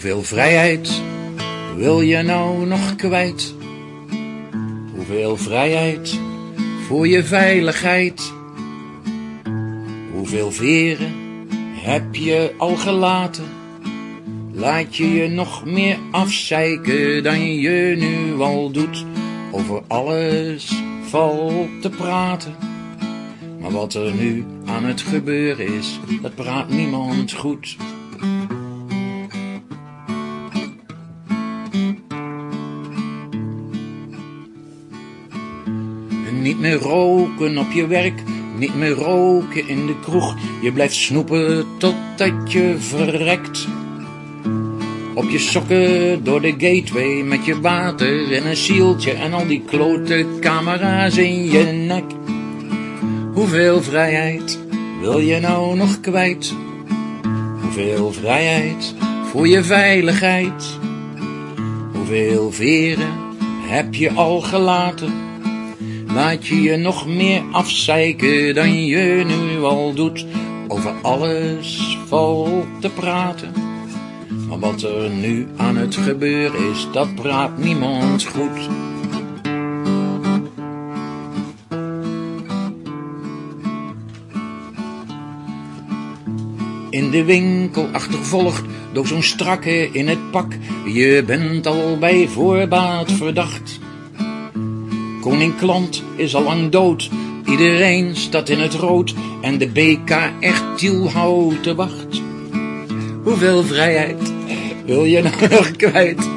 Hoeveel vrijheid wil je nou nog kwijt? Hoeveel vrijheid voor je veiligheid? Hoeveel veren heb je al gelaten? Laat je je nog meer afzeiken dan je nu al doet? Over alles valt te praten. Maar wat er nu aan het gebeuren is, dat praat niemand goed. Roken op je werk, niet meer roken in de kroeg. Je blijft snoepen totdat je verrekt. Op je sokken door de gateway met je water en een zieltje en al die klote camera's in je nek. Hoeveel vrijheid wil je nou nog kwijt? Hoeveel vrijheid voor je veiligheid? Hoeveel veren heb je al gelaten? Laat je je nog meer afzeiken dan je nu al doet. Over alles valt te praten. Maar wat er nu aan het gebeuren is, dat praat niemand goed. In de winkel achtervolgd door zo'n strakke in het pak. Je bent al bij voorbaat verdacht. Koning Klant is al lang dood. Iedereen staat in het rood. En de BK echt Tiel houdt de wacht. Hoeveel vrijheid wil je nou nog kwijt?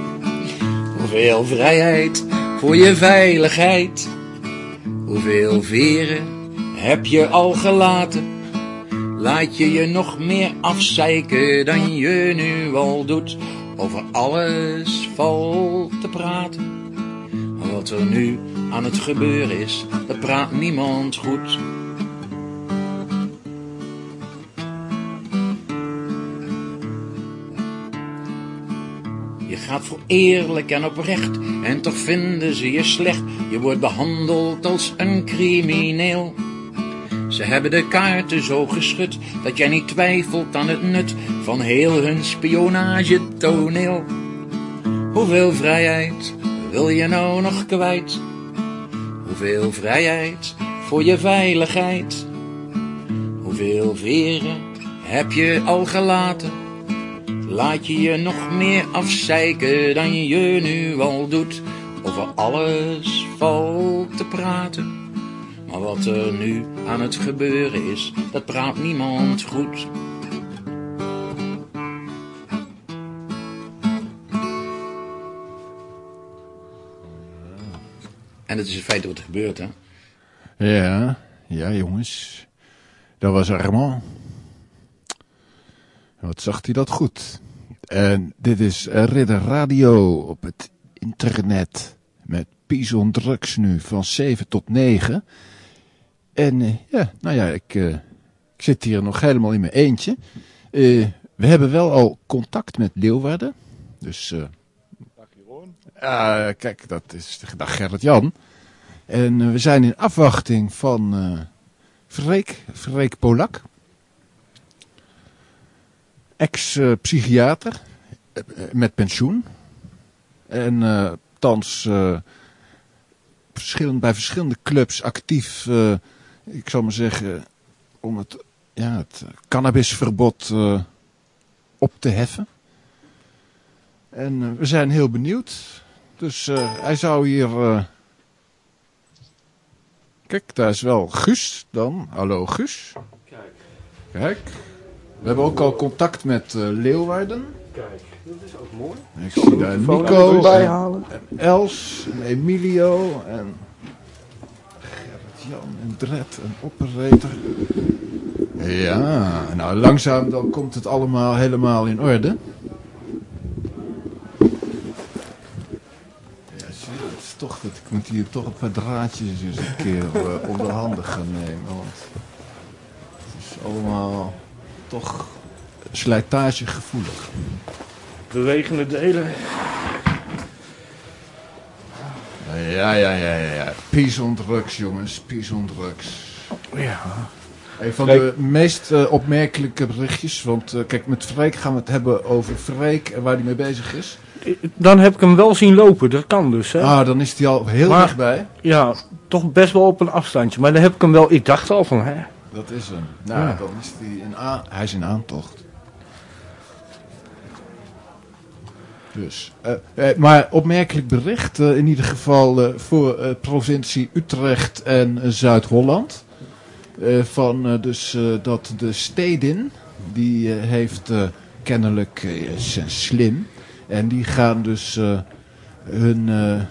Hoeveel vrijheid voor je veiligheid? Hoeveel veren heb je al gelaten? Laat je je nog meer afzeiken dan je nu al doet. Over alles valt te praten. Wat er nu aan het gebeuren is, dat praat niemand goed. Je gaat voor eerlijk en oprecht en toch vinden ze je slecht. Je wordt behandeld als een crimineel. Ze hebben de kaarten zo geschud dat jij niet twijfelt aan het nut van heel hun spionagetoneel. Hoeveel vrijheid wil je nou nog kwijt? Hoeveel vrijheid voor je veiligheid? Hoeveel veren heb je al gelaten? Laat je je nog meer afzeiken dan je nu al doet. Over alles valt te praten. Maar wat er nu aan het gebeuren is, dat praat niemand goed. En het is in feite wat er gebeurt, hè? Ja, ja jongens. Dat was Armand. Wat zag hij dat goed. En dit is Ridder Radio op het internet. Met Pison Drugs nu van 7 tot 9. En uh, ja, nou ja, ik, uh, ik zit hier nog helemaal in mijn eentje. Uh, we hebben wel al contact met Leeuwarden. Dus... Jeroen. kijk, dat is dag Gerrit-Jan. En we zijn in afwachting van Freek, Freek Polak. Ex-psychiater met pensioen. En thans verschillend, bij verschillende clubs actief ik zal maar zeggen, om het, ja, het cannabisverbod uh, op te heffen. En uh, we zijn heel benieuwd. Dus uh, hij zou hier... Kijk, daar is wel Guus dan. Hallo Guus. Kijk. Kijk. We hebben ook al contact met Leeuwarden. Kijk, dat is ook mooi. Ik zie daar Nico en, en Els en Emilio en... Jan en Dred, een operator. Ja, nou langzaam dan komt het allemaal helemaal in orde. Ja, het is toch dat ik moet hier toch een paar draadjes eens een keer uh, onder handen gaan nemen. Want het is allemaal toch slijtagegevoelig. Bewegende delen. Ja, ja, ja, ja, ja. Peace on drugs, jongens. Peace on drugs. Ja. Een van de meest eh, opmerkelijke berichtjes. Want eh, kijk, met Freek gaan we het hebben over Freek en waar hij mee bezig is. Dan heb ik hem wel zien lopen, dat kan dus. Hè? Ah, dan is hij al heel Maar- dichtbij. Ja, toch best wel op een afstandje. Maar dan heb ik hem wel, ik dacht al van, hè. Dat is hem. Nou, Ja. dan is hij in, a hij is in aantocht. Dus, eh, eh, maar opmerkelijk bericht, eh, in ieder geval voor provincie Utrecht en Zuid-Holland. Van dus dat de stedin, die heeft kennelijk, zijn slim. En die gaan dus eh, hun eh,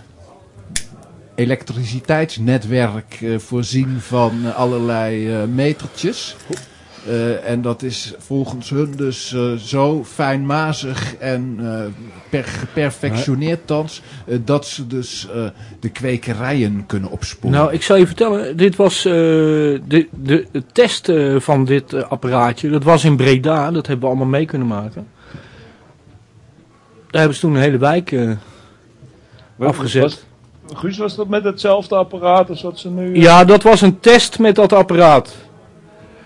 elektriciteitsnetwerk eh, voorzien van allerlei metertjes. En dat is volgens hun dus zo fijnmazig en per, geperfectioneerd thans, dat ze dus de kwekerijen kunnen opsporen. Nou, ik zal je vertellen, dit was de, de, de test van dit apparaatje. Dat was in Breda, dat hebben we allemaal mee kunnen maken. Daar hebben ze toen een hele wijk eh, afgezet. Was, Guus, was dat met hetzelfde apparaat als wat ze nu... Ja, dat was een test met dat apparaat.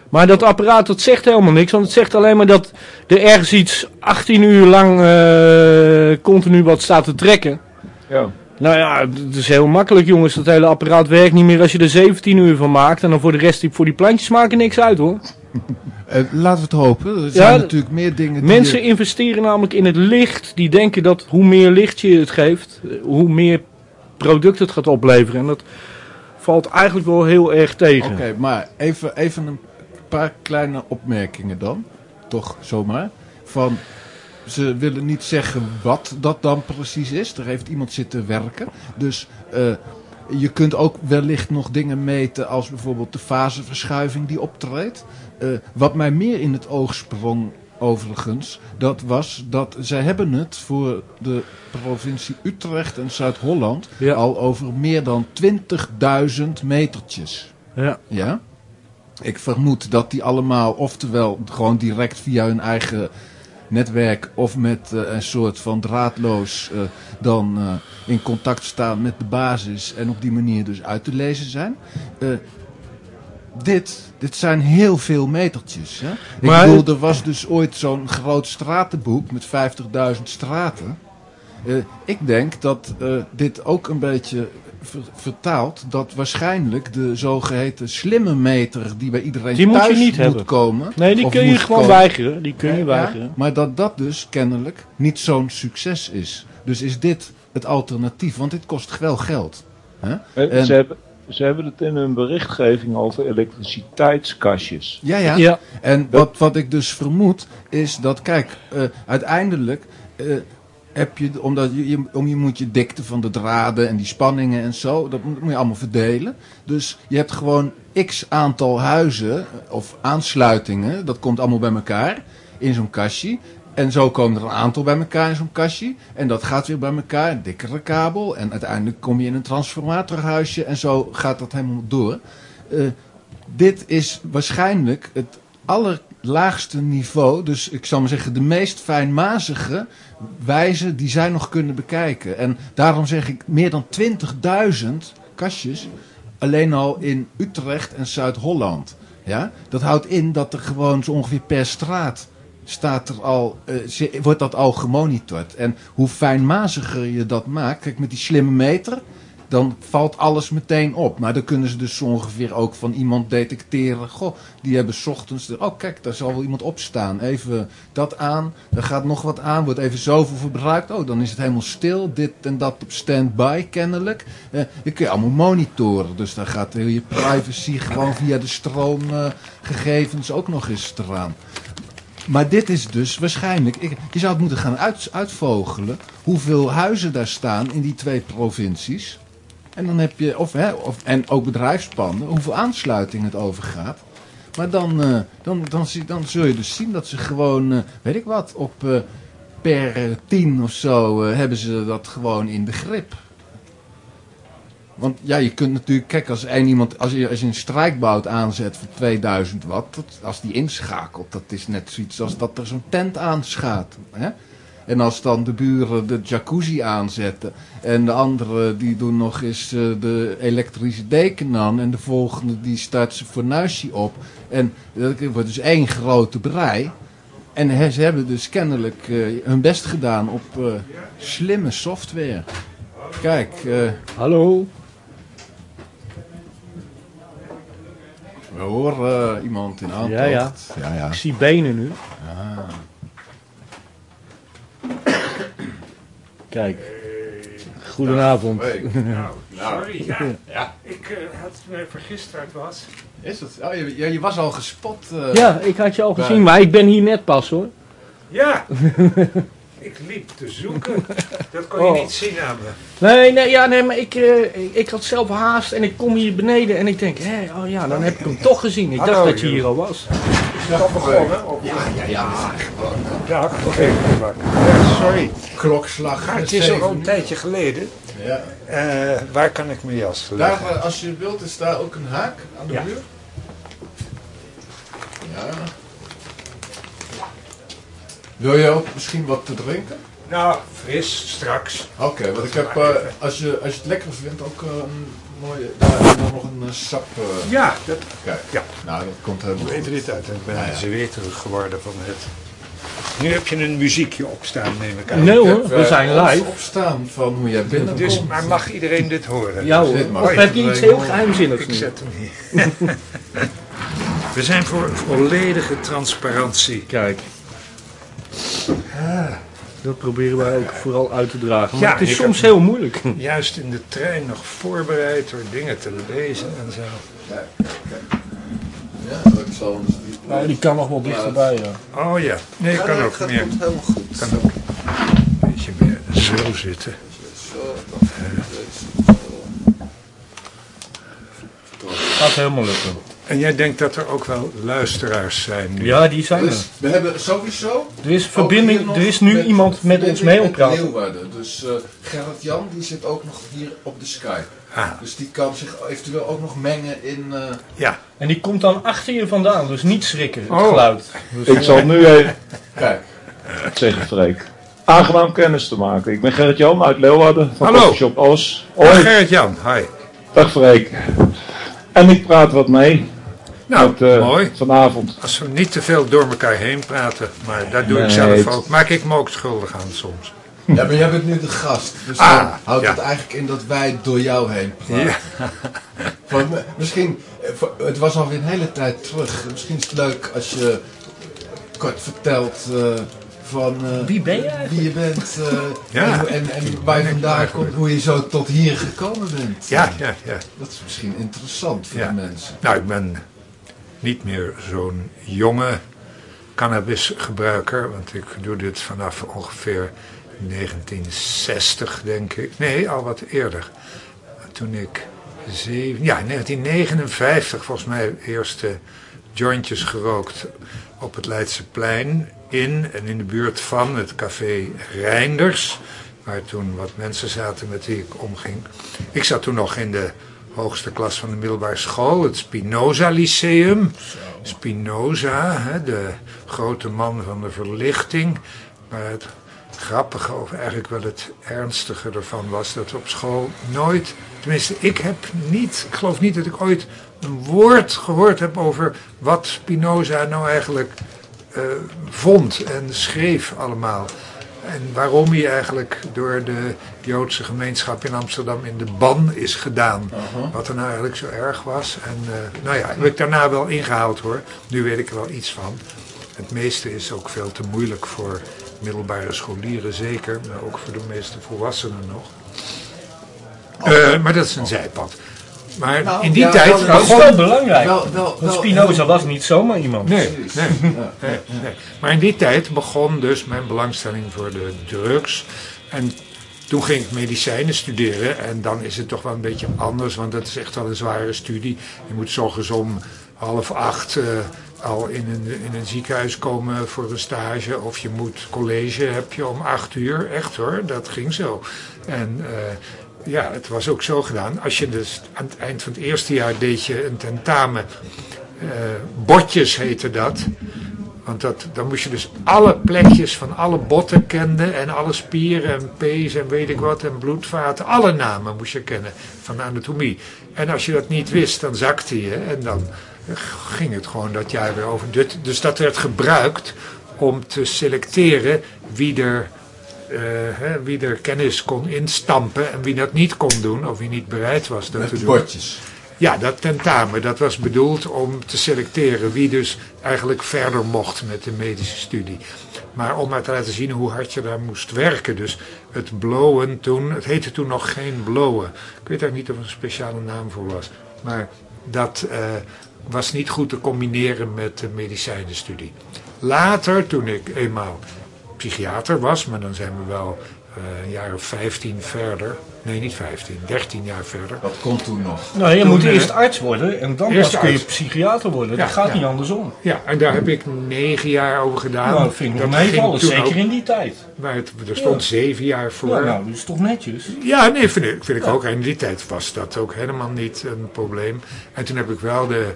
Maar dat apparaat dat zegt helemaal niks, want het zegt alleen maar dat er ergens iets 18 uur lang eh, continu wat staat te trekken. Ja. Nou ja, het is heel makkelijk jongens, dat hele apparaat werkt niet meer als je er 17 uur van maakt. En dan voor de rest, die- voor die plantjes maken niks uit hoor. Eh, laten we het hopen. Er zijn Ja, natuurlijk meer dingen Mensen je- investeren namelijk in het licht. Die denken dat hoe meer licht je het geeft, eh, hoe meer product het gaat opleveren. En dat valt eigenlijk wel heel erg tegen. Oké, maar even, even een paar kleine opmerkingen dan. Toch zomaar. Van, ze willen niet zeggen wat dat dan precies is. Er heeft iemand zitten werken. Dus eh, je kunt ook wellicht nog dingen meten als bijvoorbeeld de faseverschuiving die optreedt. Eh, wat mij meer in het oog sprong overigens, dat was dat zij hebben het voor de provincie Utrecht en Zuid-Holland Ja. al over meer dan 20.000 metertjes. Ja. Ja. Ik vermoed dat die allemaal, oftewel gewoon direct via hun eigen netwerk of met eh, een soort van draadloos eh, dan in contact staan met de basis en op die manier dus uit te lezen zijn. Dit, dit zijn heel veel metertjes. Hè? Ik Maar- bedoel, er was dus ooit zo'n groot stratenboek met 50.000 straten. Eh, ik denk dat eh, dit ook een beetje ver- vertaalt dat waarschijnlijk de zogeheten slimme meter die bij iedereen Die moet je thuis niet moet hebben. komen. Nee, die kun je gewoon komen. weigeren. Die kun je Ja, weigeren. maar dat dat dus kennelijk niet zo'n succes is. Dus is dit het alternatief, want dit kost wel geld. Hè? Eh, En- Ze, hebben, ze hebben het in hun berichtgeving over elektriciteitskastjes. Ja, ja. Ja. En wat, wat ik dus vermoed is dat, kijk, eh, uiteindelijk eh, heb je, omdat je, je, om je moet je dikte van de draden en die spanningen en zo, dat moet, moet je allemaal verdelen. Dus je hebt gewoon x aantal huizen eh, of aansluitingen, dat komt allemaal bij elkaar in zo'n kastje. En zo komen er een aantal bij elkaar in zo'n kastje. En dat gaat weer bij elkaar, een dikkere kabel. En uiteindelijk kom je in een transformatorhuisje en zo gaat dat helemaal door. Eh, dit is waarschijnlijk het allerlaagste niveau. Dus ik zal maar zeggen, de meest fijnmazige wijze die zij nog kunnen bekijken. En daarom zeg ik meer dan 20.000 kastjes alleen al in Utrecht en Zuid-Holland. Ja? Dat houdt in dat er gewoon zo ongeveer per straat staat er al, eh, wordt dat al gemonitord. En hoe fijnmaziger je dat maakt, kijk met die slimme meter, dan valt alles meteen op. Maar dan kunnen ze dus ongeveer ook van iemand detecteren. Goh, die hebben ochtends, oh kijk, daar zal wel iemand opstaan. Even dat aan, er gaat nog wat aan, wordt even zoveel verbruikt. Oh, dan is het helemaal stil, dit en dat op standby kennelijk. Eh, dan kun je allemaal monitoren. Dus dan gaat heel je privacy gewoon via de stroomgegevens ook nog eens eraan. Maar dit is dus waarschijnlijk, je zou het moeten gaan uit, uitvogelen hoeveel huizen daar staan in die twee provincies. En dan heb je, of, hè, of, en ook bedrijfspanden, hoeveel aansluiting het overgaat. Maar dan, eh, dan, dan, dan zul je dus zien dat ze gewoon, eh, weet ik wat, op eh, per tien of zo hebben ze dat gewoon in de grip. Want ja, je kunt natuurlijk, kijk, als één iemand, als je, als een strijkbout aanzet voor 2000 watt, als die inschakelt, dat is net zoiets als dat er zo'n tent aanschaat. Hè? En als dan de buren de jacuzzi aanzetten en de anderen die doen nog eens eh, de elektrische deken aan en de volgende die start zijn fornuisje op. En dat wordt dus één grote brei. En ze hebben dus kennelijk eh, hun best gedaan op eh, slimme software. Kijk, Hallo? We horen eh, iemand in aantocht. Ja, ja. ja, ja. Ik zie benen nu. Kijk. Goedenavond. Sorry, ja. Ik eh, had me vergist waar het was. Is het? Oh, je, ja, je was al gespot. eh. Ja, ik had je al gezien, maar ik ben hier net pas hoor. Ja! ik liep te zoeken. Dat kon je Oh. niet zien aan me. Nee, nee, ja, nee, maar ik, eh, ik, had zelf haast en ik kom hier beneden en ik denk, hé, oh ja, dan heb ik hem toch gezien. Ik dacht dat je hier al was. Is al begonnen? Of- Ja, ja, ja. Ja, oké. Ja, sorry. Klokslag. Maar het is al een tijdje geleden. Ja. Eh, waar kan ik mijn jas Daar, leggen? eh, als je wilt, is daar ook een haak aan de Ja. muur. Ja. Wil je ook misschien wat te drinken? Nou, fris, straks. Oké, want ik heb, eh, als, je, als je het lekker vindt, ook eh, een mooie, daar dan nog een eh, sap. eh, Ja, dat kijk, Ja. nou dat komt helemaal weet er dit uit. Ik ben Ja, ja. weer terug geworden van het. Nu heb je een muziekje opstaan, neem ik aan. Nee hoor, heb, we zijn live. opstaan van hoe jij binnenkomt. Dus, maar mag iedereen dit horen? Ja Dit hoor, mag of heb je iets heel geheimzinnigs Ik nu? zet hem hier. We zijn voor volledige transparantie. Kijk. Dat proberen wij ook vooral uit te dragen. Maar Ja, het is soms heel moeilijk. Juist in de trein nog voorbereid door dingen te lezen en zo. Ja, ik zal dus Maar die kan nog wel dichterbij, ja. Oh ja, nee, ik kan ook dat meer. komt helemaal goed. Kan ook een beetje meer zo zitten. Zo, dan Gaat helemaal lukken. En jij denkt dat er ook wel luisteraars zijn nu? Ja, die zijn er. Dus we hebben sowieso Er is verbinding, er is nu met iemand met ons mee verbinding praten. met Leeuwarden. Dus eh Gerrit Jan die zit ook nog hier op de Skype. Ah, Dus die kan zich eventueel ook nog mengen in. eh, ja. En die komt dan achter je vandaan, dus niet schrikken, het Oh. geluid. Dus, Ik zal nu even Kijk, zeggen, Freek. Aangenaam kennis te maken. Ik ben Gerrit-Jan uit Leeuwarden van Hallo. Os. Oh, Hoi, Gerrit-Jan, hi. dag Freek. En ik praat wat mee. Nou, met, eh, mooi. Vanavond. Als we niet te veel door elkaar heen praten, maar daar doe ik zelf het- ook. Maak ik me ook schuldig aan soms. ja, maar jij bent nu de gast. Dus Ah, dan houdt ja. het eigenlijk in dat wij door jou heen praten. Ja. Van, eh, misschien, eh, het was alweer een hele tijd terug. Misschien is het leuk als je kort vertelt eh, van eh, Wie ben je eigenlijk? wie je bent eh, Ja. en, en, en waar je vandaan komt, hoe je zo tot hier gekomen bent. Ja, ja, ja. Dat is misschien interessant voor Ja. de mensen. Nou, ik ben niet meer zo'n jonge cannabisgebruiker, want ik doe dit vanaf ongeveer 1960, denk ik. Nee, al wat eerder. Toen ik ja, 1959 volgens mij eerste jointjes gerookt op het Leidseplein in en in de buurt van het café Reinders, waar toen wat mensen zaten met wie ik omging. Ik zat toen nog in de hoogste klas van de middelbare school, het Spinoza Lyceum. Spinoza, hè, de grote man van de verlichting. Maar het grappige, of eigenlijk wel het ernstige ervan was dat op school nooit, tenminste ik heb niet, ik geloof niet dat ik ooit een woord gehoord heb over wat Spinoza nou eigenlijk eh, vond en schreef allemaal. En waarom hij eigenlijk door de Joodse gemeenschap in Amsterdam in de ban is gedaan. Wat er nou eigenlijk zo erg was. En eh, nou ja, heb ik daarna wel ingehaald hoor. Nu weet ik er wel iets van. Het meeste is ook veel te moeilijk voor middelbare scholieren zeker. Maar ook voor de meeste volwassenen nog. Eh, maar dat is een zijpad. Maar Nou, in die ja, tijd Dat is begon... wel belangrijk. Wel, wel, Spinoza was niet zomaar iemand. Nee, nee. Maar in die tijd begon dus mijn belangstelling voor de drugs. En toen ging ik medicijnen studeren. En dan is het toch wel een beetje anders, want dat is echt wel een zware studie. Je moet zorgens om half acht eh, al in een, in een ziekenhuis komen voor een stage. Of je moet college, heb je om acht uur. Echt hoor, dat ging zo. En eh, ja, het was ook zo gedaan. Als je dus aan het eind van het eerste jaar deed je een tentamen. eh botjes heette dat. Want dat, dan moest je dus alle plekjes van alle botten kennen. En alle spieren en pees en weet ik wat. En bloedvaten. Alle namen moest je kennen van anatomie. En als je dat niet wist, dan zakte je. En dan ging het gewoon dat jaar weer over. Dit- Dus dat werd gebruikt om te selecteren wie er, eh, hè, wie er kennis kon instampen en wie dat niet kon doen, of wie niet bereid was dat te doen. bordjes. Ja, dat tentamen, dat was bedoeld om te selecteren wie dus eigenlijk verder mocht met de medische studie. Maar om maar te laten zien hoe hard je daar moest werken. Dus het blowen toen, het heette toen nog geen blowen. Ik weet eigenlijk niet of er een speciale naam voor was. Maar dat eh, was niet goed te combineren met de medicijnenstudie. Later, toen ik eenmaal psychiater was, maar dan zijn we wel eh, een jaar of 15 verder. Nee, niet 15, 13 jaar verder. Dat komt toen nog. Nou, je Toen, moet eh, eerst arts worden en dan pas kun je arts. psychiater worden. Ja, dat gaat ja. niet andersom. Ja, en daar heb ik negen jaar over gedaan. nou, dat vind ik meevallen, zeker ook, in die tijd. Maar het, er stond zeven jaar voor. Ja, Ja, nou, dat is toch netjes. nee, vind ik, vind ik ook. En in die tijd was dat ook helemaal niet een probleem. En toen heb ik wel de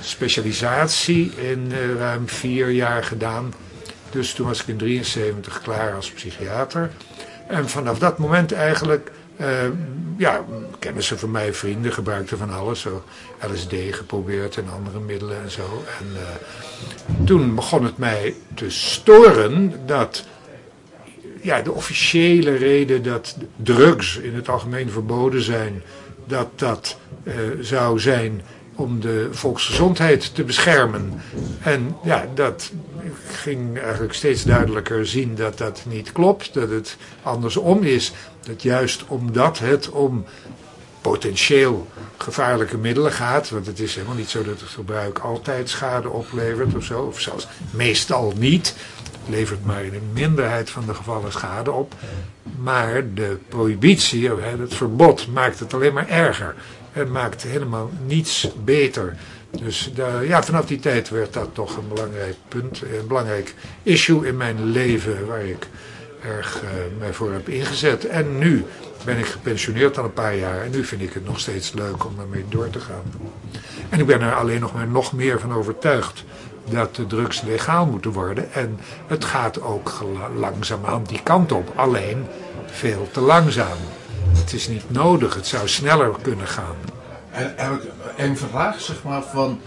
specialisatie in eh, ruim vier jaar gedaan. Dus toen was ik in 73 klaar als psychiater. En vanaf dat moment eigenlijk, eh, ja, kennissen van mij, vrienden, gebruikten van alles. Zo LSD geprobeerd en andere middelen en zo. En eh, toen begon het mij te storen dat ja, de officiële reden dat drugs in het algemeen verboden zijn, dat dat eh, zou zijn om de volksgezondheid te beschermen. En ja, dat ging eigenlijk steeds duidelijker zien dat dat niet klopt, dat het andersom is. Dat juist omdat het om potentieel gevaarlijke middelen gaat, want het is helemaal niet zo dat het gebruik altijd schade oplevert of zo, of zelfs meestal niet. Het levert maar in een minderheid van de gevallen schade op. Maar de prohibitie, het verbod, maakt het alleen maar erger. Het maakt helemaal niets beter. Dus daar- ja, vanaf die tijd werd dat toch een belangrijk punt, een belangrijk issue in mijn leven waar ik erg eh, mij voor heb ingezet. En nu ben ik gepensioneerd al een paar jaar en nu vind ik het nog steeds leuk om daarmee door te gaan. En ik ben er alleen nog maar nog meer van overtuigd dat de drugs legaal moeten worden. En het gaat ook langzaamaan die kant op, alleen veel te langzaam. Het is niet nodig, het zou sneller kunnen gaan. En een vraag, zeg maar, van...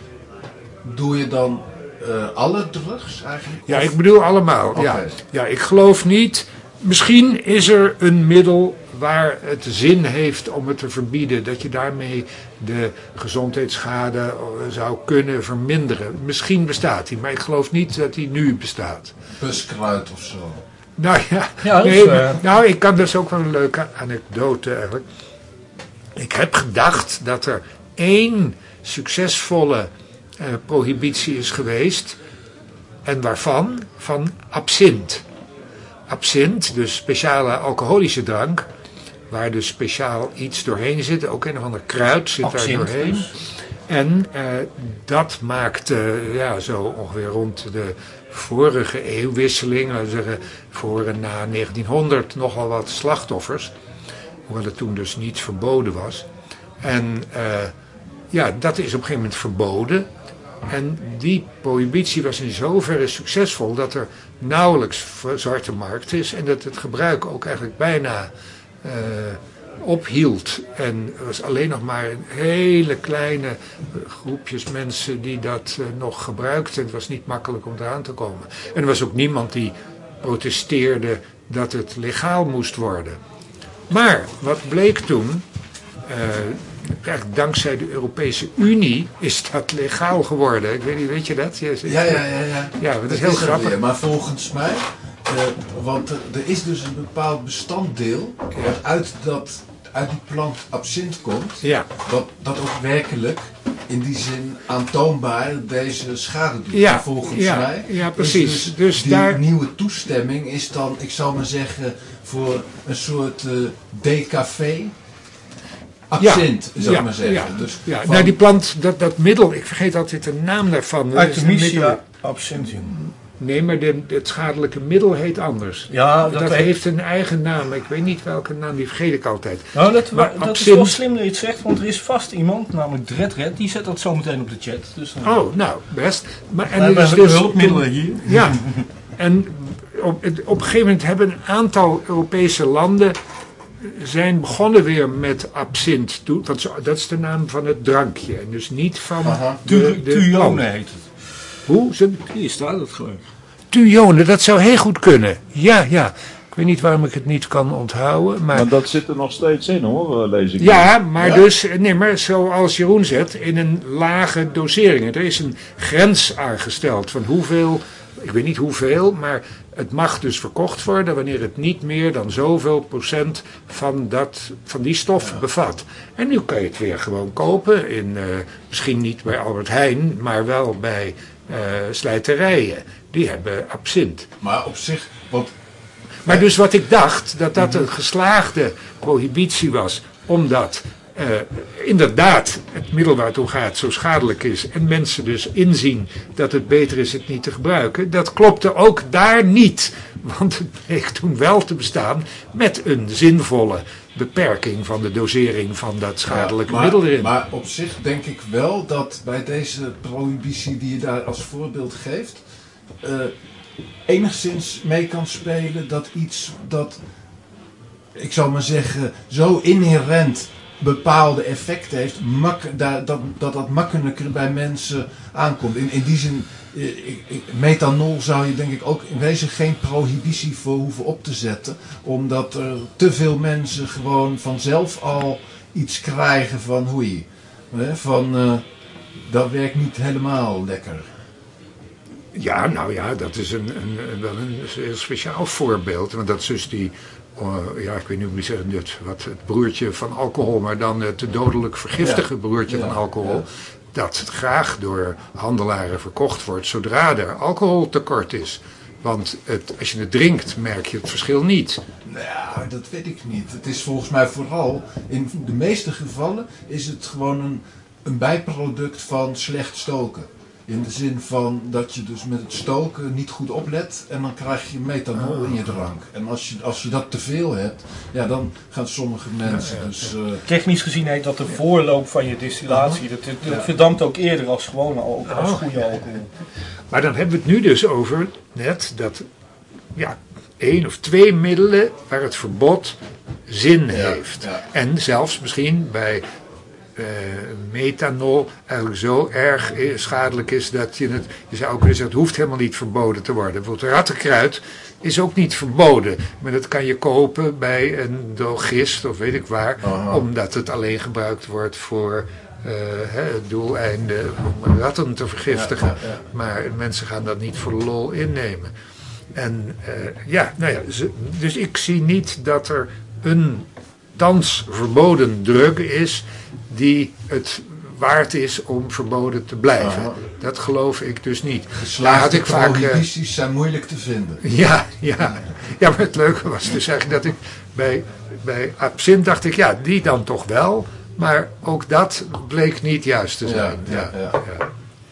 Doe je dan eh, alle drugs eigenlijk? Ja, Of- ik bedoel allemaal. Ja. Ja, ik geloof niet. Misschien is er een middel waar het zin heeft om het te verbieden. Dat je daarmee de gezondheidsschade eh, zou kunnen verminderen. Misschien bestaat die, maar ik geloof niet dat die nu bestaat. Buskruid of zo. Nou ja, nee, eh, maar- nou ik kan dus ook wel een leuke anekdote eigenlijk. Ik heb gedacht dat er één succesvolle eh, prohibitie is geweest. En waarvan? Van absint. Absint, dus speciale alcoholische drank. Waar dus speciaal iets doorheen zit. Ook een of ander kruid zit Absint daar doorheen. dus. En eh, dat maakte ja, zo ongeveer rond de vorige eeuwwisseling, zeggen voor en na 1900, nogal wat slachtoffers. Hoewel het toen dus niet verboden was. En eh, ja, dat is op een gegeven moment verboden. En die prohibitie was in zoverre succesvol dat er nauwelijks zwarte markt is en dat het gebruik ook eigenlijk bijna eh, ophield. En er was alleen nog maar een hele kleine groepjes mensen die dat eh, nog gebruikten. Het was niet makkelijk om eraan te komen. En er was ook niemand die protesteerde dat het legaal moest worden. Maar wat bleek toen, eigenlijk dankzij de Europese Unie is dat legaal geworden. Ik weet niet, weet je dat? Ja, Ja, ja, ja. ja. Dat is heel grappig. weer. Maar volgens mij, eh, want er, er is dus een bepaald bestanddeel wat uit, dat, uit die plant absint komt, Ja, dat, dat ook werkelijk in die zin aantoonbaar deze schade doet. Ja, volgens ja, mij ja, precies. dus, Dus die daar- nieuwe toestemming is dan, ik zal maar zeggen, voor een soort eh DKV. Absint, zou ik maar zeggen. Ja, Dus ja. van- nou die plant, dat, dat middel, ik vergeet altijd de naam daarvan. Artemisia middel- absinthium. Nee, maar de, het schadelijke middel heet anders. Ja, Dat, dat, weet heeft een eigen naam. Ik weet niet welke naam, die vergeet ik altijd. Nou, dat, Maar dat is wel slim dat je het zegt, want er is vast iemand, namelijk Dredred, die zet dat zo meteen op de chat. Dus dan Oh, nou, best. Maar, en er we dus hulpmiddelen hier. Ja, en op, een gegeven moment hebben een aantal Europese landen zijn begonnen weer met absint. toe- Dat is, dat is de naam van het drankje. En dus niet van de, de Tuone plant. heet het. Hoe? Hier staat het gewoon. Tuone, dat zou heel goed kunnen. Ja, ja. Ik weet niet waarom ik het niet kan onthouden. Maar, Maar dat zit er nog steeds in hoor, eh, lees ik. ja, maar dus, nee, maar zoals Jeroen zegt, in een lage dosering. Er is een grens aangesteld van hoeveel, ik weet niet hoeveel, maar het mag dus verkocht worden wanneer het niet meer dan zoveel procent van, dat, van die stof bevat. En nu kan je het weer gewoon kopen, in, eh, misschien niet bij Albert Heijn, maar wel bij eh, slijterijen. Die hebben absint. Maar op zich, want Maar dus wat ik dacht, dat dat een geslaagde prohibitie was, omdat eh, inderdaad het middel waar het om gaat zo schadelijk is en mensen dus inzien dat het beter is het niet te gebruiken, dat klopte ook daar niet. Want het bleek toen wel te bestaan met een zinvolle beperking van de dosering van dat schadelijke maar, middel erin. Maar op zich denk ik wel dat bij deze prohibitie die je daar als voorbeeld geeft, eh, enigszins mee kan spelen dat iets dat, ik zal maar zeggen, zo inherent bepaalde effecten heeft, mak, dat, dat dat makkelijker bij mensen aankomt. In, in die zin, methanol zou je denk ik ook in wezen geen prohibitie voor hoeven op te zetten, omdat er te veel mensen gewoon vanzelf al iets krijgen van hoei. Van eh, dat werkt niet helemaal lekker. Ja, nou ja, dat is een, een, wel een heel speciaal voorbeeld. Want dat is dus die, eh, ja, ik weet niet hoe je zeggen, het, wat, het broertje van alcohol, maar dan het dodelijk vergiftige broertje Ja, van alcohol. ja. Dat het graag door handelaren verkocht wordt zodra er alcoholtekort is. Want het, als je het drinkt, merk je het verschil niet. Nou, dat weet ik niet. Het is volgens mij vooral, in de meeste gevallen is het gewoon een, een bijproduct van slecht stoken. In de zin van dat je dus met het stoken niet goed oplet en dan krijg je methanol in je drank. En als je, als je dat te veel hebt, ja, dan gaan sommige mensen dus... eh, Technisch gezien heet dat de voorloop van je distillatie. Dat, dat, verdampt ook eerder als gewone alcohol, als Oh, goede alcohol. Maar dan hebben we het nu dus over net dat ja, één of twee middelen waar het verbod zin heeft. ja. En zelfs misschien bij eh, methanol eigenlijk zo erg schadelijk is dat je het, je zou ook kunnen zeggen, het hoeft helemaal niet verboden te worden. Bijvoorbeeld rattenkruid is ook niet verboden, maar dat kan je kopen bij een drogist of weet ik waar, Aha. omdat het alleen gebruikt wordt voor hè, het doeleinde om ratten te vergiftigen. Ja, ja, ja. Maar mensen gaan dat niet voor lol innemen. En eh, ja, nou ja, dus ik zie niet dat er een thans verboden drug is die het waard is om verboden te blijven. Aha. Dat geloof ik dus niet. Daar had Geslaagde ik vaak. eh, zijn moeilijk te vinden. ja, ja. ja, maar het leuke was dus eigenlijk dat ik bij, bij absint dacht ik, ja, die dan toch wel. Maar ook dat bleek niet juist te zijn. Ja, Ja, ja.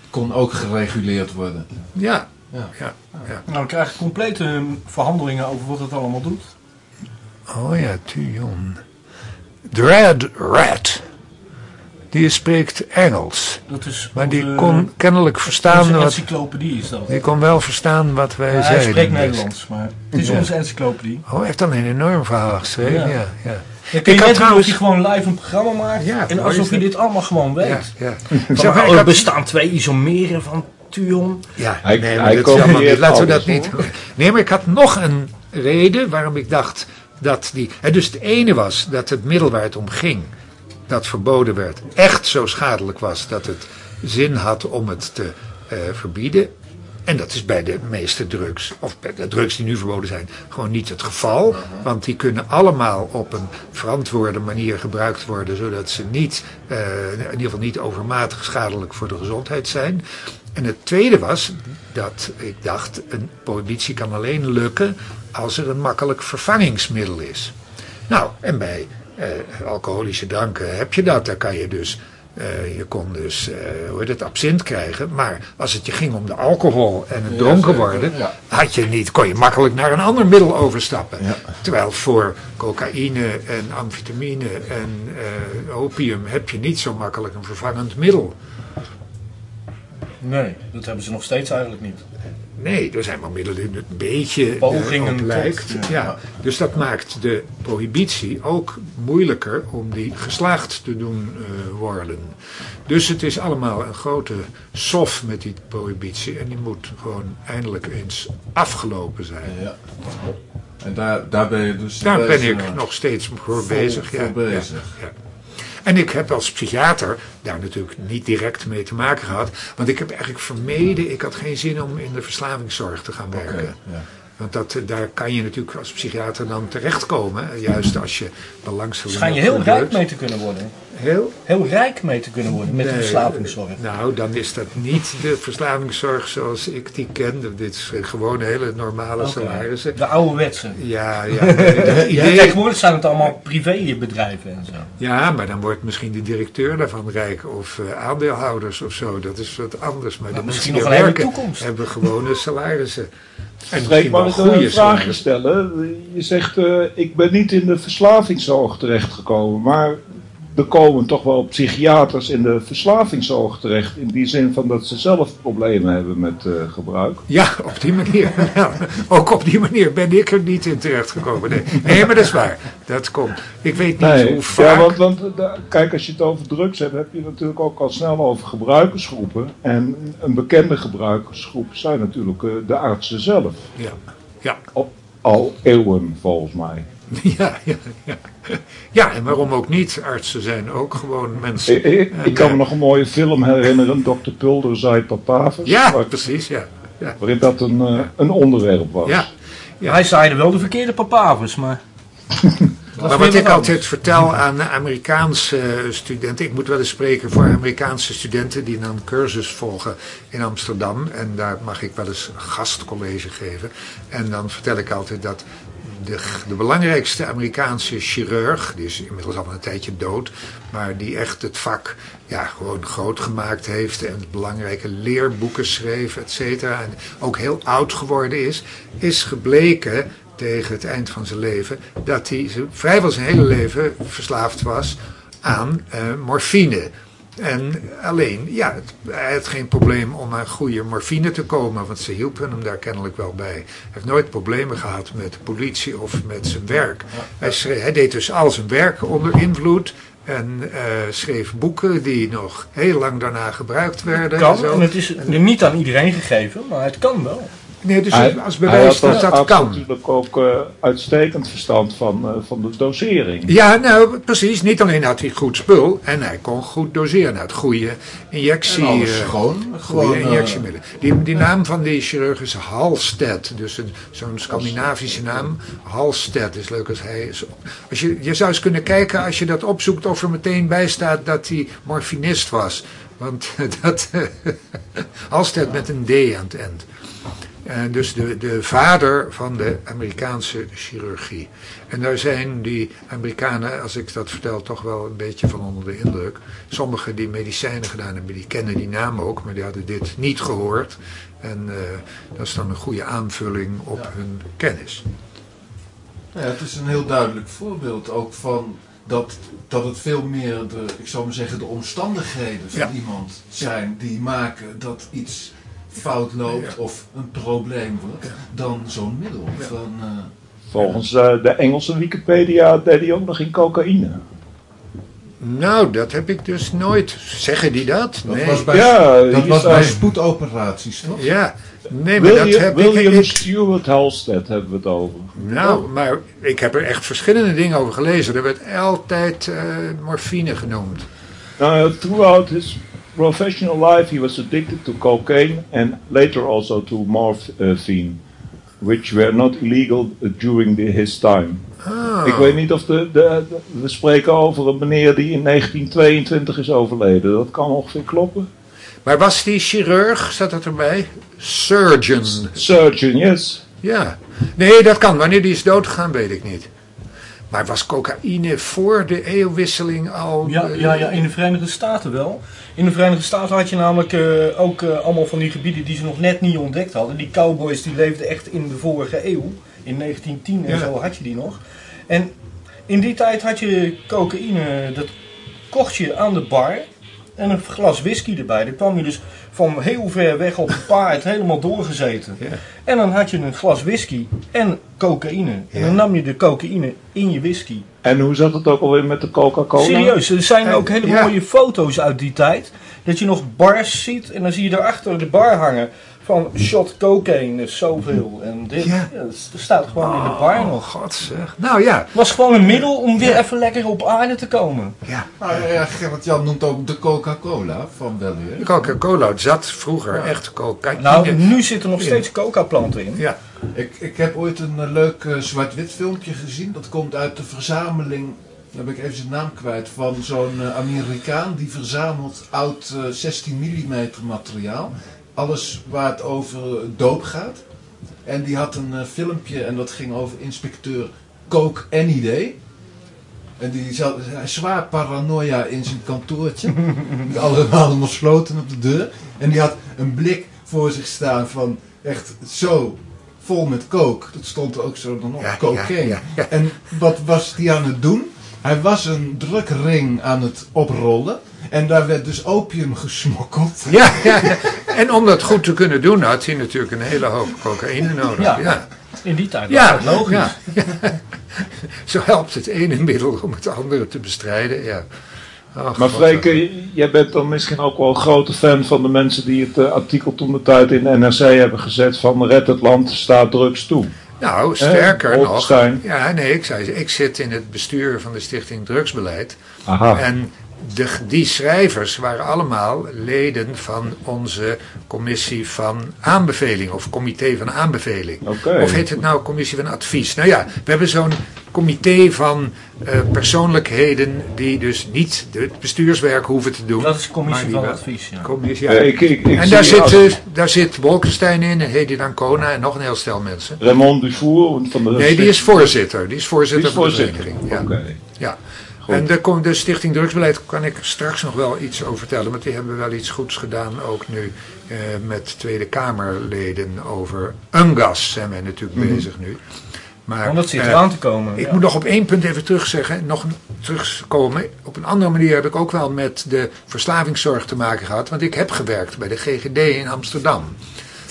Kon ook gereguleerd worden. ja. Ja. ja, ja. Nou, dan krijg je complete eh, verhandelingen over wat het allemaal doet. Oh ja, Tuyon. Dread Rat. Die spreekt Engels. Dat is Maar die kon kennelijk verstaan onze wat... encyclopedie is dat. Die kon wel verstaan wat wij Ja, zeiden. hij spreekt. Nederlands, maar het is Ja. onze encyclopedie. Oh, hij heeft dan een enorm verhaal geschreven. Ja. Ja, ja. Dan kun je had net trouwens... je gewoon live een programma maakt Ja, en alsof je dat. dit allemaal gewoon weet. ja, ja. Zeg maar, oh, ik er bestaan twee isomeren van Thuon. Ja, Hij- nee, maar dat allemaal niet. Laten we dat niet hoor. Nee, maar ik had nog een reden waarom ik dacht dat die... En dus het ene was dat het middel waar het om ging, dat verboden werd, echt zo schadelijk was dat het zin had om het te eh, verbieden. En dat is bij de meeste drugs, of bij de drugs die nu verboden zijn, gewoon niet het geval. Want die kunnen allemaal op een verantwoorde manier gebruikt worden, zodat ze niet, eh, in ieder geval niet overmatig schadelijk voor de gezondheid zijn. En het tweede was dat ik dacht, een prohibitie kan alleen lukken als er een makkelijk vervangingsmiddel is. Nou, en bij eh, alcoholische dranken heb je dat. Daar kan je dus Eh, je kon dus, eh, hoe heet het, absint krijgen. Maar als het je ging om de alcohol en het dronken worden, ja. had je niet, kon je makkelijk naar een ander middel overstappen. Ja. Terwijl voor cocaïne en amfetamine en opium heb je niet zo makkelijk een vervangend middel. Nee, dat hebben ze nog steeds eigenlijk niet. Nee, er zijn wel middelen die het een beetje eh, Pogingen lijkt. ja. Ja. Dus dat maakt de prohibitie ook moeilijker om die geslaagd te doen eh, worden. Dus het is allemaal een grote sof met die prohibitie. En die moet gewoon eindelijk eens afgelopen zijn. Ja. En daar, daar ben je dus Daar ben ik nog steeds voor vol- bezig. Ja, bezig. Ja. En ik heb als psychiater daar natuurlijk niet direct mee te maken gehad. Want ik heb eigenlijk vermeden, ik had geen zin om in de verslavingszorg te gaan werken. Ja. Want dat, daar kan je natuurlijk als psychiater dan terechtkomen. Juist als je belangstelling Schijn je hebt heel voor rijk mee te kunnen worden. Heel? Heel rijk mee te kunnen worden met de verslavingszorg. Nou, dan is dat niet de verslavingszorg zoals ik die ken. Dit is gewoon hele normale salarissen. De ouderwetse. Ja, ja. Tegenwoordig zijn het allemaal privébedrijven en zo. Ja, maar dan wordt misschien de directeur daarvan rijk of eh, aandeelhouders of zo. Dat is wat anders. Maar, Maar de misschien nog die een hele werken toekomst. hebben gewone salarissen. En wel mag ik een vraagje stellen? Je zegt, eh, ik ben niet in de verslavingszorg terechtgekomen, maar er komen toch wel psychiaters in de verslavingszorg terecht. In die zin van dat ze zelf problemen hebben met eh, gebruik. Ja, op die manier. Ja, ook op die manier ben ik er niet in terechtgekomen. Nee. nee, maar dat is waar. Dat komt. Ik weet niet Nee, hoe vaak... ja, want, want eh, kijk, als je het over drugs hebt, heb je natuurlijk ook al snel over gebruikersgroepen. En een bekende gebruikersgroep zijn natuurlijk eh, de artsen zelf. Ja, ja, Al, al eeuwen volgens mij. ja, ja, ja. Ja, en waarom ook niet? Artsen zijn ook gewoon mensen. Ik, ik, En, ik kan me eh, nog een mooie film herinneren, Dr. Pulder zei Papavus. Ja, waar- precies, ja. Ja, waarin dat een, eh, een onderwerp was. ja. Ja. Hij zaaide wel de verkeerde papavers, maar... Maar wat ik altijd vertel aan Amerikaanse studenten, ik moet wel eens spreken voor Amerikaanse studenten die dan cursus volgen in Amsterdam. En daar mag ik wel eens gastcollege geven. En dan vertel ik altijd dat de, de belangrijkste Amerikaanse chirurg, die is inmiddels al een tijdje dood, maar die echt het vak ja, gewoon groot gemaakt heeft en belangrijke leerboeken schreef, et cetera, en ook heel oud geworden is, is gebleken tegen het eind van zijn leven dat hij vrijwel zijn hele leven verslaafd was aan eh, morfine. En alleen, ja, het, hij had geen probleem om aan goede morfine te komen, want ze hielpen hem daar kennelijk wel bij. Hij heeft nooit problemen gehad met de politie of met zijn werk. Hij, schreef, hij deed dus al zijn werk onder invloed en eh, schreef boeken die nog heel lang daarna gebruikt werden. en Kan, zo. en het is niet aan iedereen gegeven, maar het kan wel. Nee, dus Hij, als bewijs had dat dat kan. natuurlijk ook eh, uitstekend verstand van, eh, van de dosering. Ja, nou precies. Niet alleen had hij goed spul en hij kon goed doseren. Hij had goede injectie. En alles eh, schoon. Goede Gewoon, injectiemiddelen. Die, die naam van die chirurg is Halstead. Dus een- zo'n Scandinavische naam. Halstead is leuk als hij is. Als je, je zou eens kunnen kijken als je dat opzoekt of er meteen bij staat dat hij morfinist was. Want dat. Halstead met een D aan het eind. Eh, dus de, de vader van de Amerikaanse chirurgie. En daar zijn die Amerikanen, als ik dat vertel, toch wel een beetje van onder de indruk. Sommigen die medicijnen gedaan hebben, die kennen die naam ook, maar die hadden dit niet gehoord. En eh, dat is dan een goede aanvulling op hun kennis. Ja, het is een heel duidelijk voorbeeld ook van dat, dat het veel meer de, ik zou maar zeggen, de omstandigheden van Ja. iemand zijn die maken dat iets fout loopt of een probleem wordt, dan zo'n middel. Van, eh, Volgens eh, de Engelse Wikipedia deed hij ook nog in cocaïne. Nou, dat heb ik dus nooit. Zeggen die dat? dat Nee. was bij, Ja, dat was bij staat- spoedoperaties, toch? Ja, nee, maar dat William, heb William ik... Stewart Halstead hebben we het over. nou, maar ik heb er echt verschillende dingen over gelezen. Er werd altijd eh, morfine genoemd. Now, throughout his professional life, he was addicted to cocaine and later also to morphine, which were not illegal during the, his time. Ah. Ik weet niet of de, de, de- we spreken over een meneer die in 1922 is overleden. Dat kan ongeveer kloppen. Maar was die chirurg, staat dat erbij? Surgeon. Surgeon, yes. Ja. Nee, dat kan. Wanneer die is doodgegaan, weet ik niet. Maar was cocaïne voor de eeuwwisseling al... Ja, eh, ja, ja, in de Verenigde Staten wel. In de Verenigde Staten had je namelijk eh, ook eh, allemaal van die gebieden die ze nog net niet ontdekt hadden. Die cowboys die leefden echt in de vorige eeuw. In 1910 en Ja. zo had je die nog. En in die tijd had je cocaïne, dat kocht je aan de bar. En een glas whisky erbij. Dan kwam je dus van heel ver weg op een paard helemaal doorgezeten. Ja. En dan had je een glas whisky en cocaïne. En dan nam je de cocaïne in je whisky. En hoe zat het ook alweer met de Coca-Cola? Serieus, er zijn ook hele Ja. mooie foto's uit die tijd. Dat je nog bars ziet en dan zie je daarachter de bar hangen. Van shot cocaine, is zoveel. En dit, Ja. ja, dat staat gewoon in de bar Oh, nog. god zeg. Nou ja, Het was gewoon een middel om weer even lekker op aarde te komen. ja. Nou ja, Gerrit-Jan noemt ook de Coca-Cola van Welleur. Coca-Cola zat vroeger echt cocaïne. Nou, nu zitten nog steeds coca-planten in. ja, Ik, ik heb ooit een eh, leuk eh, zwart-wit filmpje gezien. Dat komt uit de verzameling, dan ben ik even zijn naam kwijt, van zo'n eh, Amerikaan die verzamelt oud eh, 16 mm materiaal. Alles waar het over doop gaat. En die had een eh, filmpje en dat ging over inspecteur Coke Anyday. En die zat zwaar paranoia in zijn kantoortje. Allemaal allemaal sloten op de deur. En die had een blik voor zich staan van echt zo vol met coke. Dat stond er ook zo dan op, Ja, cocaine. ja, ja, ja. En wat was die aan het doen? Hij was een drukring aan het oprollen. En daar werd dus opium gesmokkeld. ja. En om dat goed te kunnen doen had hij natuurlijk een hele hoop cocaïne nodig. Ja. ja. In die tijd Ja, was dat logisch. ja, ja. Zo helpt het ene middel om het andere te bestrijden. Ja. Oh, Maar Freke, jij bent dan misschien ook wel een grote fan van de mensen die het eh, artikel toen de tijd in NRC hebben gezet van red het land, staat drugs toe. Nou, sterker Eh, nog. Ja, nee, ik zei, ik zit in het bestuur van de Stichting Drugsbeleid. Aha. En de, die schrijvers waren allemaal leden van onze commissie van aanbeveling of comité van aanbeveling. Oké. Of heet het nou commissie van advies? Nou ja, we hebben zo'n comité van eh, persoonlijkheden die dus niet het bestuurswerk hoeven te doen. Dat is commissie van advies. Ja. Commissie, ja. Ja, ik, ik, ik en daar zit, als daar zit Wolkenstein in, en Hedy Dancona en nog een heel stel mensen. Raymond Dufour van de Nee, die is voorzitter. Die is voorzitter, Die is voorzitter. van de vereniging. Ja. Oké. Ja. Goed. En de, Stichting Drugsbeleid kan ik straks nog wel iets over vertellen. Want die hebben wel iets goeds gedaan. Ook nu eh, met Tweede Kamerleden over UNGAS zijn wij natuurlijk Mhm. bezig nu. Maar, Want dat zit eh, eraan te komen. ik ja. moet nog op één punt even terugzeggen, nog een- terugkomen. Op een andere manier heb ik ook wel met de verslavingszorg te maken gehad. Want ik heb gewerkt bij de GGD in Amsterdam.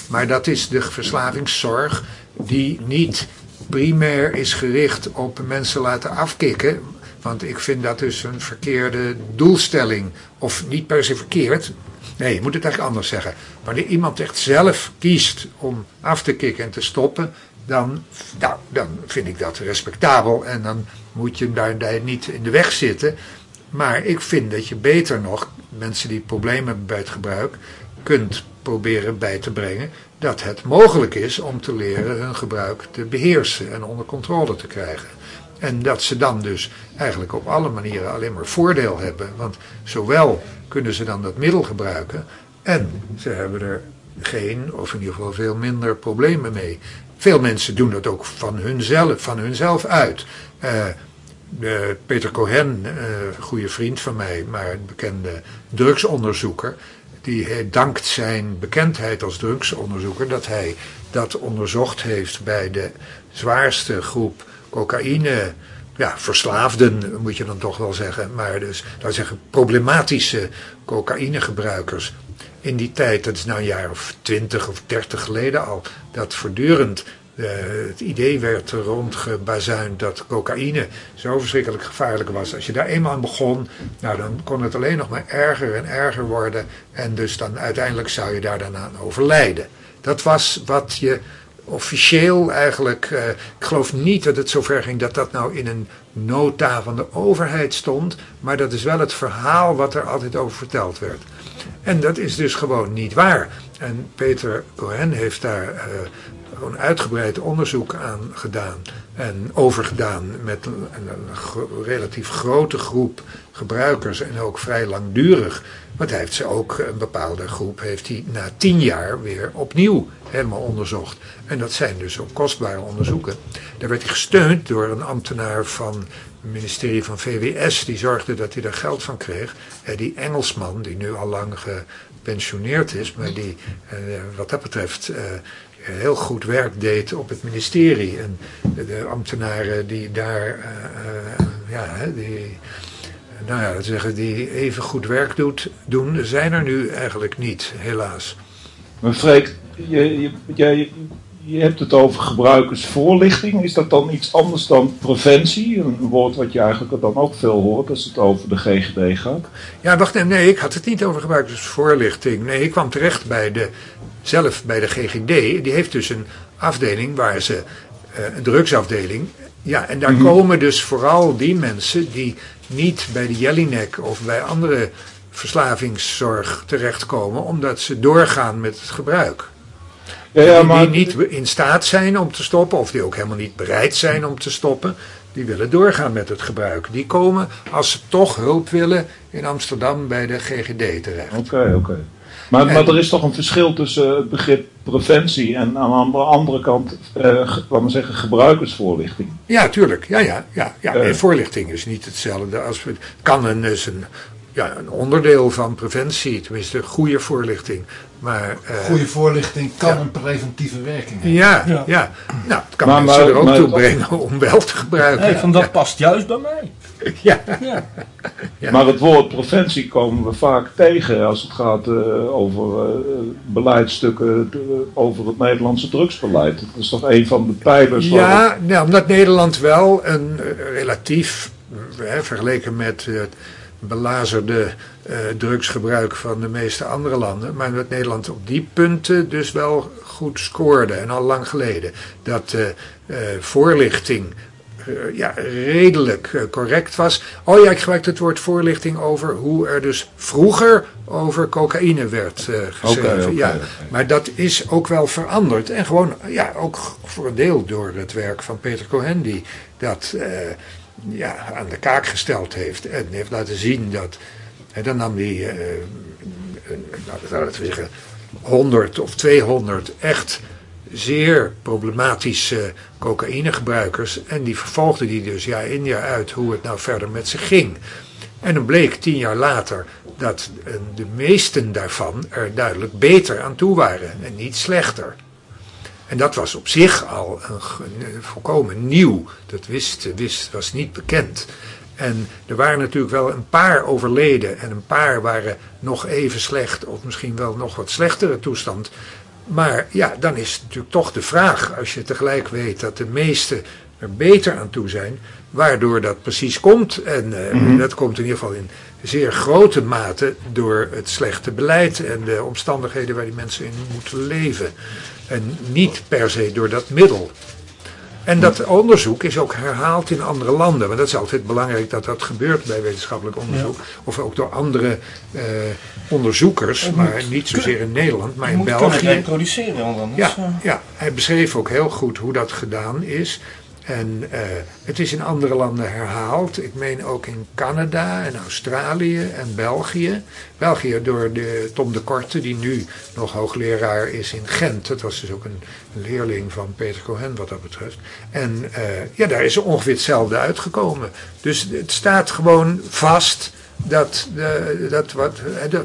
Maar dat is de verslavingszorg die niet primair is gericht op mensen laten afkicken. Want ik vind dat dus een verkeerde doelstelling. Of niet per se verkeerd. Nee, je moet het eigenlijk anders zeggen. Wanneer iemand echt zelf kiest om af te kicken en te stoppen, dan, nou, dan vind ik dat respectabel. En dan moet je hem daar, daar niet in de weg zitten. Maar ik vind dat je beter nog mensen die problemen hebben bij het gebruik kunt proberen bij te brengen dat het mogelijk is om te leren hun gebruik te beheersen en onder controle te krijgen. En dat ze dan dus eigenlijk op alle manieren alleen maar voordeel hebben. Want zowel kunnen ze dan dat middel gebruiken en ze hebben er geen, of in ieder geval veel minder problemen mee. Veel mensen doen dat ook van hunzelf, van hunzelf uit. Eh, Peter Cohen, een goede vriend van mij, maar een bekende drugsonderzoeker, die dankt zijn bekendheid als drugsonderzoeker dat hij dat onderzocht heeft bij de zwaarste groep cocaïne, ja, verslaafden moet je dan toch wel zeggen, maar dus, laten zeggen, problematische cocaïnegebruikers. In die tijd, dat is nou een jaar of twintig of dertig geleden al, dat voortdurend eh, het idee werd rondgebazuind dat cocaïne zo verschrikkelijk gevaarlijk was. Als je daar eenmaal aan begon, nou, dan kon het alleen nog maar erger en erger worden. En dus dan uiteindelijk zou je daar dan aan overlijden. Dat was wat je officieel eigenlijk. eh, ik geloof niet dat het zover ging dat dat nou in een nota van de overheid stond. Maar dat is wel het verhaal wat er altijd over verteld werd. En dat is dus gewoon niet waar. En Peter Cohen heeft daar eh, gewoon uitgebreid onderzoek aan gedaan en overgedaan met een, relatief grote groep gebruikers en ook vrij langdurig. Want hij heeft ze ook, een bepaalde groep, heeft hij na tien jaar weer opnieuw helemaal onderzocht. En dat zijn dus ook kostbare onderzoeken. Daar werd hij gesteund door een ambtenaar van het ministerie van VWS, die zorgde dat hij daar geld van kreeg. Die Engelsman, die nu al lang gepensioneerd is, maar die eh, wat dat betreft eh, heel goed werk deed op het ministerie. En de, ambtenaren die daar, eh, ja, die, nou ja, we zeggen, die even goed werk doet, doen, zijn er nu eigenlijk niet, helaas. Maar Freek, je, je, jij- je hebt het over gebruikersvoorlichting. Is dat dan iets anders dan preventie? Een woord wat je eigenlijk dan ook veel hoort als het over de GGD gaat. Ja, wacht even, nee, ik had het niet over gebruikersvoorlichting. Nee, ik kwam terecht bij de, zelf bij de GGD. Die heeft dus een afdeling waar ze, eh, een drugsafdeling. Ja, en daar komen dus vooral die mensen die niet bij de Jellinek of bij andere verslavingszorg terechtkomen, omdat ze doorgaan met het gebruik. Ja, ja, die, maar die niet in staat zijn om te stoppen, of die ook helemaal niet bereid zijn om te stoppen, die willen doorgaan met het gebruik. Die komen, als ze toch hulp willen, in Amsterdam bij de GGD terecht. Oké, oké. Maar, En- maar er is toch een verschil tussen het begrip preventie en aan de andere kant, eh, laten we zeggen, gebruikersvoorlichting. Ja, tuurlijk. Ja, ja, ja, ja. Eh. En voorlichting is niet hetzelfde als we. Kan een, is een, ja, een onderdeel van preventie, tenminste goede voorlichting. Maar. eh, Goede voorlichting kan Ja. een preventieve werking hebben. Ja, ja, Ja. Nou, het kan Maar- mensen maar- er ook maar- toe brengen om wel te gebruiken. Hey, van dat past juist bij mij. Ja, Ja. Ja. Maar het woord preventie komen we vaak tegen als het gaat eh, over eh, beleidsstukken de- over het Nederlandse drugsbeleid. Dat is toch een van de pijlers waar ja nou, omdat Nederland wel een eh, relatief, eh, hè, vergeleken met het belazerde eh, drugsgebruik van de meeste andere landen, maar dat Nederland op die punten dus wel goed scoorde en al lang geleden. Dat eh, eh, voorlichting eh, ja, redelijk eh, correct was. Oh ja, ik gebruik het woord voorlichting over hoe er dus vroeger over cocaïne werd eh, geschreven. Ja. Maar dat is ook wel veranderd. En gewoon, ja, ook voor een deel door het werk van Peter Cohen, die dat eh, ja, aan de kaak gesteld heeft. En heeft laten zien dat. En dan nam hij, eh, nou, laten we zeggen, 100 of 200 echt zeer problematische cocaïnegebruikers. En die vervolgde die dus jaar in jaar uit hoe het nou verder met ze ging. En dan bleek tien jaar later dat eh, de meesten daarvan er duidelijk beter aan toe waren en niet slechter. En dat was op zich al een, een volkomen nieuw. Dat wist, wist, was niet bekend. En er waren natuurlijk wel een paar overleden en een paar waren nog even slecht of misschien wel nog wat slechtere toestand. Maar ja, dan is het natuurlijk toch de vraag, als je tegelijk weet dat de meesten er beter aan toe zijn, waardoor dat precies komt. En eh, dat komt in ieder geval in zeer grote mate door het slechte beleid en de omstandigheden waar die mensen in moeten leven. En niet per se door dat middel. En dat onderzoek is ook herhaald in andere landen. Want dat is altijd belangrijk dat dat gebeurt bij wetenschappelijk onderzoek. Of ook door andere eh, onderzoekers, maar niet zozeer in Nederland, maar in moet België. reproduceren, want anders... Ja, eh, ja, hij beschreef ook heel goed hoe dat gedaan is. En eh, het is in andere landen herhaald. Ik meen ook in Canada en Australië en België. België door de Tom de Korte, die nu nog hoogleraar is in Gent. Dat was dus ook een leerling van Peter Cohen wat dat betreft. En eh, ja, daar is ongeveer hetzelfde uitgekomen. Dus het staat gewoon vast dat, eh, dat wat,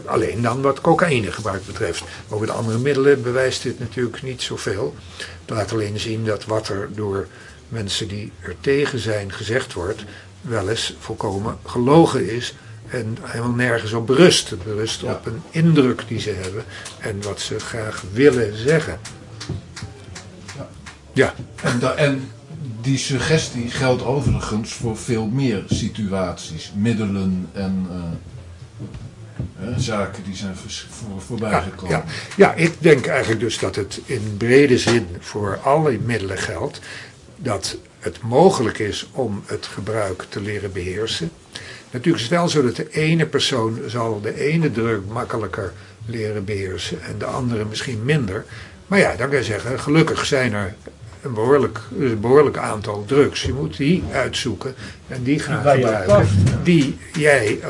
alleen dan wat cocaïnegebruik betreft. Over de andere middelen bewijst dit natuurlijk niet zoveel. Het laat alleen zien dat wat er door mensen die er tegen zijn gezegd wordt, wel eens volkomen gelogen is. En helemaal nergens op berust. Het berust Ja. op een indruk die ze hebben en wat ze graag willen zeggen. Ja. Ja, En, da- en die suggestie geldt overigens voor veel meer situaties, middelen en eh, eh, zaken die zijn voor, voorbij Ja, gekomen. ja. ja, ik denk eigenlijk dus dat het in brede zin voor alle middelen geldt dat het mogelijk is om het gebruik te leren beheersen. Natuurlijk is het wel zo dat de ene persoon zal de ene druk makkelijker leren beheersen en de andere misschien minder. Maar ja, dan kan je zeggen, gelukkig zijn er een behoorlijk, een behoorlijk aantal drugs. Je moet die uitzoeken en die gaan jou gebruiken. past, Die jij eh,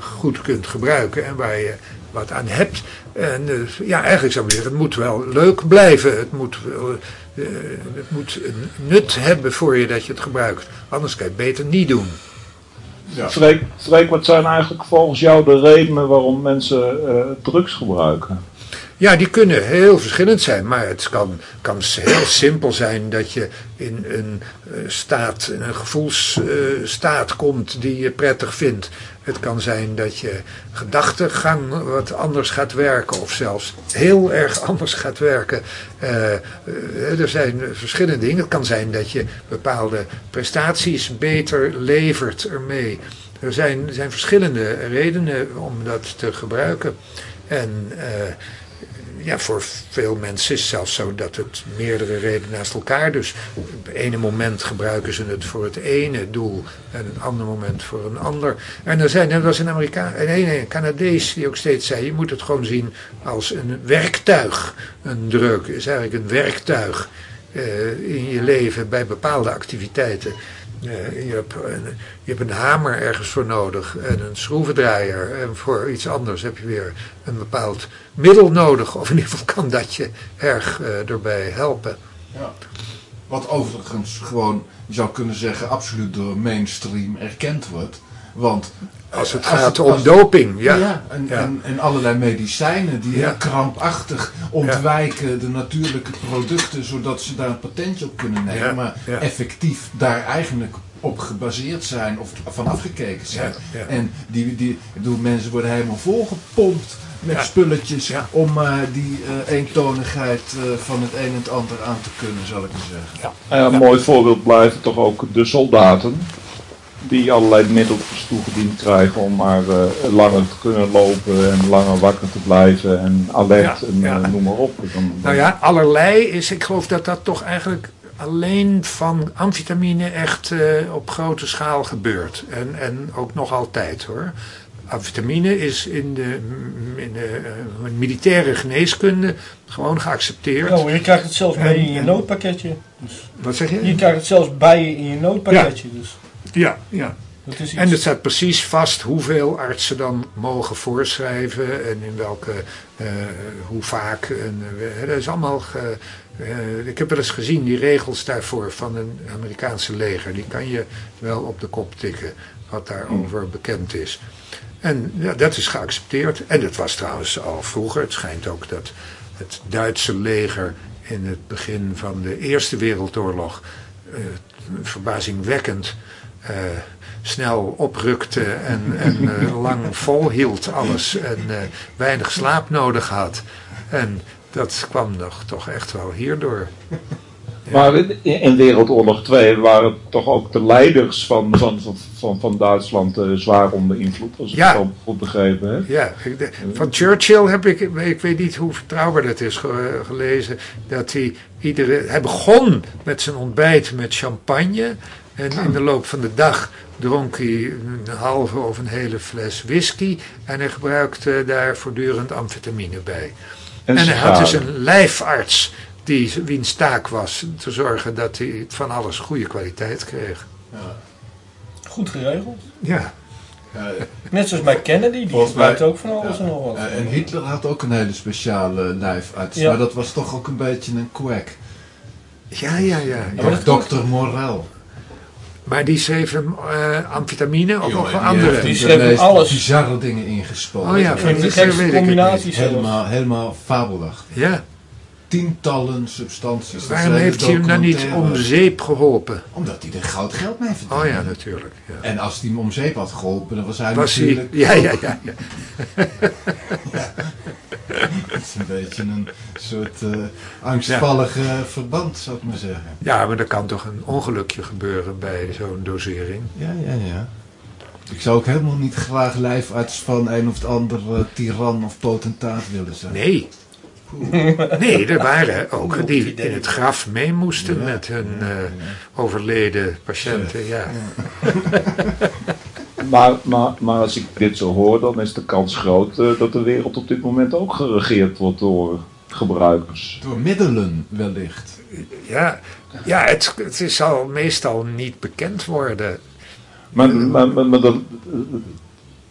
goed kunt gebruiken en waar je wat aan hebt. En eh, ja, eigenlijk zou ik zeggen, het moet wel leuk blijven. Het moet, eh, het moet een nut hebben voor je dat je het gebruikt. Anders kan je het beter niet doen. Freek, Freek, wat zijn eigenlijk volgens jou de redenen waarom mensen eh, drugs gebruiken? Ja, die kunnen heel verschillend zijn, maar het kan, kan heel simpel zijn dat je in een eh, staat, in een gevoelsstaat komt die je prettig vindt. Het kan zijn dat je gedachtegang wat anders gaat werken of zelfs heel erg anders gaat werken. Eh, eh, er zijn verschillende dingen. Het kan zijn dat je bepaalde prestaties beter levert ermee. Er zijn, zijn verschillende redenen om dat te gebruiken. En eh, ja, voor veel mensen is het zelfs zo dat het meerdere redenen naast elkaar. Dus op het ene moment gebruiken ze het voor het ene doel en een ander moment voor een ander. En er zijn, er was een Amerikaan, nee, een Canadees die ook steeds zei, je moet het gewoon zien als een werktuig. Een druk is eigenlijk een werktuig eh, in je leven bij bepaalde activiteiten. Eh, je, hebt een, je hebt een hamer ergens voor nodig en een schroevendraaier. En voor iets anders heb je weer een bepaald middel nodig. Of in ieder geval kan dat je erg eh, erbij helpen. Ja. Wat overigens gewoon, je zou kunnen zeggen, absoluut door mainstream erkend wordt. Want Als het eh, als gaat het- om als- doping, ja. en, Ja. En, en allerlei medicijnen die Ja. heel krampachtig ontwijken de natuurlijke producten, zodat ze daar een patentje op kunnen nemen, Ja, maar ja. effectief daar eigenlijk op gebaseerd zijn of van afgekeken zijn. Ja, ja. En die, die, ik bedoel, mensen worden helemaal volgepompt met Ja. spulletjes Ja. om maar die eh, eentonigheid eh, van het een en het ander aan te kunnen, zal ik maar zeggen. Ja, een mooi voorbeeld blijven toch ook de soldaten. Die allerlei middeltjes toegediend krijgen om maar eh, langer te kunnen lopen en langer wakker te blijven en alert Ja, en ja. eh, noem maar op. Dan- Nou ja, allerlei is, ik geloof dat dat toch eigenlijk alleen van amfetamine echt eh, op grote schaal gebeurt. En, en ook nog altijd hoor. Amfetamine is in de, in de eh, militaire geneeskunde gewoon geaccepteerd. Nou, je krijgt het zelfs bij je in je En- noodpakketje. Dus Wat zeg je? je krijgt het zelfs bij je in je noodpakketje. Dus Ja, ja. dat is iets. En het staat precies vast hoeveel artsen dan mogen voorschrijven en in welke, eh, hoe vaak. En, eh, dat is allemaal. ge- eh, ik heb wel eens gezien die regels daarvoor van een Amerikaanse leger. Die kan je wel op de kop tikken wat daarover bekend is. En ja, dat is geaccepteerd. En dat was trouwens al vroeger. Het schijnt ook dat het Duitse leger in het begin van de Eerste Wereldoorlog verbazingwekkend eh, snel oprukte en, en eh, lang volhield alles en eh, weinig slaap nodig had. En dat kwam nog toch echt wel hierdoor. Maar in, in Wereldoorlog 2 waren toch ook de leiders van, van, van, van, Duitsland zwaar onder invloed, als ik Ja. het zo goed begrepen heb. Ja, van Churchill heb ik, ik weet niet hoe vertrouwbaar dat is ge- gelezen, dat hij iedere, hij begon met zijn ontbijt met champagne en in de loop van de dag dronk hij een halve of een hele fles whisky en hij gebruikte daar voortdurend amfetamine bij. En, En hij had dus een lijfarts die wiens taak was te zorgen dat hij van alles goede kwaliteit kreeg. Goed geregeld. Ja, Net zoals bij Kennedy, die Volgens gebruikt mij- ook van alles ja. en nog wat. En Hitler had ook een hele speciale lijfarts, Ja. maar dat was toch ook een beetje een quack. ja, ja. ja. Ja, Dr. Morel. Maar die schreef hem eh, amfetamine of nog andere. Die schreef hem alles. bizarre dingen ingespoten. Oh ja, van die de gekste combinaties. Helemaal, helemaal fabelachtig. Ja, Tientallen substanties. Waarom heeft hij hem dan niet om zeep geholpen? Omdat hij er goud geld mee verdiende. Oh ja, natuurlijk. Ja. En als hij hem om zeep had geholpen, dan was hij Was hij, natuurlijk... ja, ja, ja, ja. Het is een beetje een soort eh, angstvallige verband, zou ik maar zeggen. ja, maar er kan toch een ongelukje gebeuren bij zo'n dosering. Ja, ja, ja. Ik zou ook helemaal niet graag lijfarts van een of het andere tiran of potentaat willen zijn. Nee. Nee, er waren ook die in het graf mee moesten met hun eh, overleden patiënten. Ja. Maar, maar, maar als ik dit zo hoor, dan is de kans groot eh, dat de wereld op dit moment ook geregeerd wordt door gebruikers. Door middelen wellicht. Ja, ja het, zal meestal niet bekend worden. Maar, maar, maar, maar dan,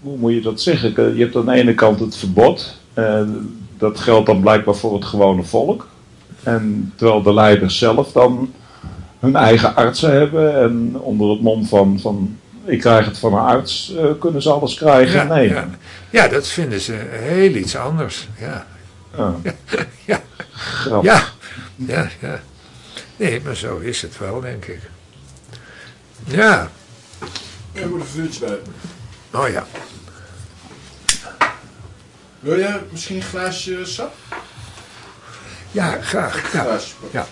hoe moet je dat zeggen? Je hebt aan de ene kant het verbod. En dat geldt dan blijkbaar voor het gewone volk. En terwijl de leiders zelf dan hun eigen artsen hebben. En onder het mom van, van ik krijg het van een arts, eh, kunnen ze alles krijgen. Ja, nee. ja. ja, dat vinden ze heel iets anders. Ja, ja, grappig. ja, ja, ja. Nee, maar zo is het wel, denk ik. Ja, Er wordt een vuurtje bij. oh ja. Wil jij misschien een glaasje sap? Ja, graag. Ja. Ja.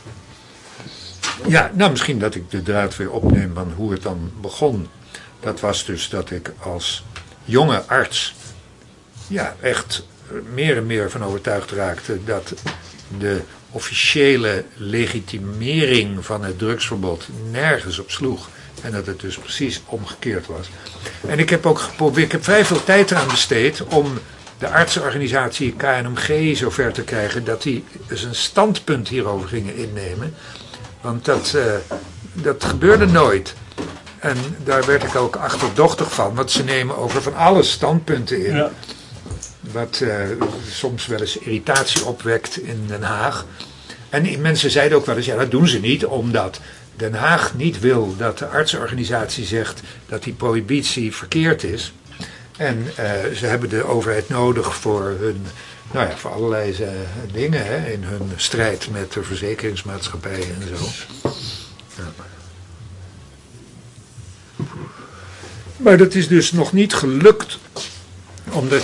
ja, nou misschien dat ik de draad weer opneem van hoe het dan begon. Dat was dus dat ik als jonge arts ja, echt meer en meer van overtuigd raakte dat de officiële legitimering van het drugsverbod nergens op sloeg. En dat het dus precies omgekeerd was. En ik heb ook geprobeerd, ik heb vrij veel tijd eraan besteed om de artsenorganisatie KNMG zover te krijgen dat die eens een standpunt hierover gingen innemen. Want dat, eh, dat gebeurde nooit. En daar werd ik ook achterdochtig van, want ze nemen over van alle standpunten in. Ja. Wat eh, soms wel eens irritatie opwekt in Den Haag. En die mensen zeiden ook wel eens, ja dat doen ze niet omdat Den Haag niet wil dat de artsenorganisatie zegt dat die prohibitie verkeerd is. En eh, ze hebben de overheid nodig voor hun, nou ja, voor allerlei eh, dingen hè, in hun strijd met de verzekeringsmaatschappijen en zo. Ja. Maar dat is dus nog niet gelukt om de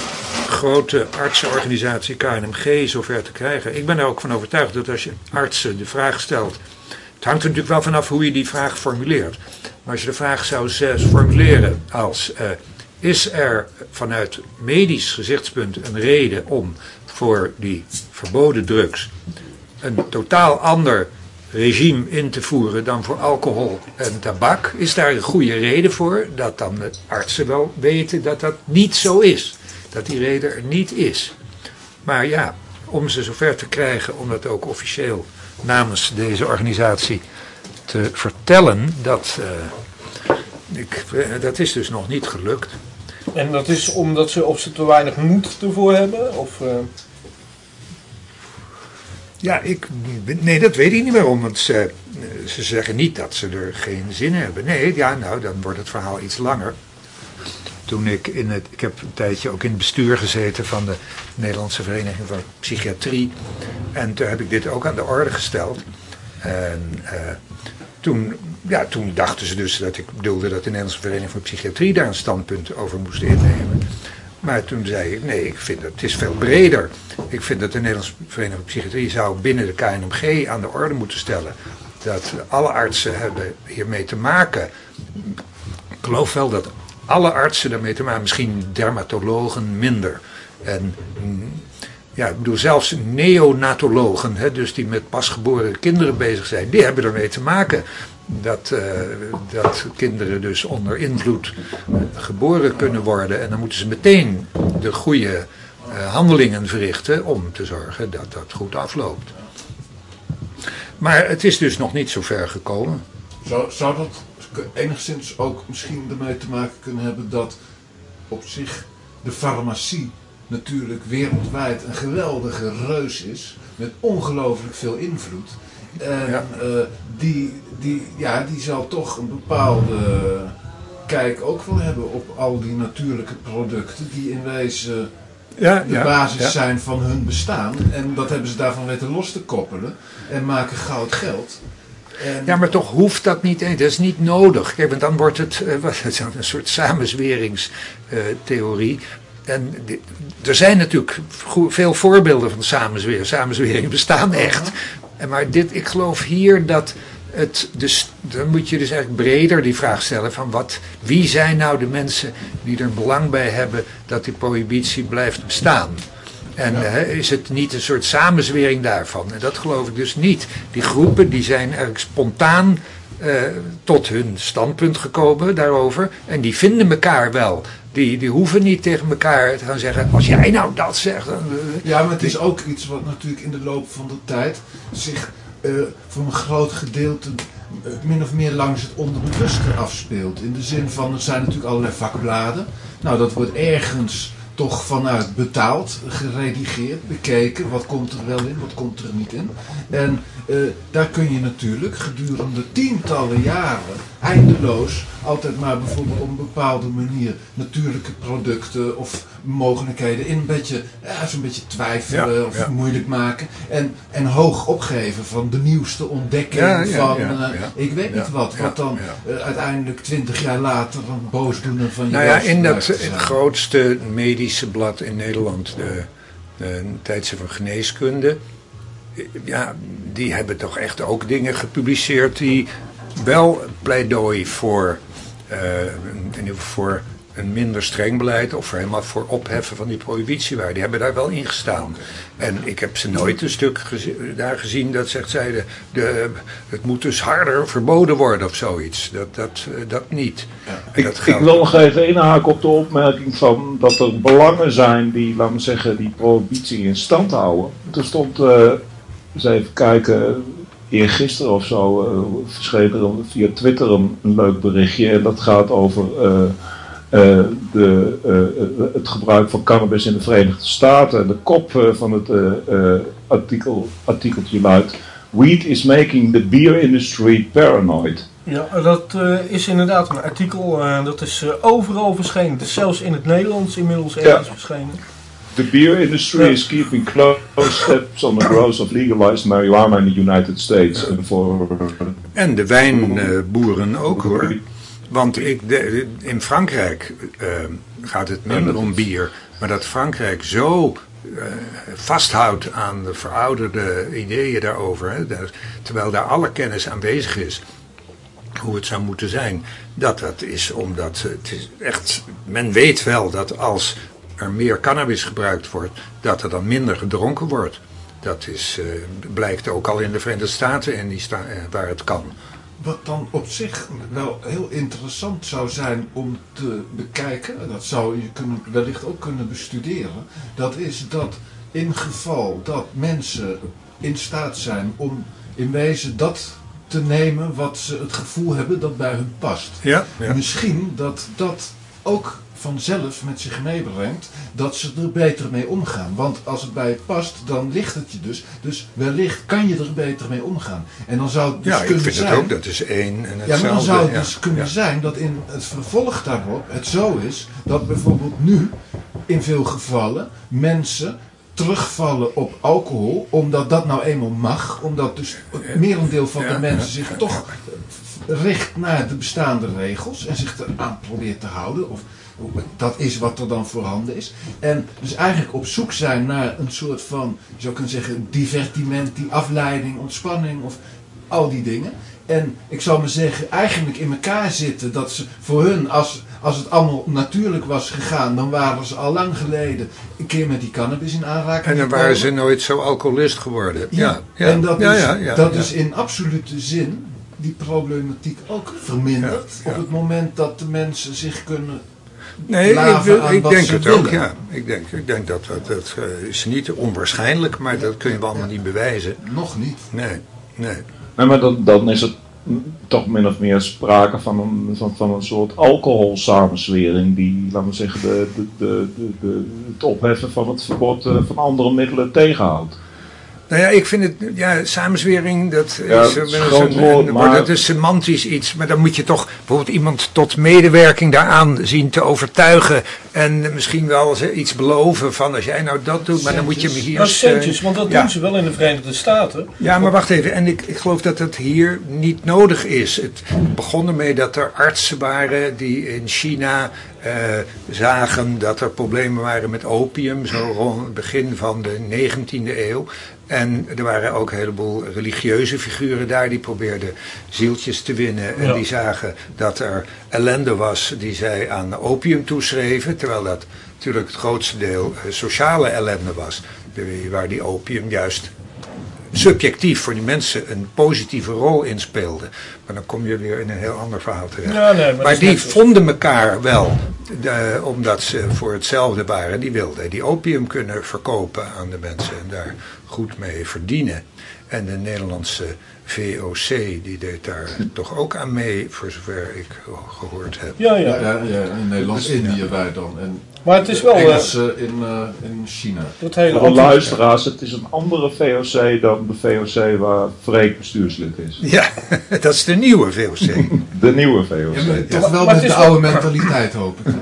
grote artsenorganisatie KNMG zover te krijgen. Ik ben er ook van overtuigd dat als je artsen de vraag stelt. Het hangt er natuurlijk wel vanaf hoe je die vraag formuleert. Maar als je de vraag zou formuleren als: eh, is er vanuit medisch gezichtspunt een reden om voor die verboden drugs een totaal ander regime in te voeren dan voor alcohol en tabak? Is daar een goede reden voor? Dat dan de artsen wel weten dat dat niet zo is. Dat die reden er niet is. Maar ja, om ze zover te krijgen om dat ook officieel namens deze organisatie te vertellen, dat, eh, ik, eh, dat is dus nog niet gelukt. En dat is omdat ze, of ze te weinig moed ervoor hebben? Of, eh, Ja, ik, nee, dat weet ik niet waarom. Want ze, ze zeggen niet dat ze er geen zin in hebben. Nee, ja, nou, dan wordt het verhaal iets langer. Toen ik in het. Ik heb een tijdje ook in het bestuur gezeten van de Nederlandse Vereniging van Psychiatrie. En toen heb ik dit ook aan de orde gesteld. En eh, toen, ja, toen dachten ze dus dat ik bedoelde dat de Nederlandse Vereniging van Psychiatrie daar een standpunt over moest innemen. Maar toen zei ik, nee, ik vind dat het is veel breder. Ik vind dat de Nederlandse Vereniging Psychiatrie zou binnen de KNMG aan de orde moeten stellen. Dat alle artsen hebben hiermee te maken. Ik geloof wel dat alle artsen daarmee te maken, misschien dermatologen minder. En mm, ja, ik bedoel, zelfs neonatologen, hè, dus die met pasgeboren kinderen bezig zijn, die hebben ermee te maken dat, eh, dat kinderen dus onder invloed eh, geboren kunnen worden. En dan moeten ze meteen de goede eh, handelingen verrichten om te zorgen dat dat goed afloopt. Maar het is dus nog niet zo ver gekomen. Zou, zou dat enigszins ook misschien ermee te maken kunnen hebben dat op zich de farmacie natuurlijk wereldwijd een geweldige reus is, met ongelooflijk veel invloed. En Ja. eh, die, die, ja, die zal toch een bepaalde kijk ook wel hebben op al die natuurlijke producten die in wezen Ja, de basis zijn van hun bestaan. En dat hebben ze daarvan weten los te koppelen en maken goud geld. En, Ja, maar toch hoeft dat niet. Dat is niet nodig. Kijk, want dan wordt het, eh, wat, het een soort samenzweringstheorie. en er zijn natuurlijk veel voorbeelden van samenzwering. Samenzweringen bestaan echt. En maar dit, ik geloof hier dat het. Dus, dan moet je dus eigenlijk breder die vraag stellen: van wat, wie zijn nou de mensen die er belang bij hebben dat die prohibitie blijft bestaan? En is het niet een soort samenzwering daarvan? En dat geloof ik dus niet. Die groepen die zijn eigenlijk spontaan eh, tot hun standpunt gekomen daarover. En die vinden elkaar wel. Die, die hoeven niet tegen elkaar te gaan zeggen, als jij nou dat zegt. Dan, eh, Ja, maar het is ook iets wat natuurlijk in de loop van de tijd zich eh, voor een groot gedeelte eh, min of meer langs het onderbewuste afspeelt. In de zin van, er zijn natuurlijk allerlei vakbladen. Nou, dat wordt ergens toch vanuit betaald, geredigeerd, bekeken. Wat komt er wel in, wat komt er niet in. En eh, daar kun je natuurlijk gedurende tientallen jaren eindeloos altijd maar bijvoorbeeld op een bepaalde manier natuurlijke producten of mogelijkheden in een beetje, ja, zo'n beetje twijfelen Ja, of ja. moeilijk maken. En, en hoog opgeven van de nieuwste ontdekking van, eh, ik weet niet wat, wat dan eh, uiteindelijk twintig jaar later een boosdoener van je Nou ja, in dat het grootste medische blad in Nederland, de, de tijdschrift van geneeskunde, eh, ja, die hebben toch echt ook dingen gepubliceerd die wel pleidooi voor, eh, geval voor een minder streng beleid of voor helemaal voor opheffen van die prohibitie waren. Die hebben daar wel in gestaan. En ik heb ze nooit een stuk gezi- daar gezien dat zegt zeiden, de, het moet dus harder verboden worden of zoiets. Dat, dat, eh, dat niet. Ik, dat ik geldt- wil nog even inhaken op de opmerking van dat er belangen zijn die, laten we zeggen, die prohibitie in stand houden. Er stond, eh eens even kijken, eergisteren of zo, eh verscheen er via Twitter een, een leuk berichtje. En dat gaat over eh, eh, de, eh, eh, het gebruik van cannabis in de Verenigde Staten. En de kop eh, van het eh, eh, artikel, artikeltje luidt: Weed is making the beer industry paranoid. Ja, dat eh, is inderdaad een artikel. eh, dat is eh, overal verschenen. Het is zelfs in het Nederlands inmiddels ergens verschenen. The beer industry is keeping close steps on the growth of legalized marijuana in the United States. En de wijnboeren ook hoor. Want ik, de- in Frankrijk eh, gaat het minder om bier. Maar dat Frankrijk zo eh, vasthoudt aan de verouderde ideeën daarover. Hè, terwijl daar alle kennis aanwezig is. Hoe het zou moeten zijn. Dat dat is omdat het is echt. Men weet wel dat als er meer cannabis gebruikt wordt. dat er dan minder gedronken wordt. Dat is, eh, blijkt ook al in de Verenigde Staten en die sta- eh, waar het kan. Wat dan op zich wel heel interessant zou zijn om te bekijken, dat zou je kunnen, wellicht ook kunnen bestuderen, dat is dat in geval dat mensen in staat zijn om in wezen dat te nemen wat ze het gevoel hebben dat bij hun past. Ja, ja. Misschien dat dat ook vanzelf met zich meebrengt dat ze er beter mee omgaan. Want als het bij je past, dan ligt het je dus. Dus wellicht kan je er beter mee omgaan. En dan zou het dus Ja, ik kunnen vind zijn... het ook. Dat is één en hetzelfde. Ja, maar dan zou het ja. dus kunnen Ja. zijn dat in het vervolg daarop het zo is dat bijvoorbeeld nu in veel gevallen mensen terugvallen op alcohol, omdat dat nou eenmaal mag, omdat dus het merendeel van Ja, de mensen ja, zich ja, toch richt naar de bestaande regels en zich eraan probeert te houden. Of dat is wat er dan voorhanden is. En dus eigenlijk op zoek zijn naar een soort van, je zou kunnen zeggen, divertiment, die afleiding, ontspanning of al die dingen. En ik zou maar zeggen, eigenlijk in elkaar zitten dat ze voor hun, als, als het allemaal natuurlijk was gegaan, dan waren ze al lang geleden een keer met die cannabis in aanraking En dan waren ze nooit zo alcoholist geworden. Ja, ja. En dat, ja, is, ja, dat is in absolute zin die problematiek ook verminderd. Op het moment dat de mensen zich kunnen. Nee, ik, wil- denk het ook, ja. Ik denk, ik denk dat dat, dat eh, is niet onwaarschijnlijk, maar dat kun je wel allemaal niet bewijzen. Nog niet. Nee, nee. Nee, maar dan, dan is het toch min of meer sprake van een, van, van een soort alcoholsamenswering die, laten we zeggen, de, de, de, de, de- het opheffen van het verbod eh, van andere middelen tegenhoudt. Nou ja, ik vind het, ja, samenzwering, dat Ja, is, wel een eens groot een- woord, een- maar- dat is semantisch iets. Maar dan moet je toch bijvoorbeeld iemand tot medewerking daaraan zien te overtuigen. En misschien wel eens iets beloven van als jij nou dat doet, maar dan moet je me hier... Maar centjes, want dat ja. doen ze wel in de Verenigde Staten. Ja, maar wacht even. En ik, ik geloof dat het hier niet nodig is. Het begon ermee dat er artsen waren die in China eh, zagen dat er problemen waren met opium, zo rond het begin van de 19e eeuw. En er waren ook een heleboel religieuze figuren daar die probeerden zieltjes te winnen. En Ja. die zagen dat er ellende was die zij aan opium toeschreven. Terwijl dat natuurlijk het grootste deel eh, sociale ellende was. Waar die opium juist subjectief voor die mensen een positieve rol inspeelde. Maar dan kom je weer in een heel ander verhaal terecht. Ja, nee, maar die net- vonden elkaar wel, de- omdat ze voor hetzelfde waren. Die wilden die opium kunnen verkopen aan de mensen en daar goed mee verdienen. En de Nederlandse VOC, die deed daar toch ook aan mee, voor zover ik gehoord heb. Ja, ja. Ja, ja, in Nederlands-Indië wij dan. En Maar het is wel eh, Engelsen in, eh, in China. dat hele Voor luisteraars, het is een andere VOC dan de VOC waar Freek bestuurslid is. Ja, dat is de nieuwe VOC. De nieuwe VOC. Ja, maar toch wel maar met de wel- oude mentaliteit, hoop ik.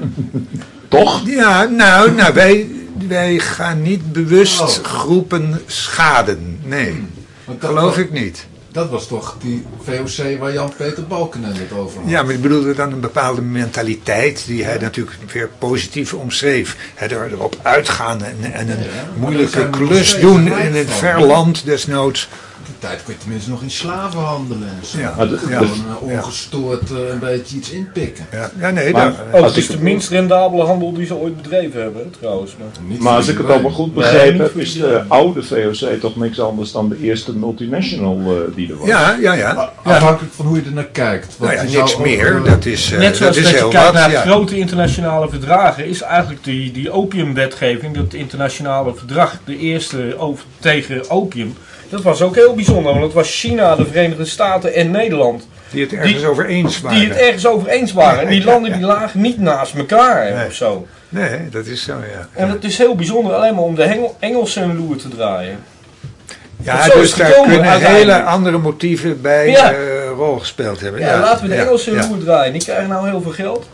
Toch? Ja, nou, nou wij, wij gaan niet bewust Oh. groepen schaden. Nee, dat geloof ik niet. Dat was toch die VOC waar Jan-Peter Balkenende het over had. Ja, maar ik bedoelde dan een bepaalde mentaliteit die hij natuurlijk weer positief omschreef. Hij er, erop uitgaan en, en een Ja, moeilijke klus doen in het van. ver land desnoods. Die tijd kon je tenminste nog in slaven handelen en zo. Ja. Gewoon eh, ongestoord eh, een beetje iets inpikken. Ja, ja nee, Maar- daar- Oh, het Als is de minst rendabele handel die ze ooit bedreven hebben, trouwens. Maar. Maar als ik het allemaal goed Nee, begrepen heb, is de oude VOC toch niks anders dan de eerste multinational eh, die er was. ja, ja, ja. Afhankelijk van hoe je er naar kijkt. Want Nou ja, niks meer. Dat is, eh, Net zoals dat dat, je kijkt wat. naar ja. grote internationale verdragen, is eigenlijk die, die opiumwetgeving, dat internationale verdrag, de eerste over, tegen opium, dat was ook heel bijzonder. Want het was China, de Verenigde Staten en Nederland Die het ergens die- over eens waren. die het ergens over eens waren. En die landen die lagen niet naast elkaar Nee. of zo. Nee, dat is zo, ja. En het is heel bijzonder alleen maar om de Engelsen een loer te draaien. Ja, dus daar kunnen hele andere motieven bij Ja. eh, rol gespeeld hebben. Ja, laten we de ja, Engelsen ja. loer draaien. Die krijgen nou heel veel geld.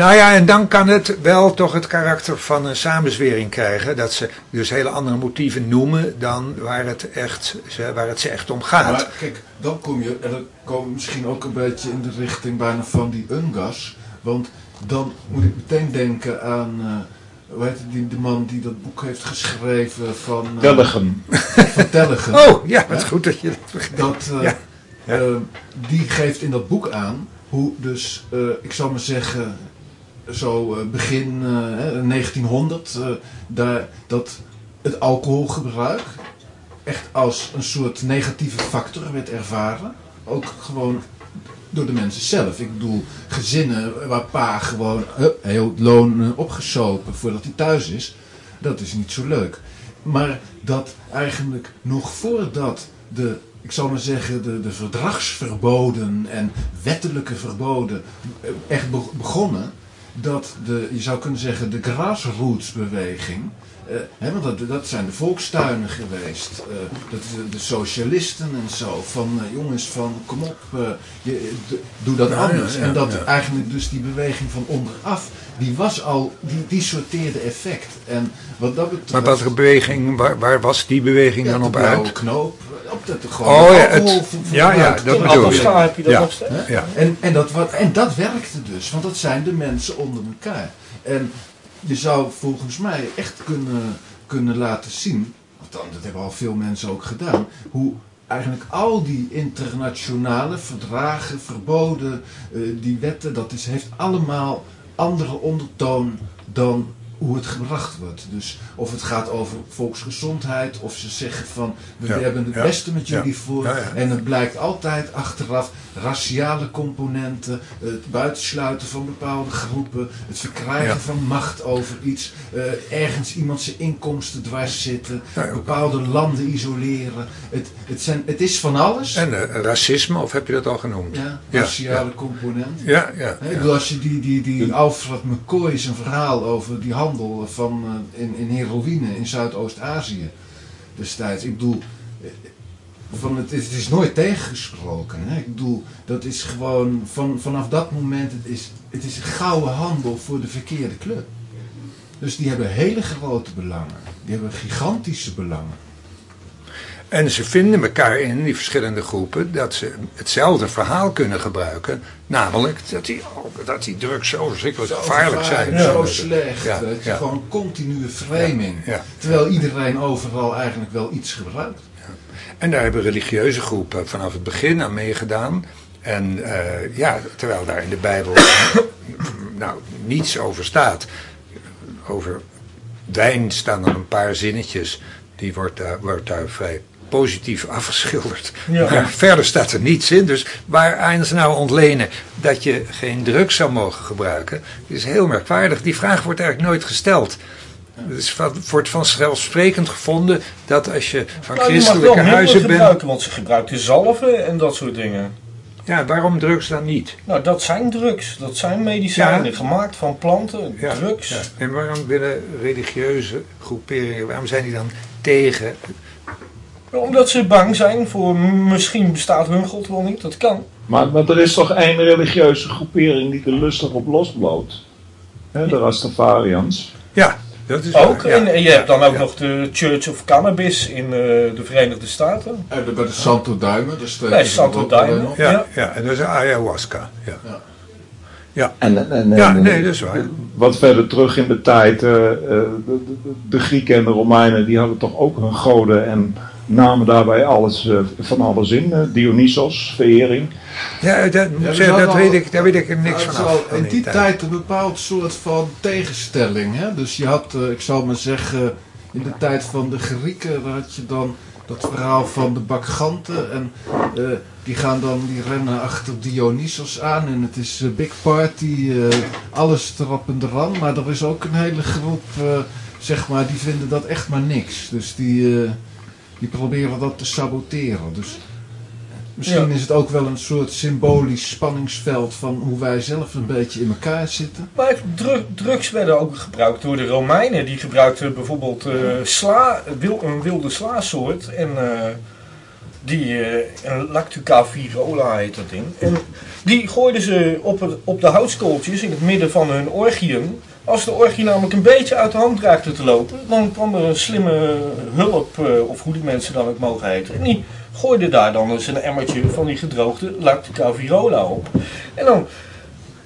Nou ja, en dan kan het wel toch het karakter van een samenzwering krijgen. Dat ze dus hele andere motieven noemen dan waar het, echt, ze- waar het ze echt om gaat. Maar kijk, dan kom je, en dan kom je misschien ook een beetje in de richting bijna van die Ungas. Want dan moet ik meteen denken aan, eh, hoe heet het, die, de man die dat boek heeft geschreven van... eh, Telligem. Van Telligen. Oh, ja, wat goed dat je dat begrijpt. Dat, eh, Ja. Ja. die geeft in dat boek aan hoe dus, eh, ik zal maar zeggen, zo eh, begin eh, hè, 1900, eh, daar, dat het alcoholgebruik echt als een soort negatieve factor werd ervaren. Ook gewoon door de mensen zelf. Ik bedoel, gezinnen waar pa gewoon heel loon eh, opgesopen voordat hij thuis is, dat is niet zo leuk. Maar dat eigenlijk nog voordat de, ik zal maar zeggen, de, de verdragsverboden en wettelijke verboden eh, echt be- begonnen, dat de, je zou kunnen zeggen, de grassroots-beweging, eh, hè, want dat, dat zijn de volkstuinen geweest, eh, dat, de, de socialisten en zo, van eh, jongens, van kom op, je, doe dat Ja, anders. ja, ja, en dat ja. eigenlijk dus die beweging van onderaf, die was al, die, die sorteerde effect. En wat dat betreft... Maar wat beweging, waar, waar was die beweging Ja, dan de op blauwe uit? knoop, op dat gewoon Oh ja, het- ja, ja, dat in bedoel ik. heb je dat Ja. nog steeds. Ja. En, en, dat, wat, en dat werkte dus, want dat zijn de mensen onder elkaar. En je zou volgens mij echt kunnen, kunnen laten zien, althans dat hebben al veel mensen ook gedaan, hoe eigenlijk al die internationale verdragen, verboden, eh, die wetten, dat is, heeft allemaal andere ondertoon dan hoe het gebracht wordt. Dus of het gaat over volksgezondheid, of ze zeggen van we Ja, hebben het ja, beste met ja, jullie voor. ja, ja. En het blijkt altijd achteraf raciale componenten, het buitensluiten van bepaalde groepen, het verkrijgen Ja. van macht over iets, eh, ergens iemand zijn inkomsten dwars zitten, Ja, ja. bepaalde landen isoleren. Het, het, zijn, het is van alles. En eh, racisme, of heb je dat al genoemd? ja, Ja, raciale componenten. Ja, ja. Ik bedoel, als je die, die, die Alfred McCoy zijn verhaal over die handel van, eh, in, in heroïne in Zuidoost-Azië destijds. Ik bedoel, eh, van het, is, het is nooit tegengesproken. Hè? Ik bedoel, dat is gewoon van, vanaf dat moment, het is, het is een gouden handel voor de verkeerde club. Dus die hebben hele grote belangen. Die hebben gigantische belangen. En ze vinden elkaar in, die verschillende groepen, dat ze hetzelfde verhaal kunnen gebruiken. Namelijk dat die, dat die drugs zo verschrikkelijk gevaarlijk zijn. Zo slecht. Ja, je, ja. Gewoon continue framing. Terwijl iedereen overal eigenlijk wel iets gebruikt. En daar hebben religieuze groepen vanaf het begin aan meegedaan. En eh, ja, terwijl daar in de Bijbel nou, niets over staat. Over wijn staan er een paar zinnetjes. Die wordt daar, wordt daar vrij positief afgeschilderd. Ja. Maar verder staat er niets in. Dus waaraan ze nou ontlenen dat je geen drugs zou mogen gebruiken, is heel merkwaardig. Die vraag wordt eigenlijk nooit gesteld. Het wordt vanzelfsprekend gevonden dat als je van Nou, je christelijke huizen bent. gebruiken, want ze gebruikten zalven en dat soort dingen. Ja, waarom drugs dan niet? Nou, dat zijn drugs. Dat zijn medicijnen Ja. gemaakt van planten, Ja, drugs. ja. En waarom willen religieuze groeperingen, waarom zijn die dan tegen? Omdat ze bang zijn voor misschien bestaat hun god wel niet. Dat kan. Maar, maar er is toch één religieuze groepering die er lustig op losbloot. Hè, de Rastafarians. Ja, dat is Ook. waar, ja. En, en je hebt dan ook Ja. nog de Church of Cannabis in eh, de Verenigde Staten. En bij de Santo Duimen, Bij ze Santo Duimen. op. Ja, Ja. ja. en dat is ayahuasca. Ja, En, en, ja nee, dat is waar. Wat verder terug in de tijd, eh, eh, de, de, de Grieken en de Romeinen, die hadden toch ook hun goden en namen daarbij alles, eh, van alles in. eh, Dionysos, verering. Ja, dat, Ja, zeg, zat dat al- weet ik, daar weet ik niks het van is af. in die tijd. tijd een bepaald soort van tegenstelling. Hè? Dus je had, eh, ik zal maar zeggen, in de tijd van de Grieken daar had je dan dat verhaal van de bakganten. En eh, die gaan dan, die rennen achter Dionysos aan. En het is eh, big party, eh, alles erop en eraan. Maar er is ook een hele groep, eh, zeg maar, die vinden dat echt maar niks. Dus die, eh, die proberen dat te saboteren. Dus Misschien Ja. is het ook wel een soort symbolisch spanningsveld van hoe wij zelf een beetje in elkaar zitten. Maar dru- drugs werden ook gebruikt door de Romeinen. Die gebruikten bijvoorbeeld eh, sla, wil, een wilde slaasoort. En eh, die, eh lactuca virola heet dat ding. En die gooiden ze op, het, op de houtskooltjes in het midden van hun orgieën. Als de orgie namelijk een beetje uit de hand dreigde te lopen, dan kwam er een slimme hulp, eh, of hoe die mensen dan ook mogen heten. En die gooide daar dan eens een emmertje van die gedroogde lactuca virola op. En dan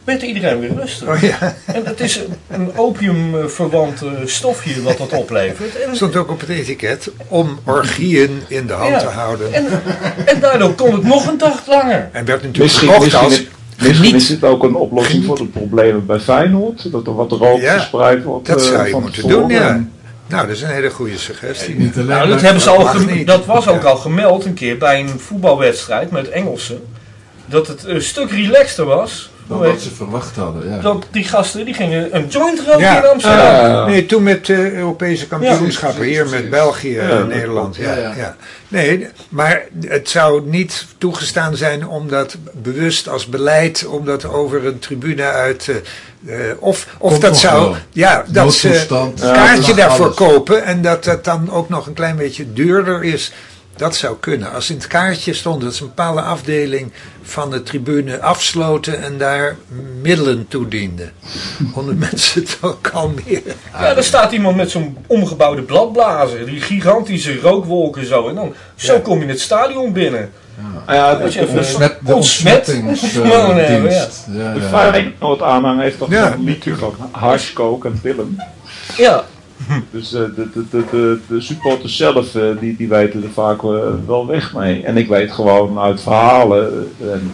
werd iedereen weer rustig. Oh ja, En het is een- een opiumverwant eh, stofje wat dat oplevert. En, stond ook op het etiket om orgieën in de hand Ja. te houden. en, en daardoor kon het nog een dag langer. En werd natuurlijk Misschien, als misschien is dit ook een oplossing voor de problemen bij Feyenoord. Dat er wat rook Ja, verspreid wordt. Dat eh, zou je van moeten doen, ja. Nou, dat is een hele goede suggestie. Niet alleen Nou, dat, maar- hebben ze al dat was ook Ja. al gemeld een keer bij een voetbalwedstrijd met Engelsen. Dat het een stuk relaxter was. Dan wat ze verwacht hadden. Ja. Dat die gasten die gingen een joint roken Ja. in Amsterdam. Nee, toen met de Europese kampioenschappen hier met België Ja, en Nederland. Ja, ja. Nee, maar het zou niet toegestaan zijn om dat bewust als beleid, om dat over een tribune uit. eh, eh, of of Komt dat zou. wel. Ja, dat ze een kaartje daarvoor alles. kopen en dat dat dan ook nog een klein beetje duurder is. Dat zou kunnen. Als in het kaartje stond dat ze een bepaalde afdeling van de tribune afsloten en daar middelen toedienden. Om de mensen te kalmeren. Ja, er staat iemand met zo'n omgebouwde bladblazer. Die gigantische rookwolken zo. En dan zo Ja. kom je het stadion binnen. ah ja, Als je de, even- de, Ontsmet, de Ontsmet. ontsmettingsdienst. Eh, ja. ja, de ja. Feyenoord aanhang heeft toch Ja, een liedje van coke en pillen. Ja, Dus eh, de, de, supporters zelf, eh, die, die weten er vaak eh, wel weg mee. En ik weet gewoon uit verhalen, en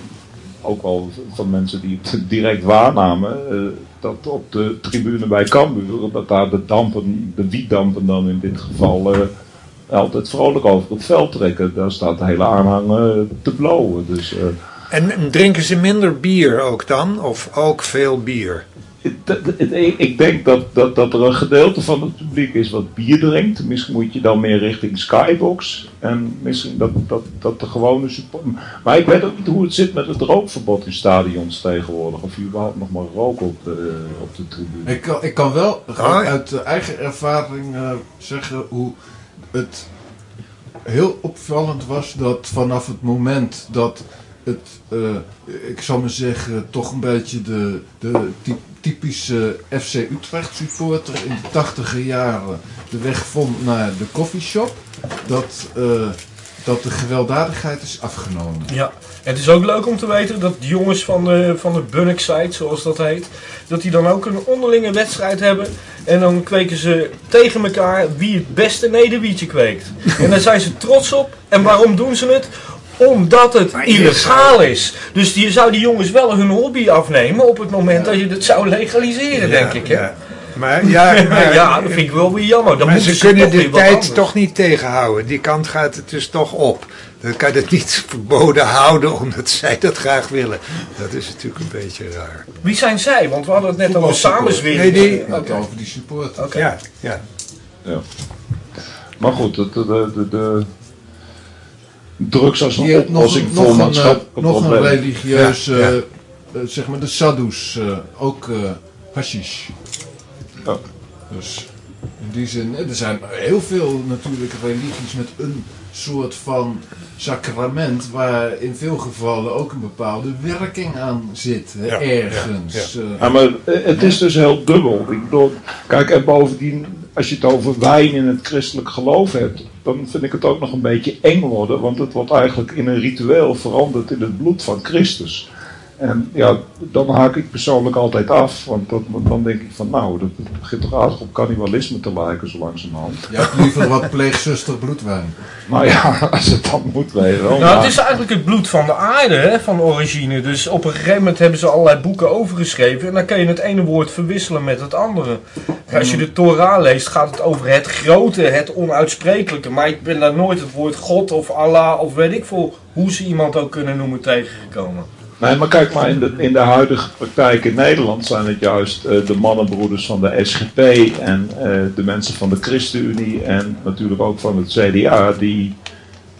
ook wel van mensen die het direct waarnamen, dat op de tribune bij Cambuur, dat daar de dampen, de wietdampen dan in dit geval, altijd vrolijk over het veld trekken. Daar staat de hele aanhang te blowen. Dus en drinken ze minder bier ook dan? Of ook veel bier? Ik ik denk dat, dat, dat er een gedeelte van het publiek is wat bier drinkt. Misschien moet je dan meer richting Skybox. En misschien dat, dat, dat de gewone support. Maar ik weet ook niet hoe het zit met het rookverbod in stadions tegenwoordig. Of je überhaupt nog maar roken op de, op de tribune. Ik kan, ik kan wel gewoon ja. uit eh, eigen ervaring eh, zeggen hoe het heel opvallend was dat vanaf het moment dat het, eh, ik zal maar zeggen, toch een beetje de, de ty- typische FC Utrecht supporter in de tachtiger jaren de weg vond naar de coffeeshop, dat, eh, dat de gewelddadigheid is afgenomen. ja. Het is ook leuk om te weten dat de jongens van de, van de site, zoals dat heet, dat die dan ook een onderlinge wedstrijd hebben. En dan kweken ze tegen elkaar wie het beste nederwietje kweekt. En daar zijn ze trots op. En waarom doen ze het? Omdat het Maar je illegaal is. Dus die, zou die jongens wel hun hobby afnemen op het moment dat je het zou legaliseren, denk ik. Hè? ja. Maar ja, maar, ja, dat vind ik wel weer jammer. Dan maar ze kunnen de tijd anders. toch niet tegenhouden. Die kant gaat het dus toch op. Dan kan je het niet verboden houden omdat zij dat graag willen. Dat is natuurlijk een beetje raar. Wie zijn zij? Want we hadden het net over samenzwering. Nee, die- Net over die support. Oké. Ja, ja. Ja. Maar goed, de, de, de drugs als een oplossing voor nog, een, eh, nog een religieus, Ja, ja. eh, eh, zeg maar de sadhus, ook eh hashish. Ja. Dus in die zin, er zijn heel veel natuurlijk religies met een soort van sacrament waar in veel gevallen ook een bepaalde werking aan zit, hè, Ja, ergens. ja. Ja, maar het is dus heel dubbel. Ik bedoel, kijk, en bovendien, als je het over wijn in het christelijk geloof hebt, dan vind ik het ook nog een beetje eng worden, want het wordt eigenlijk in een ritueel veranderd in het bloed van Christus. En ja, dan haak ik persoonlijk altijd af, want dat, dan denk ik van nou, dat begint toch aardig op cannibalisme te lijken zo langzamerhand. Je hebt liever wat pleegzuster bloedwijn. Nou ja, als het dan moet, weet je wel. Nou, maar- het is eigenlijk het bloed van de aarde, hè, van origine. Dus op een gegeven moment hebben ze allerlei boeken overgeschreven. En dan kan je het ene woord verwisselen met het andere. Als je de Torah leest, gaat het over het grote, het onuitsprekelijke. Maar ik ben daar nooit het woord God of Allah of weet ik veel hoe ze iemand ook kunnen noemen tegengekomen. Nee, maar kijk maar, in de, in de huidige praktijk in Nederland zijn het juist eh, de mannenbroeders van de SGP en eh, de mensen van de ChristenUnie en natuurlijk ook van het CDA die,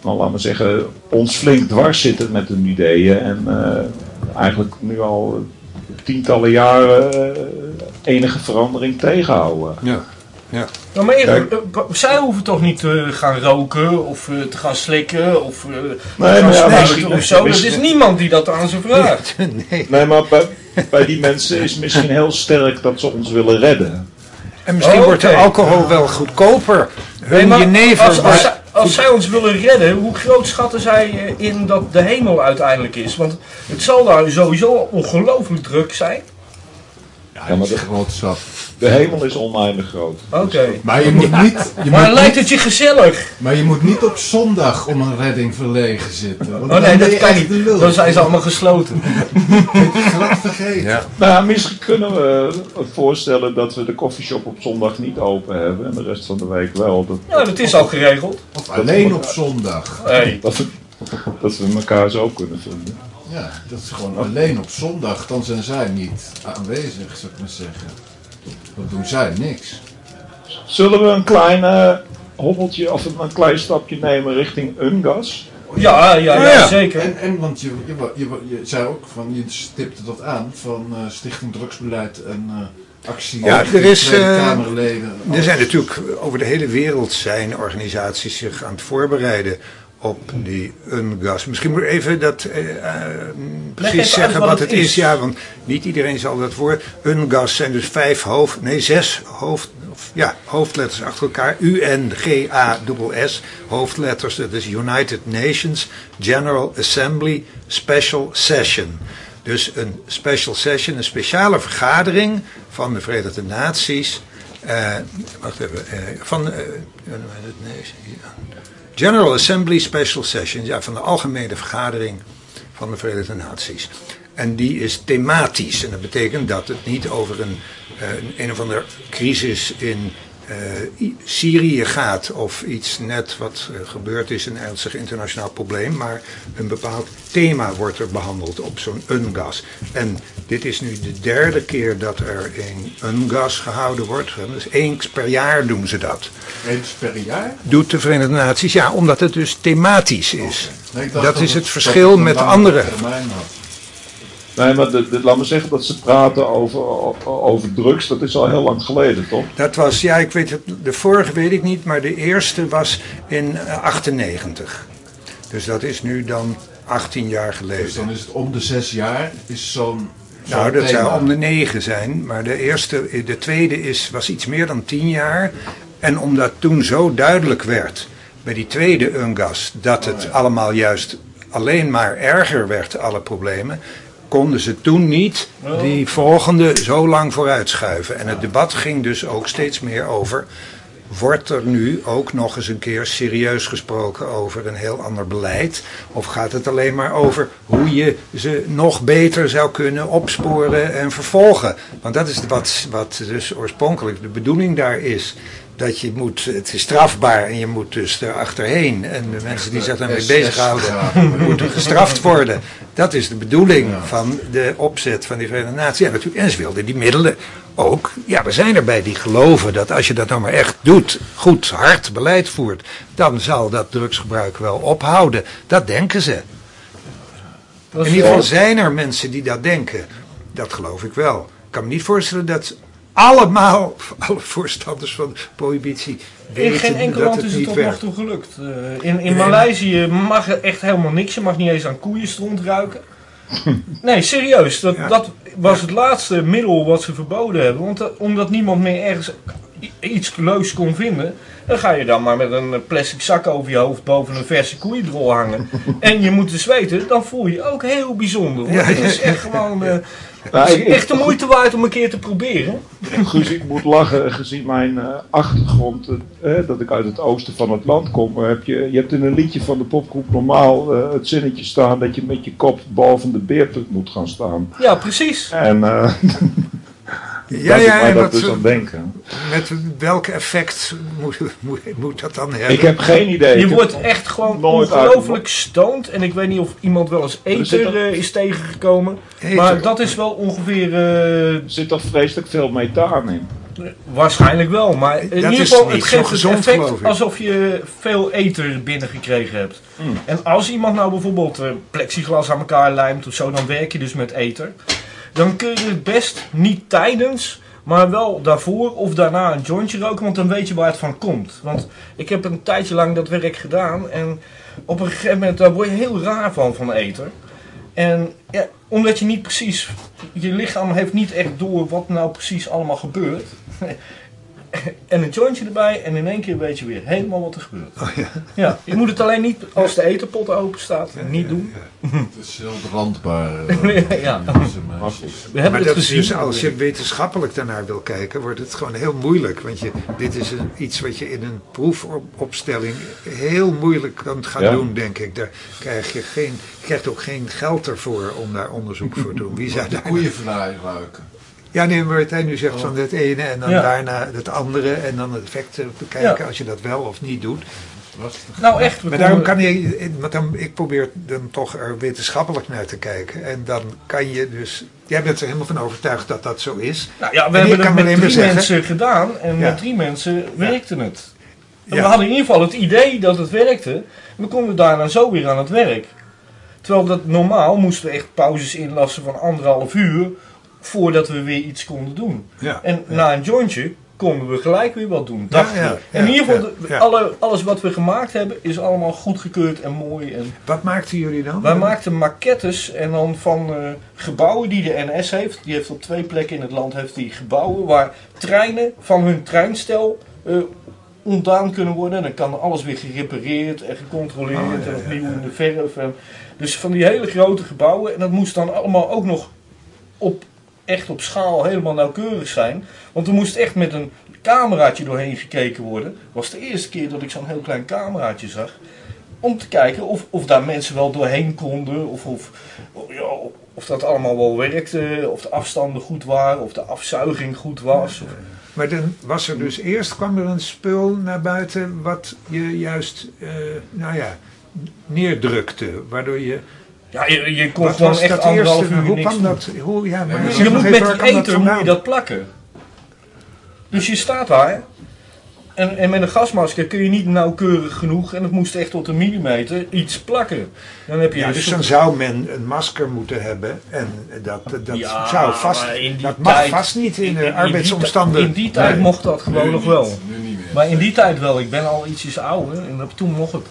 nou, laten we zeggen, ons flink dwars zitten met hun ideeën en eh, eigenlijk nu al tientallen jaren enige verandering tegenhouden. ja. Ja. Nou, maar eh, zij hoeven toch niet te gaan roken of eh, te gaan slikken of eh, te Nee, gaan of zo. Er is niemand die dat aan ze vraagt. Nee. Nee, maar bij, bij die mensen is misschien heel sterk dat ze ons willen redden. En misschien Oh, wordt de alcohol wel goedkoper. Hun jenever als, als, als zij ons willen redden, hoe groot schatten zij eh, in dat de hemel uiteindelijk is? Want het zal daar sowieso ongelooflijk druk zijn. Ja, maar de, Groot zat. de hemel is oneindig groot. Oké. Maar je moet niet, je Maar moet lijkt niet, het je gezellig? maar je moet niet op zondag om een redding verlegen zitten. want Oh nee, dat kan niet. Dan zijn ze allemaal gesloten. Glad vergeten. Ja. Nou, ja, misschien kunnen we voorstellen dat we de koffieshop op zondag niet open hebben en de rest van de week wel. Dat, Ja, dat is al geregeld. Of alleen op zondag. Hey. dat, we, dat we elkaar zo kunnen vinden. Ja, dat is gewoon alleen op zondag. Dan zijn zij niet aanwezig, zou ik maar zeggen. Dan doen zij niks. Zullen we een klein eh, hobbeltje of een, klein stapje nemen richting Ungas? Ja, ja, ja, Ja. zeker. En, en want je, je, je, je zei ook van, je stipte dat aan van eh, Stichting Drugsbeleid en eh, actie. Ja, er is, eh, Kamerleden. Er zijn natuurlijk over de hele wereld zijn organisaties zich aan het voorbereiden op die UNGAS. Misschien moet ik even dat eh, eh, even precies zeggen wat wat het is. is. Ja, want niet iedereen zal dat woord. UNGAS zijn dus vijf hoofd, nee zes hoofd, of, ja, hoofdletters achter elkaar. U-N-G-A-S-S, hoofdletters. Dat is United Nations General Assembly Special Session. Dus een special session, een speciale vergadering van de Verenigde Naties. eh, wacht even, eh, van United Nations. General Assembly Special Session, ja, van de Algemene Vergadering van de Verenigde Naties. En die is thematisch. En dat betekent dat het niet over een, eh, een, een of andere crisis in I- Syrië gaat. Of iets net wat eh, gebeurd is, een ernstig internationaal probleem. Maar een bepaald thema wordt er behandeld op zo'n UNGAS. En dit is nu de derde keer dat er een UNGAS gehouden wordt. Dus eens per jaar doen ze dat Eens per jaar? doet de Verenigde Naties. Ja, omdat het dus thematisch is. Nee, Dat is het- het verschil met andere. Nee, maar de, de- laat me zeggen dat ze praten over, over drugs, dat is al heel lang geleden, toch? Dat was, ja, ik weet het, de vorige weet ik niet, maar de eerste was in eh, 98. Dus dat is nu dan 18 jaar Dus geleden. dan is het om de zes jaar is zo'n Nou, dat thema. zou om de negen zijn, maar de eerste, de tweede is, was iets meer dan 10 jaar. En omdat toen zo duidelijk werd bij die tweede UNGAS dat het allemaal juist alleen maar erger werd, alle problemen, konden ze toen niet die volgende zo lang vooruitschuiven. En het debat ging dus ook steeds meer over wordt er nu ook nog eens een keer serieus gesproken over een heel ander beleid? Of gaat het alleen maar over hoe je ze nog beter zou kunnen opsporen en vervolgen? Want dat is wat, wat dus oorspronkelijk de bedoeling daar is. Dat je moet, het is strafbaar en je moet dus er achterheen. En de mensen die zich daarmee bezighouden, moeten gestraft worden. Dat is de bedoeling van de opzet van die Verenigde Naties. En, natuurlijk, en ze wilden die middelen ook. Ja, er zijn erbij die geloven dat als je dat nou maar echt doet, goed, hard beleid voert, dan zal dat drugsgebruik wel ophouden. Dat denken ze. Dat is In ieder geval zijn er mensen die dat denken. Dat geloof ik wel. Ik kan me niet voorstellen dat allemaal, alle voorstanders van prohibitie In weten geen enkel land is het tot nog toe gelukt. Eh, in in Maleisië mag er echt helemaal niks. Je mag niet eens aan koeienstront ruiken. Nee, serieus. Dat, Ja. dat was het laatste middel wat ze verboden hebben. Want dat- omdat niemand meer ergens iets leuks kon vinden. Dan ga je dan maar met een eh, plastic zak over je hoofd boven een verse koeiendrol hangen. en je moet dus weten, dan voel je je ook heel bijzonder. Want Ja, het is echt gewoon... eh, Nou, het is ik- echt de moeite waard om een keer te proberen. Guus, ik moet lachen gezien mijn eh, achtergrond, eh, eh, dat ik uit het oosten van het land kom. Heb je, je hebt in een liedje van de popgroep normaal het zinnetje staan dat je met je kop boven de beerput moet gaan staan. Ja, precies. En Ja, ja, en dat dus aan denken. met welk effect moet, moet, moet dat dan hebben? Ik heb geen idee. Je wordt echt gewoon ongelooflijk stoned. En ik weet niet of iemand wel eens Er zit ether er- eh, is tegengekomen. Maar dat is wel ongeveer... eh, Er zit toch vreselijk veel methaan in. waarschijnlijk wel. Maar in Dat ieder geval, het geeft het gezond, geloof effect alsof je veel ether binnengekregen hebt. Mm. En als iemand nou bijvoorbeeld eh, plexiglas aan elkaar lijmt of zo, dan werk je dus met ether. Dan kun je het best niet tijdens, maar wel daarvoor of daarna een jointje roken, want dan weet je waar het van komt. Want ik heb een tijdje lang dat werk gedaan en op een gegeven moment daar word je heel raar van, van ether. En ja, omdat je niet precies, je lichaam heeft niet echt door wat nou precies allemaal gebeurt. En een jointje erbij en in één keer weet je weer helemaal wat er gebeurt. Oh, ja. Ja, je moet het alleen niet als de etenpot open staat, niet doen. Het is heel brandbaar. Ja. eh, meisjes. We hebben Maar het dat is gezien. dus, als je wetenschappelijk daarnaar wil kijken, wordt het gewoon heel moeilijk. Want je, dit is een, iets wat je in een proefopstelling heel moeilijk kunt gaan Ja. doen, denk ik. Daar krijg je, geen, je krijgt ook geen geld ervoor om daar onderzoek voor te doen. Wie zou De daar... koeienvlaai ruiken. Ja, nee, maar wat hij nu zegt van het ene en dan Ja. daarna het andere en dan het effect bekijken Ja. als je dat wel of niet doet. Lastig. Nou echt, Maar daarom kan je, want dan, ik probeer dan toch er wetenschappelijk naar te kijken. En dan kan je dus, jij bent er helemaal van overtuigd dat dat zo is. Nou ja, we En hebben het met drie zeggen- mensen gedaan en Ja. met drie mensen werkte het. En. We hadden in ieder geval het idee dat het werkte. We konden daarna zo weer aan het werk. Terwijl dat normaal moesten we echt pauzes inlassen van anderhalf uur voordat we weer iets konden doen. Ja. En na een jointje konden we gelijk weer wat doen. dachten ja, en in ieder geval, de-. Alle, alles wat we gemaakt hebben is allemaal goedgekeurd en mooi. En Wat maakten jullie dan? wij maakten maquettes en dan van eh, gebouwen die de NS heeft. Die heeft op twee plekken in het land heeft die gebouwen waar treinen van hun treinstel eh, ontdaan kunnen worden. Dan kan alles weer gerepareerd en gecontroleerd Oh, ja, en opnieuw in de verf. En, dus van die hele grote gebouwen. En dat moest dan allemaal ook nog op, echt op schaal helemaal nauwkeurig zijn. Want er moest echt met een cameraatje doorheen gekeken worden. Was de eerste keer dat ik zo'n heel klein cameraatje zag. Om te kijken of, of daar mensen wel doorheen konden. Of, of, ja, of dat allemaal wel werkte. Of de afstanden goed waren. Of de afzuiging goed was. Of, Maar dan was er dus eerst, kwam er een spul naar buiten wat je juist, eh, nou ja, neerdrukte. Waardoor je, ja, je, je kon gewoon echt dat anderhalf eerste? uur Hoe niks kwam dat? Hoe, ja, maar Je moet met die eter moet je dat plakken. Dus je staat daar. En, en met een gasmasker kun je niet nauwkeurig genoeg. En het moest echt tot een millimeter iets plakken. Dan heb je Ja, dus dan zou men een masker moeten hebben. En dat, dat Ja, zou vast. Dat mag tijd- vast niet in, in- de in die arbeidsomstandigheden. In die tijd Nee. mocht dat gewoon Nu nog niet, wel. Nu niet meer. Maar in die tijd wel. Ik ben al ietsjes ouder. En dat- toen mocht het.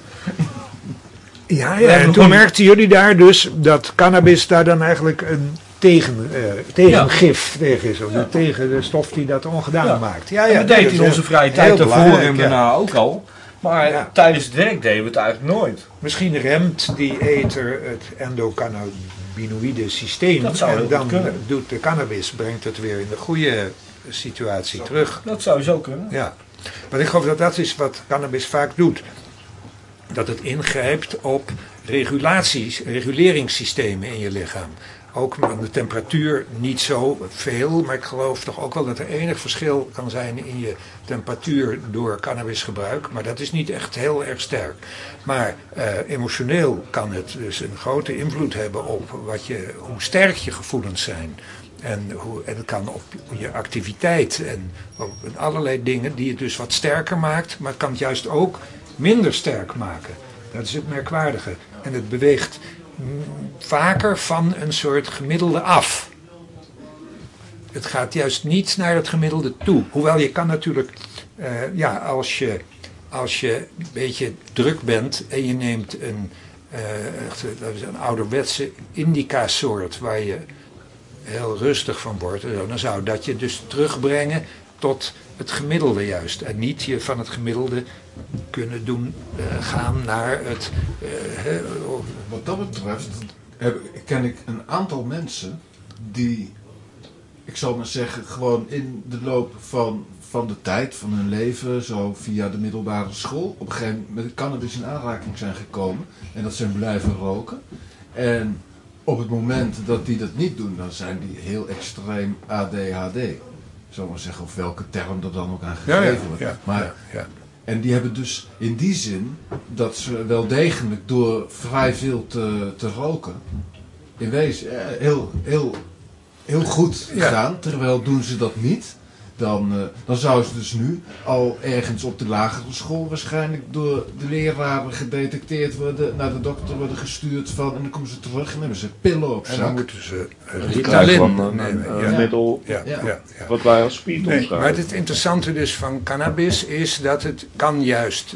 Ja, ja. En toen merkten jullie daar dus dat cannabis daar dan eigenlijk een tegen, eh, tegengif tegen is. Of Ja. tegen de stof die dat ongedaan Ja. maakt. Ja, En ja, deden dat in is onze vrije tijd daarvoor en ja. daarna ook al. Maar Ja. tijdens het werk deden we het eigenlijk nooit. Misschien remt die ether het endocannabinoïde systeem. Dat zou en dan kunnen. doet de cannabis, brengt het weer in de goede situatie terug. Dat zou zo kunnen. Ja. Want ik geloof dat dat is wat cannabis vaak doet. Dat het ingrijpt op regulaties, reguleringssystemen in je lichaam. Ook de temperatuur niet zo veel, maar ik geloof toch ook wel dat er enig verschil kan zijn in je temperatuur door cannabisgebruik. Maar dat is niet echt heel erg sterk. Maar eh, emotioneel kan het dus een grote invloed hebben op wat je, hoe sterk je gevoelens zijn. En, hoe, en het kan op je activiteit en allerlei dingen die het dus wat sterker maakt. Maar het kan het juist ook minder sterk maken. Dat is het merkwaardige. En het beweegt vaker van een soort gemiddelde af. Het gaat juist niet naar het gemiddelde toe. Hoewel je kan natuurlijk, eh, ja, als je, als je een beetje druk bent en je neemt een, echt, dat is een ouderwetse indica-soort waar je heel rustig van wordt, dan zou dat je dus terugbrengen tot het gemiddelde juist. En niet je van het gemiddelde kunnen doen eh, gaan naar het... eh, hè, oh, Wat dat betreft heb, ken ik een aantal mensen die, ik zal maar zeggen, gewoon in de loop van, van de tijd, van hun leven, zo via de middelbare school, op een gegeven moment met cannabis in aanraking zijn gekomen. En dat zijn blijven roken. En op het moment dat die dat niet doen, dan zijn die heel extreem ADHD. Zal maar zeggen, of welke term er dan ook aan gegeven ja, wordt. ja, maar ja, ja. En die hebben dus in die zin dat ze wel degelijk door vrij veel te, te roken, in wezen eh, heel, heel, heel goed Ja. gedaan. Terwijl doen ze dat niet, dan, eh, dan zouden ze dus nu al ergens op de lagere school waarschijnlijk door de leraren gedetecteerd worden, naar de dokter worden gestuurd van, en dan komen ze terug en hebben ze pillen op En dan moeten ze Ritalin dan een, nemen. een, ja. middel Ja, ja, Ja. ja. wat wij als speed Nee, maar het interessante dus van cannabis is dat het kan juist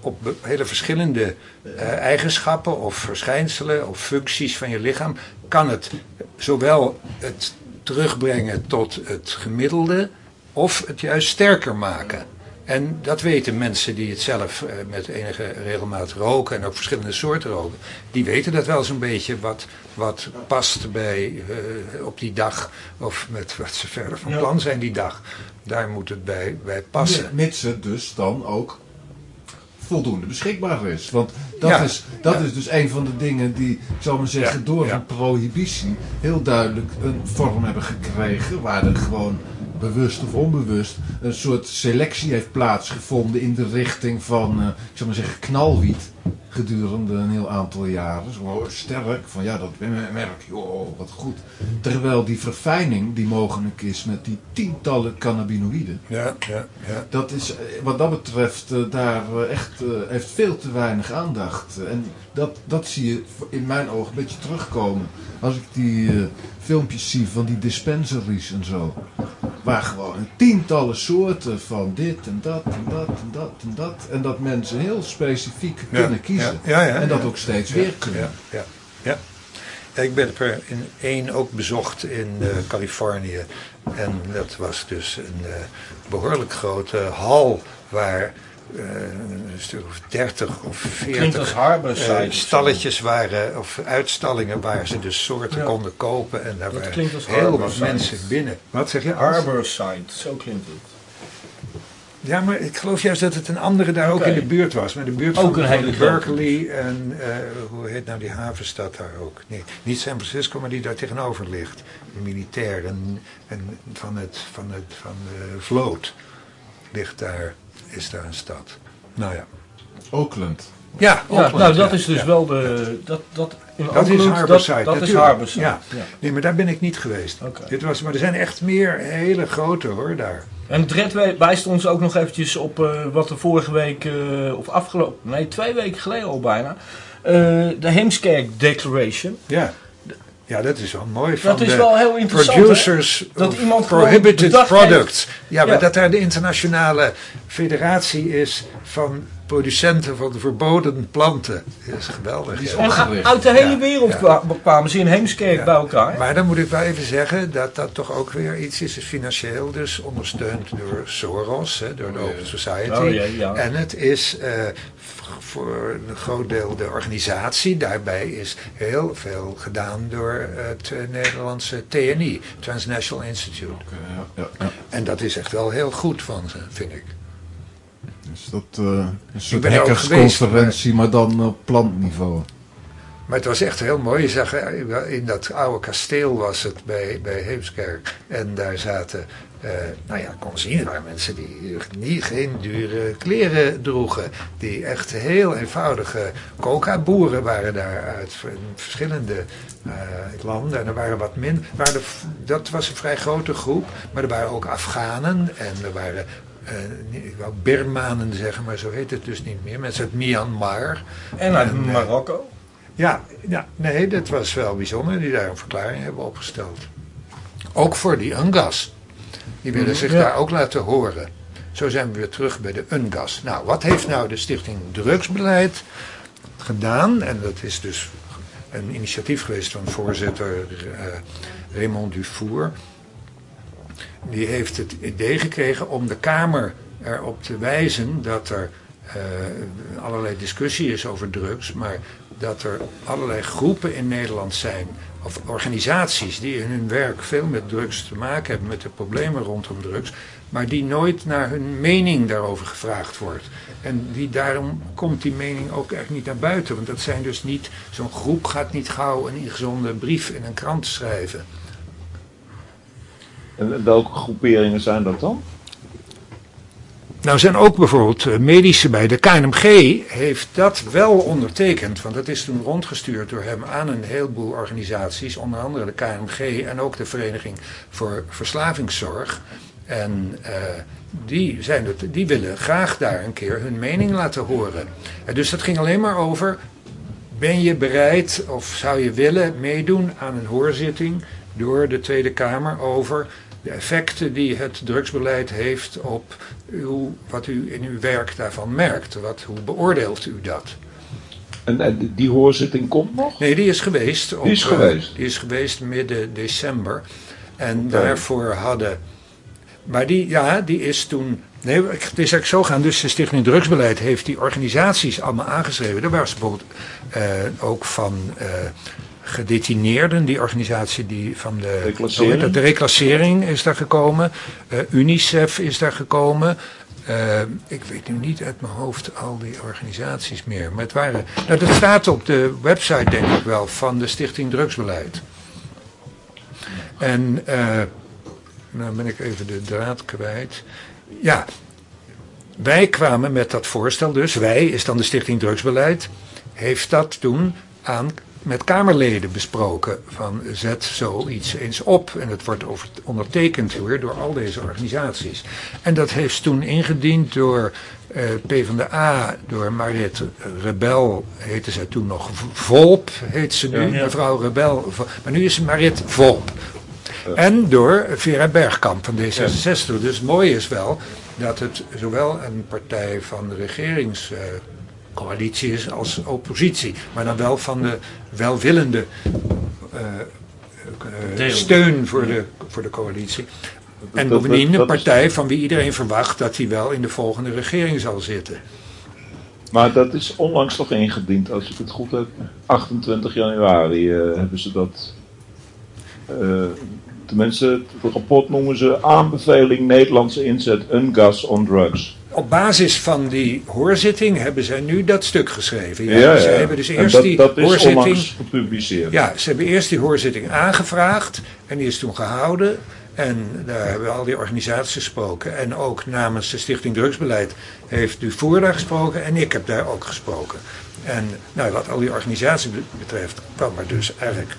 op hele verschillende eh, eigenschappen of verschijnselen of functies van je lichaam, kan het zowel het terugbrengen tot het gemiddelde of het juist sterker maken. En dat weten mensen die het zelf eh, met enige regelmaat roken en ook verschillende soorten roken. Die weten dat wel zo'n beetje wat, wat past bij, eh, op die dag of met wat ze verder van plan zijn die dag. Daar moet het bij, bij passen. Mits het dus dan ook voldoende beschikbaar is. Want dat, Ja. is, dat Ja. is dus een van de dingen die, ik zal maar zeggen, Ja. door een prohibitie heel duidelijk een vorm hebben gekregen. Waar er gewoon bewust of onbewust een soort selectie heeft plaatsgevonden in de richting van, eh, ik zal maar zeggen, knalwiet. Gedurende een heel aantal jaren. Zo sterk, van ja, dat merk je, oh, wat goed. Terwijl die verfijning die mogelijk is met die tientallen cannabinoïden. Ja, ja, ja. Dat is eh, wat dat betreft eh, daar eh, echt eh, heeft veel te weinig aandacht. En dat, dat zie je in mijn ogen een beetje terugkomen. Als ik die eh, filmpjes zie van die dispensaries en zo. Waar gewoon tientallen soorten van dit en dat en dat en dat en dat. En dat mensen heel specifiek Ja, kunnen kiezen. ja, ja, ja, en dat ook steeds weer kunnen. Ja, ja, ja. Ja, Ik ben er in één ook bezocht in eh, Californië. En dat was dus een eh, behoorlijk grote hal waar eh, een stuk of 30 of Klinkt als 40 Harborside. eh, stalletjes waren, of uitstallingen waar ze dus soorten Ja. konden kopen. En daar Dat waren klinkt als heel wat mensen binnen. Wat zeg je? Harborside, zo klinkt het. Ja, maar ik geloof juist dat het een andere daar ook in de buurt was. Maar de buurt Ook van, een van. Berkeley en eh, hoe heet nou die havenstad daar ook? Nee, niet San Francisco, maar die daar tegenover ligt. De militair en, en van, het, van, het, van de vloot ligt daar, is daar een stad. Nou ja. Oakland. Ja, Ja, Oakland, nou dat ja, is dus ja. wel de... Dat, dat, in Dat is Harborside. Dat, dat is. Harborside. Ja. Ja. Nee, maar daar ben ik niet geweest. Dit was, maar er zijn echt meer hele grote hoor daar. En Dred wij- wijst ons ook nog eventjes op eh, wat er vorige week, eh, of afgelopen, nee twee weken geleden al bijna, eh, de Heemskerk Declaration. Ja. Ja, dat is wel mooi. Van Dat is de wel heel interessant. hè? Producers Dat of iemand Prohibited Products. Ja, maar Ja. dat daar de internationale federatie is van producenten van verboden planten. Dat is geweldig. Die is ja. En opgericht. uit de hele Ja, wereld ja. kwamen ze in Heemskerk Ja. bij elkaar. Maar dan moet ik wel even zeggen dat dat toch ook weer iets is, is financieel dus ondersteund door Soros, hè, door de Open Society. Oh, ja, ja. En het is eh, voor een groot deel de organisatie. Daarbij is heel veel gedaan door het eh, Nederlandse TNI, Transnational Institute. Ja, ja, ja. En dat is echt wel heel goed van ze, vind ik. Dus dat uh, een soort er hackersconferentie, maar dan op plantniveau. Maar het was echt heel mooi. Je zag, eh, in dat oude kasteel was het bij, bij Heemskerk. En daar zaten, uh, nou ja, kon zien, er waren mensen die niet, geen dure kleren droegen. Die echt heel eenvoudige coca-boeren waren daar uit verschillende uh, landen. En er waren wat min, waren dat was een vrij grote groep. Maar er waren ook Afghanen en er waren uh, ik wou Birmanen zeggen, maar zo heet het dus niet meer. Mensen uit Myanmar. En uit Marokko. Ja, ja, nee, dat was wel bijzonder die daar een verklaring hebben opgesteld. Ook voor die UNGAS. Die willen mhm, zich daar ook laten horen. Zo zijn we weer terug bij de UNGAS. Nou, wat heeft nou de Stichting Drugsbeleid gedaan? En dat is dus een initiatief geweest van voorzitter uh, Raymond Dufour. Die heeft het idee gekregen om de Kamer erop te wijzen dat er uh, allerlei discussie is over drugs, maar dat er allerlei groepen in Nederland zijn, of organisaties die in hun werk veel met drugs te maken hebben, met de problemen rondom drugs, maar die nooit naar hun mening daarover gevraagd wordt. En die, daarom komt die mening ook echt niet naar buiten, want dat zijn dus niet, zo'n groep gaat niet gauw een ingezonde brief in een krant schrijven. En welke groeperingen zijn dat dan? Nou zijn ook bijvoorbeeld eh, medische bij. De KNMG heeft dat wel ondertekend, want dat is toen rondgestuurd door hem aan een heleboel organisaties, onder andere de KNMG en ook de Vereniging voor Verslavingszorg. En uh, die, zijn het, die willen graag daar een keer hun mening laten horen. En dus dat ging alleen maar over, ben je bereid of zou je willen meedoen aan een hoorzitting door de Tweede Kamer over de effecten die het drugsbeleid heeft op uw, wat u in uw werk daarvan merkt. Wat, hoe beoordeelt u dat? En, die hoorzitting komt nog? Nee, die is geweest. Op, die is geweest? Uh, die is geweest midden december. En daarvoor hadden... Maar die, ja, die is toen... Nee, het is eigenlijk zo gaan. Dus de Stichting Drugsbeleid heeft die organisaties allemaal aangeschreven. Daar was bijvoorbeeld uh, ook van... Uh, gedetineerden, die organisatie die van de reclassering, de reclassering is daar gekomen, uh, UNICEF is daar gekomen. Uh, ik weet nu niet uit mijn hoofd al die organisaties meer. Maar het waren. Nou, dat staat op de website, denk ik wel, van de Stichting Drugsbeleid. En. Uh, nou ben ik even de draad kwijt. Ja, wij kwamen met dat voorstel, dus wij is dan de Stichting Drugsbeleid, heeft dat toen aan met Kamerleden besproken van zet zoiets eens op. En het wordt over, ondertekend weer door al deze organisaties. En dat heeft toen ingediend door uh, PvdA, door Marit Rebel, heette zij toen nog Volp, heet ze nu, mevrouw Rebel. Maar nu is ze Marit Volp. En door Vera Bergkamp van D66. Dus mooi is wel dat het zowel een partij van de regerings... Uh, coalitie is als oppositie. Maar dan wel van de welwillende uh, steun voor de, voor de coalitie. En bovendien een partij van wie iedereen verwacht dat hij wel in de volgende regering zal zitten. Maar dat is onlangs toch ingediend, als ik het goed heb. 28 januari uh, hebben ze dat. Uh, tenminste, het rapport noemen ze aanbeveling Nederlandse inzet UNGAS on drugs op basis van die hoorzitting hebben zij nu dat stuk geschreven. Ja, ja, Ze hebben dus eerst dat, die dat hoorzitting. gepubliceerd. Ja, ze hebben eerst die hoorzitting aangevraagd en die is toen gehouden. En daar hebben al die organisaties gesproken. En ook namens de Stichting Drugsbeleid heeft Dufour daar gesproken en ik heb daar ook gesproken. En nou, wat al die organisaties betreft kwam er dus eigenlijk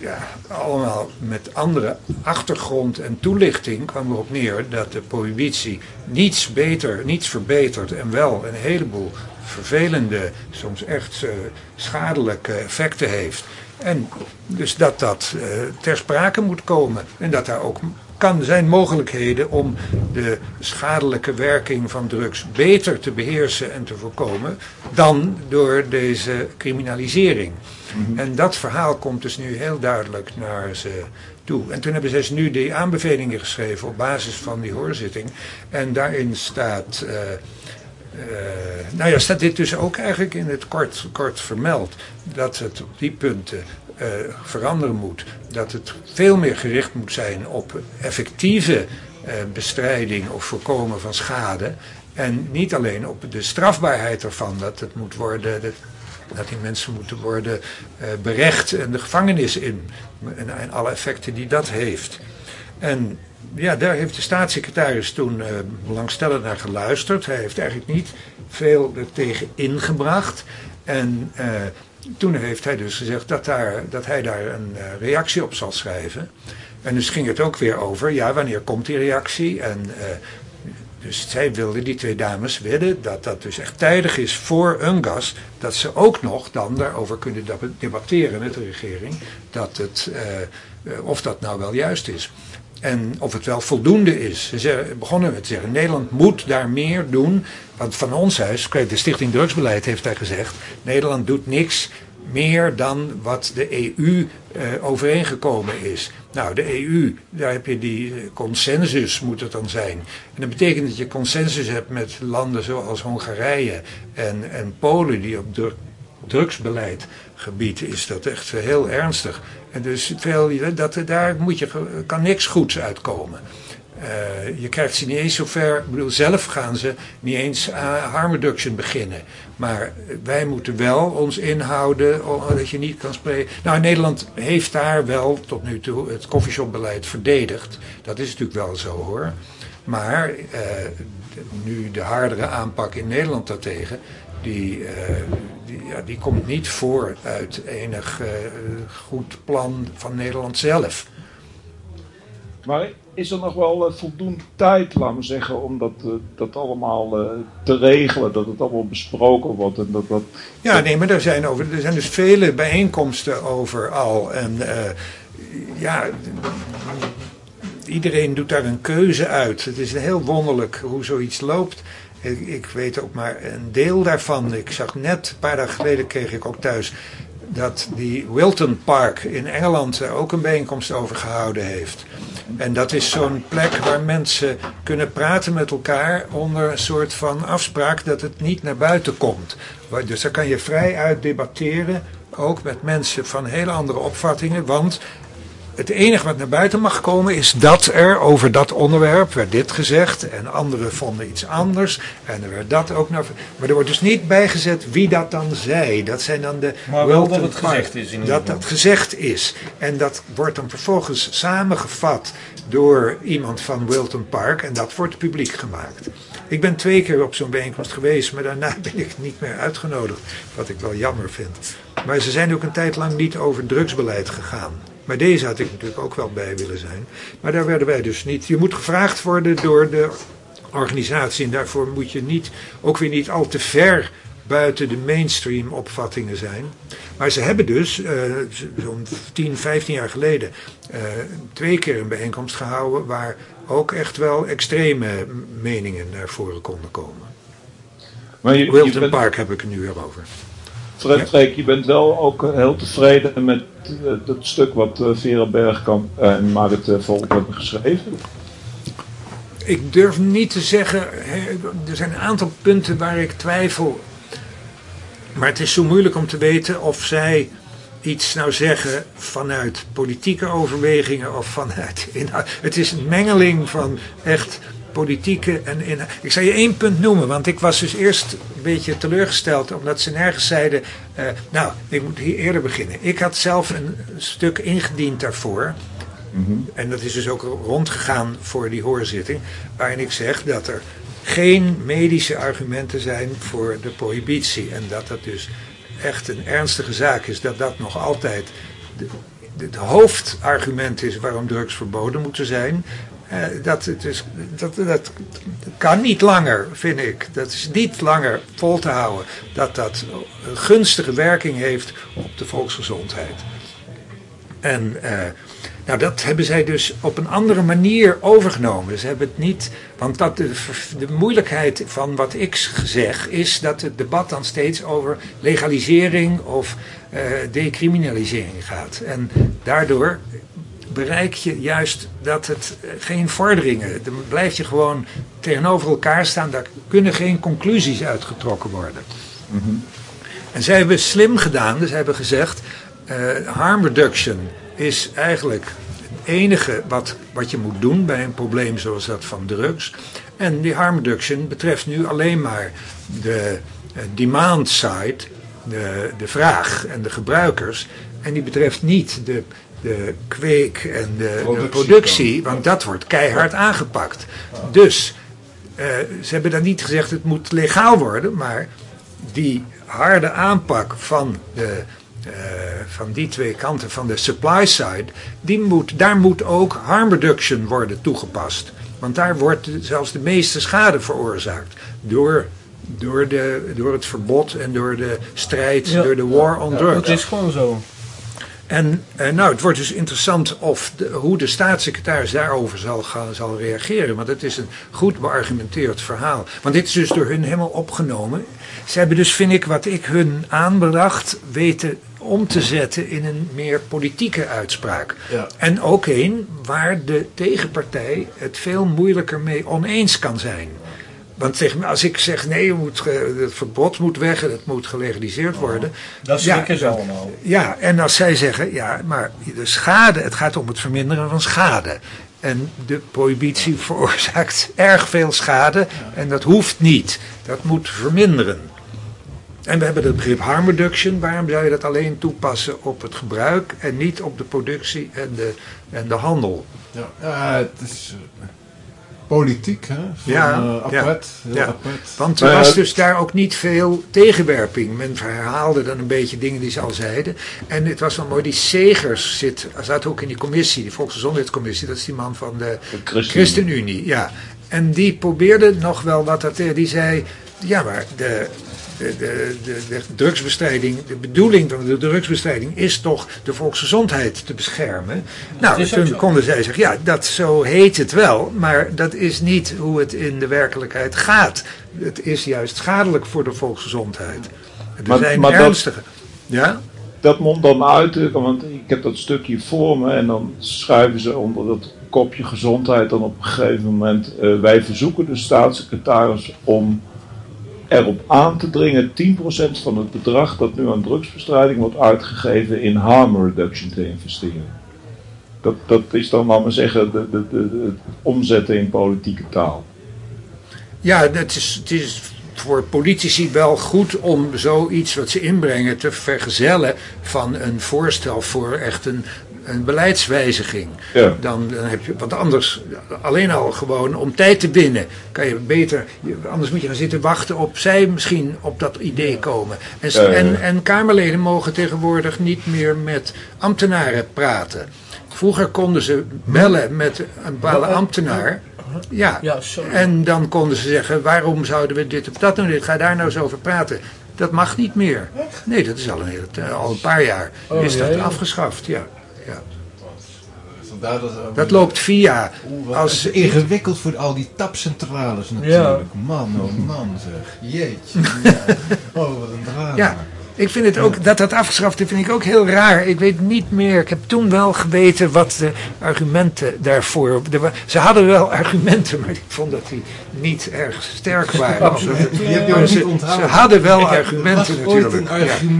ja, allemaal met andere achtergrond en toelichting kwam erop neer dat de prohibitie niets beter, niets verbetert en wel een heleboel vervelende, soms echt uh, schadelijke effecten heeft. En dus dat dat uh, ter sprake moet komen en dat daar ook kan zijn mogelijkheden om de schadelijke werking van drugs beter te beheersen en te voorkomen dan door deze criminalisering. Mhm. En dat verhaal komt dus nu heel duidelijk naar ze toe. En toen hebben ze dus nu die aanbevelingen geschreven op basis van die hoorzitting. En daarin staat. Uh, uh, nou ja, staat dit dus ook eigenlijk in het kort, kort vermeld. Dat het op die punten uh, veranderen moet. Dat het veel meer gericht moet zijn op effectieve uh, bestrijding of voorkomen van schade. En niet alleen op de strafbaarheid ervan, dat het moet worden, dat, die mensen moeten worden uh, berecht en de gevangenis in. En, alle effecten die dat heeft. En ja, daar heeft de staatssecretaris toen belangstellend naar geluisterd. Hij heeft eigenlijk niet veel er tegen ingebracht. En toen heeft hij dus gezegd dat, daar, dat hij daar een reactie op zal schrijven. En dus ging het ook weer over, ja, wanneer komt die reactie? En uh, dus zij wilden, die twee dames willen dat dat dus echt tijdig is voor een gas, dat ze ook nog dan daarover kunnen debatteren met de regering, dat het, uh, of dat nou wel juist is. En of het wel voldoende is. Ze begonnen met te zeggen, Nederland moet daar meer doen. Want van ons huis, de Stichting Drugsbeleid heeft daar gezegd, Nederland doet niks meer dan wat de EU uh, overeengekomen is. Nou, de EU, daar heb je die consensus, moet het dan zijn. En dat betekent dat je consensus hebt met landen zoals Hongarije en, en Polen, die op druk, drugsbeleidgebied is dat echt heel ernstig. En dus dat, daar moet je, kan niks goeds uitkomen. Uh, je krijgt ze niet eens zover, ik bedoel, zelf gaan ze niet eens aan harm reduction beginnen. Maar wij moeten wel ons inhouden dat je niet kan spreken. Nou, Nederland heeft daar wel tot nu toe het coffeeshopbeleid verdedigd. Dat is natuurlijk wel zo hoor. Maar uh, nu de hardere aanpak in Nederland daartegen, die, uh, die, ja, die komt niet voort uit enig goed plan van Nederland zelf. Maar is er nog wel uh, voldoende tijd, laten we zeggen, om dat, dat allemaal te regelen, dat het allemaal besproken wordt en dat dat... Ja, nee, maar er zijn, over, er zijn dus vele bijeenkomsten over al en ja, iedereen doet daar een keuze uit. Het is heel wonderlijk hoe zoiets loopt. Ik, ik weet ook maar een deel daarvan. Ik zag net, een paar dagen geleden kreeg ik ook thuis dat die Wilton Park in Engeland ook een bijeenkomst over gehouden heeft. En dat is zo'n plek waar mensen kunnen praten met elkaar onder een soort van afspraak dat het niet naar buiten komt. Dus daar kan je vrij uit debatteren, ook met mensen van hele andere opvattingen, want het enige wat naar buiten mag komen is dat er over dat onderwerp werd dit gezegd en anderen vonden iets anders en er werd dat ook naar. Maar er wordt dus niet bijgezet wie dat dan zei. Dat zijn dan de. Maar wel dat het gezegd is. In dat dat gezegd is. En dat wordt dan vervolgens samengevat door iemand van Wilton Park en dat wordt publiek gemaakt. Ik ben twee keer op zo'n bijeenkomst geweest, maar daarna ben ik niet meer uitgenodigd. Wat ik wel jammer vind. Maar ze zijn ook een tijd lang niet over drugsbeleid gegaan. Maar deze had ik natuurlijk ook wel bij willen zijn. Maar daar werden wij dus niet. Je moet gevraagd worden door de organisatie. En daarvoor moet je niet, ook weer niet al te ver buiten de mainstream opvattingen zijn. Maar ze hebben dus uh, zo'n 10, 15 jaar geleden uh, twee keer een bijeenkomst gehouden waar ook echt wel extreme meningen naar voren konden komen. Maar je, Wilton je bent... Park heb ik het nu weer over. Fred Freek, je bent wel ook heel tevreden met uh, dat stuk wat Vera Bergkamp en Marit Volk hebben geschreven? Ik durf niet te zeggen, er zijn een aantal punten waar ik twijfel maar het is zo moeilijk om te weten of zij iets nou zeggen vanuit politieke overwegingen of vanuit inhoud. Het is een mengeling van echt politieke en inhoud. Ik zal je één punt noemen, want ik was dus eerst een beetje teleurgesteld omdat ze nergens zeiden, uh, nou, ik moet hier eerder beginnen. Ik had zelf een stuk ingediend daarvoor. Mm -hmm. En dat is dus ook rondgegaan voor die hoorzitting, waarin ik zeg dat er geen medische argumenten zijn voor de prohibitie. En dat dat dus echt een ernstige zaak is, dat dat nog altijd het hoofdargument is waarom drugs verboden moeten zijn. Uh, dat, is, dat, dat, kan niet langer, vind ik. Dat is niet langer vol te houden dat dat een gunstige werking heeft op de volksgezondheid. En uh, nou, dat hebben zij dus op een andere manier overgenomen. Ze hebben het niet. Want dat de, de moeilijkheid van wat ik zeg is dat het debat dan steeds over legalisering of uh, decriminalisering gaat. En daardoor bereik je juist dat het geen vorderingen. Dan blijf je gewoon tegenover elkaar staan. Daar kunnen geen conclusies uitgetrokken worden. Mm -hmm. En zij hebben slim gedaan. Dus hebben gezegd: uh, harm reduction is eigenlijk enige wat, wat je moet doen bij een probleem zoals dat van drugs. En die harm reduction betreft nu alleen maar de eh, demand side, de, de vraag en de gebruikers. En die betreft niet de, de kweek en de de Productie want dat wordt keihard aangepakt. Dus eh, ze hebben dan niet gezegd het moet legaal worden, maar die harde aanpak van, de, eh, van die twee kanten van de supply side, die moet, daar moet ook harm reduction worden toegepast. Want daar wordt zelfs de meeste schade veroorzaakt door, door, de, door het verbod en door de strijd, Ja. door de war on drugs. Dat is gewoon zo. En eh, nou, het wordt dus interessant of de, hoe de staatssecretaris daarover zal, gaan, zal reageren. Want het is een goed beargumenteerd verhaal. Want dit is dus door hun helemaal opgenomen. Ze hebben dus, vind ik, wat ik hun aanbedacht weten om te zetten in een meer politieke uitspraak. Ja. En ook een waar de tegenpartij het veel moeilijker mee oneens kan zijn. Want als ik zeg nee, moet, het verbod moet weg en het moet gelegaliseerd worden. Dat Ja, schrikken ze allemaal. Ja, en als zij zeggen, ja, maar de schade, het gaat om het verminderen van schade. En de prohibitie veroorzaakt erg veel schade en dat hoeft niet. Dat moet verminderen. En we hebben het begrip harm reduction. Waarom zou je dat alleen toepassen op het gebruik en niet op de productie en de, en de handel? Ja, ja het is eh, politiek, hè? Van, Ja, eh, ja, apart, heel ja. apart. Want er ja, was dus daar ook niet veel tegenwerping. Men herhaalde dan een beetje dingen die ze al zeiden. En het was wel mooi, die Segers zit, zat ook in die commissie, die Volksgezondheidscommissie. Dat is die man van de ChristenUnie. ChristenUnie. Ja. En die probeerde nog wel wat dat Die zei, ja maar de, de, de, de, drugsbestrijding, de bedoeling van de drugsbestrijding is toch de volksgezondheid te beschermen. Nou, toen zo. konden zij zeggen, ja, dat zo heet het wel, maar dat is niet hoe het in de werkelijkheid gaat. Het is juist schadelijk voor de volksgezondheid. Er Maar- zijn maar dat- ernstige. Ja? dat moet dan uitdrukken, want ik heb dat stukje voor me en dan schrijven ze onder dat kopje gezondheid dan op een gegeven moment. eh, wij verzoeken de staatssecretaris om erop aan te dringen 10% van het bedrag dat nu aan drugsbestrijding wordt uitgegeven in harm reduction te investeren. Dat, dat is dan, laten we zeggen, de, de, de, het omzetten in politieke taal. Ja, het is, het is voor politici wel goed om zoiets wat ze inbrengen te vergezellen van een voorstel voor echt een, een beleidswijziging. Ja. Dan, dan heb je, want anders, alleen al gewoon om tijd te winnen, kan je beter, je- anders moet je gaan zitten wachten op zij misschien op dat idee komen. En, s- Ja, ja, ja. en, en Kamerleden mogen tegenwoordig niet meer met ambtenaren praten. Vroeger konden ze bellen met een bepaalde ambtenaar. Ja, Ja, en dan konden ze zeggen, waarom zouden we dit of dat doen? Ik ga daar nou eens over praten. Dat mag niet meer. Nee, dat is al een, hele- al een paar jaar. Oh, is dat jee. afgeschaft, ja. Ja. Vandaar dat, Dat loopt via. Als, is ingewikkeld voor al die tapcentrales natuurlijk. Man, oh man zeg. Jeetje. Ja. Oh, wat een drama. ja, ik vind het ook, dat dat afgeschaft is, vind ik ook heel raar. Ik weet niet meer, ik heb toen wel geweten wat de argumenten daarvoor... Ze hadden wel argumenten, maar ik vond dat die niet erg sterk waren. Ze, niet onthouden. ze hadden wel Ik argumenten natuurlijk.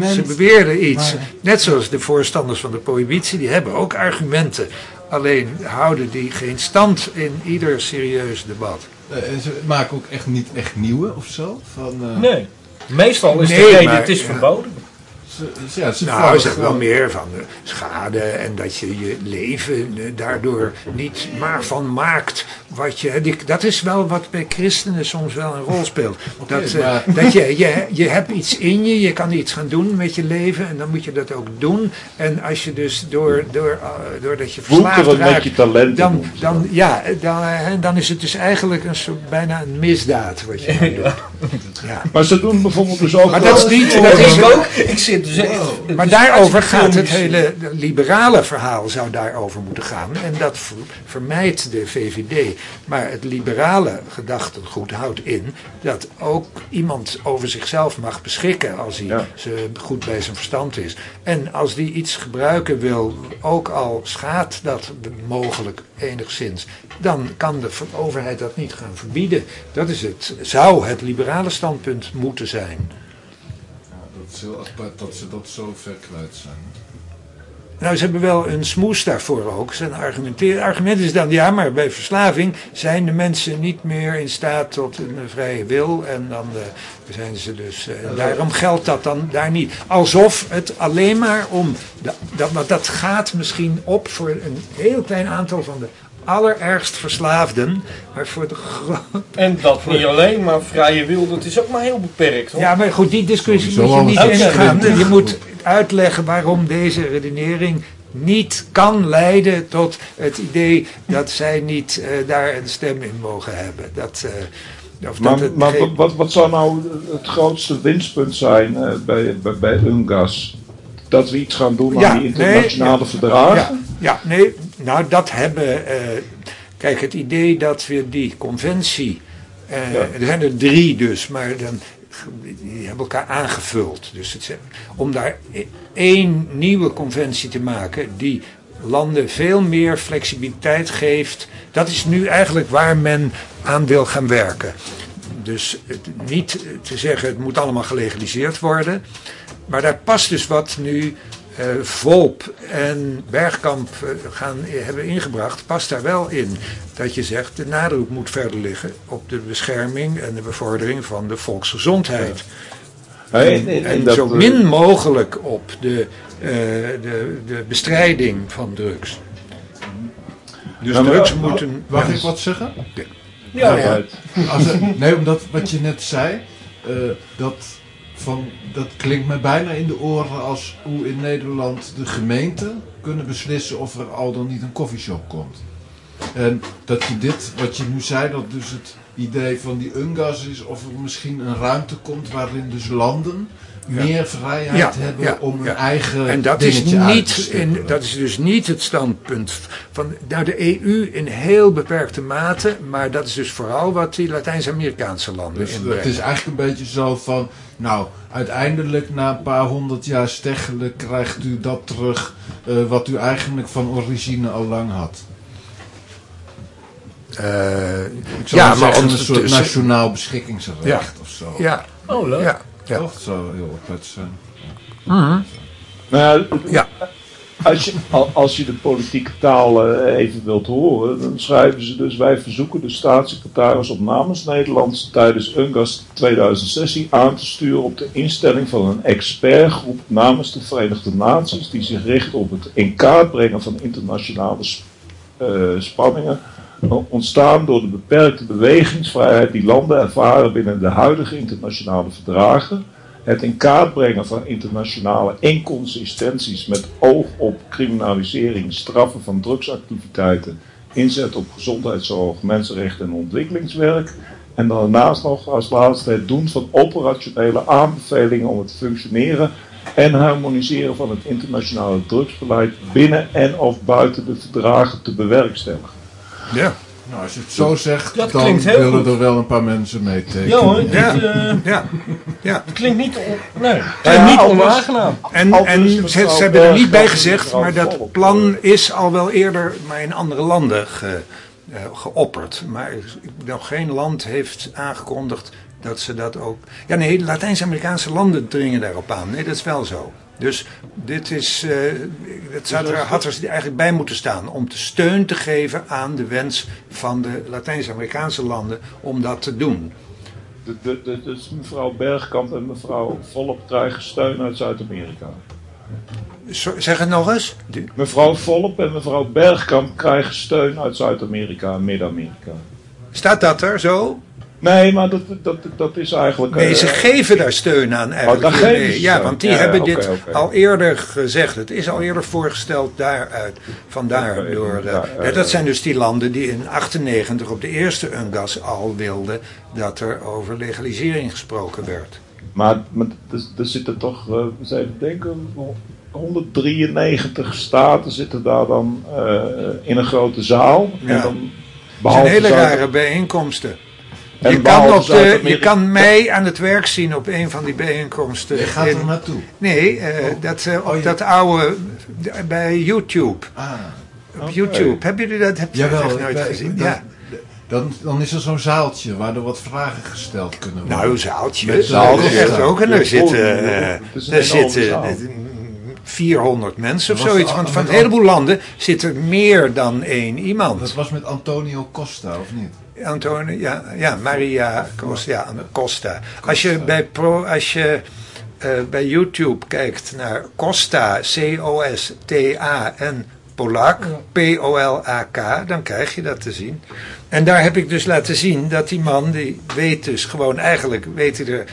Ja, ze beweerden iets. maar- Net zoals de voorstanders van de prohibitie, die hebben ook argumenten. Alleen houden die geen stand in ieder serieus debat. Eh, ze maken ook echt niet echt nieuwe of zo. Van, eh, Nee. Meestal is Nee, de reden, maar- het is ja. verboden. Ze, ja, ze Nou, vallen ze zeggen wel meer van de schade en dat je je leven eh, daardoor niet maar van maakt wat je... die- Dat is wel wat bij christenen soms wel een rol speelt. dat eh, dat je, je, je hebt iets in je, je kan iets gaan doen met je leven en dan moet je dat ook doen. En als je dus door, door, eh, doordat je verslaafd raakt, je talenten. dan, dan, ja, dan, eh, dan is het dus eigenlijk een soort, bijna een misdaad wat je doet. Ja. Maar ze doen bijvoorbeeld dus ook... Maar dat is niet... Dat is ik ook. Ik zit dus echt... het maar is daarover gaat het hele liberale verhaal zou daarover moeten gaan. En dat ver- vermijdt de VVD. Maar het liberale gedachtegoed houdt in dat ook iemand over zichzelf mag beschikken als hij Ja. goed bij zijn verstand is. En als die iets gebruiken wil, ook al schaadt dat mogelijk enigszins, dan kan de ver- overheid dat niet gaan verbieden. Dat is het, zou het liberale standpunt moeten zijn. Ja, dat is heel apart dat ze dat zo ver kwijt zijn. Nou, ze hebben wel een smoes daarvoor ook. Zijn argumenteren. Het argument is dan, ja, maar bij verslaving zijn de mensen niet meer in staat tot een vrije wil. En dan eh, zijn ze dus. eh, en daarom geldt dat dan daar niet. Alsof het alleen maar om. de- dat, want dat gaat misschien op voor een heel klein aantal van de allerergst verslaafden. Maar voor de En dat niet alleen, maar vrije wil, dat is ook maar heel beperkt. Hoor. Ja, maar goed, die discussie moet je niet ingaan. Je moet uitleggen waarom deze redenering niet kan leiden tot het idee dat zij niet eh, daar een stem in mogen hebben. Dat, eh, of dat Maar, het maar geen- wat, wat zou nou het grootste winstpunt zijn eh, bij, bij, bij UNGAS? Dat we iets gaan doen Ja, aan die internationale nee, verdragen? Ja, ja, nee, nou dat hebben. eh, kijk, het idee dat we die conventie. eh, Ja. Er zijn er drie dus, maar dan, die hebben elkaar aangevuld. Dus het, om daar e- één nieuwe conventie te maken die landen veel meer flexibiliteit geeft. Dat is nu eigenlijk waar men aan wil gaan werken. Dus het, niet te zeggen het moet allemaal gelegaliseerd worden. Maar daar past dus wat nu Volp en Bergkamp eh, gaan, hebben ingebracht, past daar wel in. Dat je zegt de nadruk moet verder liggen op de bescherming en de bevordering van de volksgezondheid. En, en- en en dat, zo eh, min mogelijk op de, eh, de, de bestrijding van drugs. Dus maar- drugs maar- moeten. Mag ja, ik wat zeggen? Ja, Ja. Als nee, omdat wat je net zei, eh, dat, van, dat klinkt me bijna in de oren als hoe in Nederland de gemeenten kunnen beslissen of er al dan niet een koffieshop komt. En dat je dit, wat je nu zei, dat dus het idee van die UNGAS is of er misschien een ruimte komt waarin dus landen meer vrijheid Ja, hebben ja, om hun ja. eigen En dat is, dingetje uit te niet in, dat is dus niet het standpunt van nou, de EU in heel beperkte mate, maar dat is dus vooral wat die Latijns-Amerikaanse landen Dus inbrengen. het is eigenlijk een beetje zo van, nou, uiteindelijk na een paar honderd jaar steggelen krijgt u dat terug eh, wat u eigenlijk van origine al lang had. Eh, Ik zou Ja, maar zeggen om een soort nationaal beschikkingsrecht of zo. ja, Oh, leuk. ja, ja. Toch? Dat zou heel apart zijn. Ja. Als je, al- als je de politieke taal eh, even wilt horen, dan schrijven ze dus: Wij verzoeken de staatssecretaris op namens Nederland tijdens UNGAS 2016 aan te sturen op de instelling van een expertgroep namens de Verenigde Naties, die zich richt op het in kaart brengen van internationale eh, spanningen. eh, Ontstaan door de beperkte bewegingsvrijheid die landen ervaren binnen de huidige internationale verdragen het in kaart brengen van internationale inconsistenties met oog op criminalisering, straffen van drugsactiviteiten, inzet op gezondheidszorg, mensenrechten en ontwikkelingswerk. En daarnaast nog als laatste het doen van operationele aanbevelingen om het functioneren en harmoniseren van het internationale drugsbeleid binnen en of buiten de verdragen te bewerkstelligen. ja. Nou, als je het zo zegt, Dat dan klinkt heel willen goed. er wel een paar mensen mee tekenen. Ja hoor, dit, Ja. eh, ja, ja. het klinkt niet, on, nee, Ja, klinkt niet onaangenaam. En, en ze, hebben er niet bij en gezegd, maar dat plan is al wel eerder maar in andere landen ge, eh, geopperd. Maar nog geen land heeft aangekondigd dat ze dat ook. Ja, nee, Latijns-Amerikaanse landen dringen daarop aan. Nee, dat is wel zo. Dus dit is, eh dat zou er, had er eigenlijk bij moeten staan om te steun te geven aan de wens van de Latijns-Amerikaanse landen om dat te doen. De, de, de, dus mevrouw Bergkamp en mevrouw Volk krijgen steun uit Zuid-Amerika. Zeg het nog eens. Mevrouw Volp en mevrouw Bergkamp krijgen steun uit Zuid-Amerika en Midden-Amerika. Staat dat er zo? Nee, maar dat, dat, dat is eigenlijk... Nee, eh, ze geven daar steun aan eigenlijk. Oh, Nee, ja, steun. want die Ja, hebben dit al eerder gezegd. Het is al eerder voorgesteld daaruit. Vandaar door. eh, ja, ja, dat zijn dus die landen die in 98 op de eerste UNGAS al wilden dat er over legalisering gesproken werd. Maar, maar er, er zitten toch, eh, we zijn denken, 193 staten zitten daar dan eh, in een grote zaal. Ja. En dan, zijn hele rare bijeenkomsten. En Je kan, op de, je kan mij aan het werk zien op een van die bijeenkomsten. Je gaat er naartoe. Nee, eh, dat, eh, op Oh, je- dat oude, bij YouTube. Ah, Op. YouTube. Hebben jullie dat? Heb je dat jawel. echt nooit gezien? dan, Ja. dan, dan is er zo'n zaaltje waar er wat vragen gesteld kunnen worden. Nou, een zaaltje. Met zaaltje. Echt ook. En Ja, daar zitten, oh, eh, enorme zitten zaal. eh, 400 mensen of Was zoiets. Want van een heleboel landen zit er meer dan één iemand. Dat was met Antonio Costa, of niet? Antonio, ja, ja, Maria Costa, Costa. Als je bij, pro, als je, eh, bij YouTube kijkt naar Costa, C-O-S-T-A en Polak, P-O-L-A-K, dan krijg je dat te zien. En daar heb ik dus laten zien dat die man, die weet dus gewoon eigenlijk, weet hij er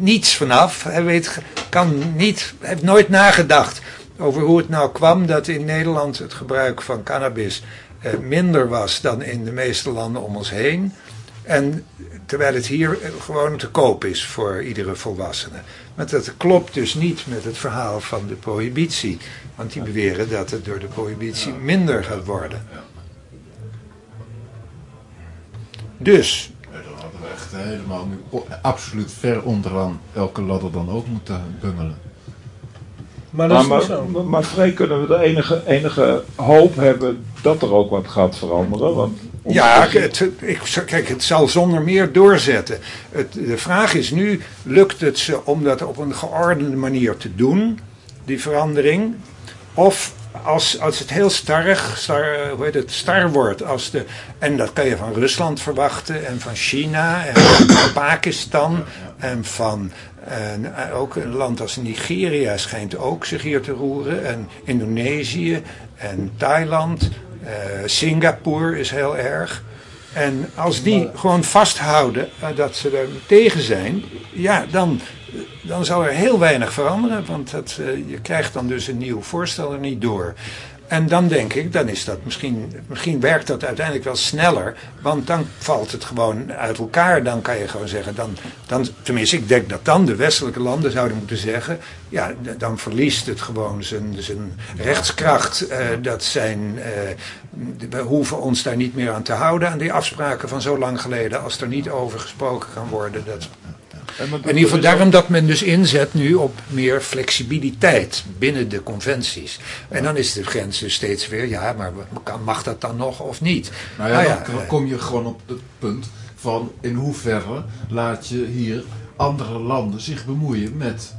niets vanaf. Hij weet, kan niet, heeft nooit nagedacht over hoe het nou kwam dat in Nederland het gebruik van cannabis minder was dan in de meeste landen om ons heen. En terwijl het hier eh, gewoon te koop is voor iedere volwassene. Maar dat klopt dus niet met het verhaal van de prohibitie. Want die beweren dat het door de prohibitie minder gaat worden. Dus, dan hadden we echt helemaal nu absoluut ver onderaan elke ladder dan ook moeten bungelen. Maar dat Maar, niet maar, zo. maar, maar Freek, kunnen we de enige, enige hoop hebben dat er ook wat gaat veranderen? Want ja, het, ik, kijk, het zal zonder meer doorzetten. Het, de vraag is nu, lukt het ze om dat op een geordende manier te doen, die verandering? Of als, als het heel starrig, star, hoe heet het, star wordt, als de, en dat kan je van Rusland verwachten, en van China, en van Pakistan, en van en eh, ook een land als Nigeria schijnt ook zich hier te roeren, en Indonesië, en Thailand, eh, Singapore is heel erg. En als die gewoon vasthouden eh, dat ze er tegen zijn, ja, dan, dan zou er heel weinig veranderen. Want dat, je krijgt dan dus een nieuw voorstel er niet door. En dan denk ik, dan is dat misschien, misschien werkt dat uiteindelijk wel sneller. Want dan valt het gewoon uit elkaar. Dan kan je gewoon zeggen, dan, dan, tenminste ik denk dat dan de westelijke landen zouden moeten zeggen. Ja, dan verliest het gewoon zijn, zijn rechtskracht. eh, dat zijn, eh, we hoeven ons daar niet meer aan te houden. Aan die afspraken van zo lang geleden. Als er niet over gesproken kan worden. Dat, in ieder geval daarom dat men dus inzet nu op meer flexibiliteit binnen de conventies. En dan is de grens dus steeds weer, ja, maar kan- mag dat dan nog of niet? Nou ja, Nou dan ja, k- kom je gewoon op het punt van in hoeverre laat je hier andere landen zich bemoeien met,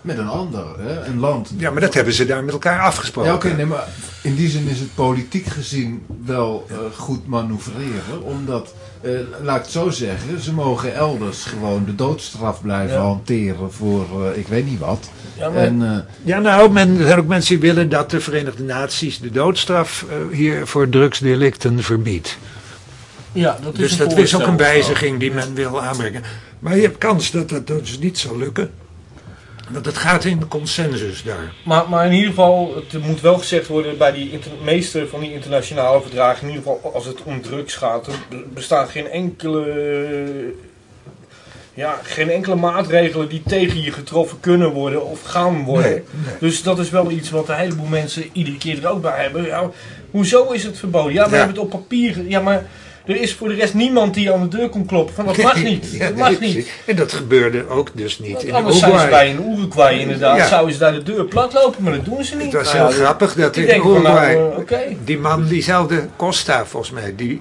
met een ander, hè? een land. Ja, maar dat hebben ze daar met elkaar afgesproken. Ja, oké, nee, maar in die zin is het politiek gezien wel eh, goed manoeuvreren. Omdat, eh, laat ik het zo zeggen, ze mogen elders gewoon de doodstraf blijven Ja. hanteren voor eh, ik weet niet wat. Ja, maar- En eh, Ja, nou, men, er zijn ook mensen die willen dat de Verenigde Naties de doodstraf hier voor drugsdelicten verbiedt. Ja, dat is Dus een dat is ook een wijziging die men wil aanbrengen. Maar je hebt kans dat dat dus niet zal lukken. Want het gaat in de consensus daar. Maar, maar in ieder geval, het moet wel gezegd worden bij die meeste van die internationale verdragen, in ieder geval als het om drugs gaat, er be- bestaat geen enkele, ja, geen enkele maatregelen die tegen je getroffen kunnen worden of gaan worden. Nee, nee. Dus dat is wel iets wat een heleboel mensen iedere keer er ook bij hebben. Ja, hoezo is het verboden? Ja, we Ja. hebben het op papier. Ja, maar er is voor de rest niemand die aan de deur komt kloppen van dat mag niet. Ja, dat mag niet. En dat gebeurde ook dus niet Want in anders ze Uruguay. bij een Uruguay inderdaad, Ja. zouden ze daar de deur plat lopen, maar dat doen ze niet. Het was Nou heel grappig dat in van, Uruguay, nou, eh, die man, diezelfde Costa volgens mij, die,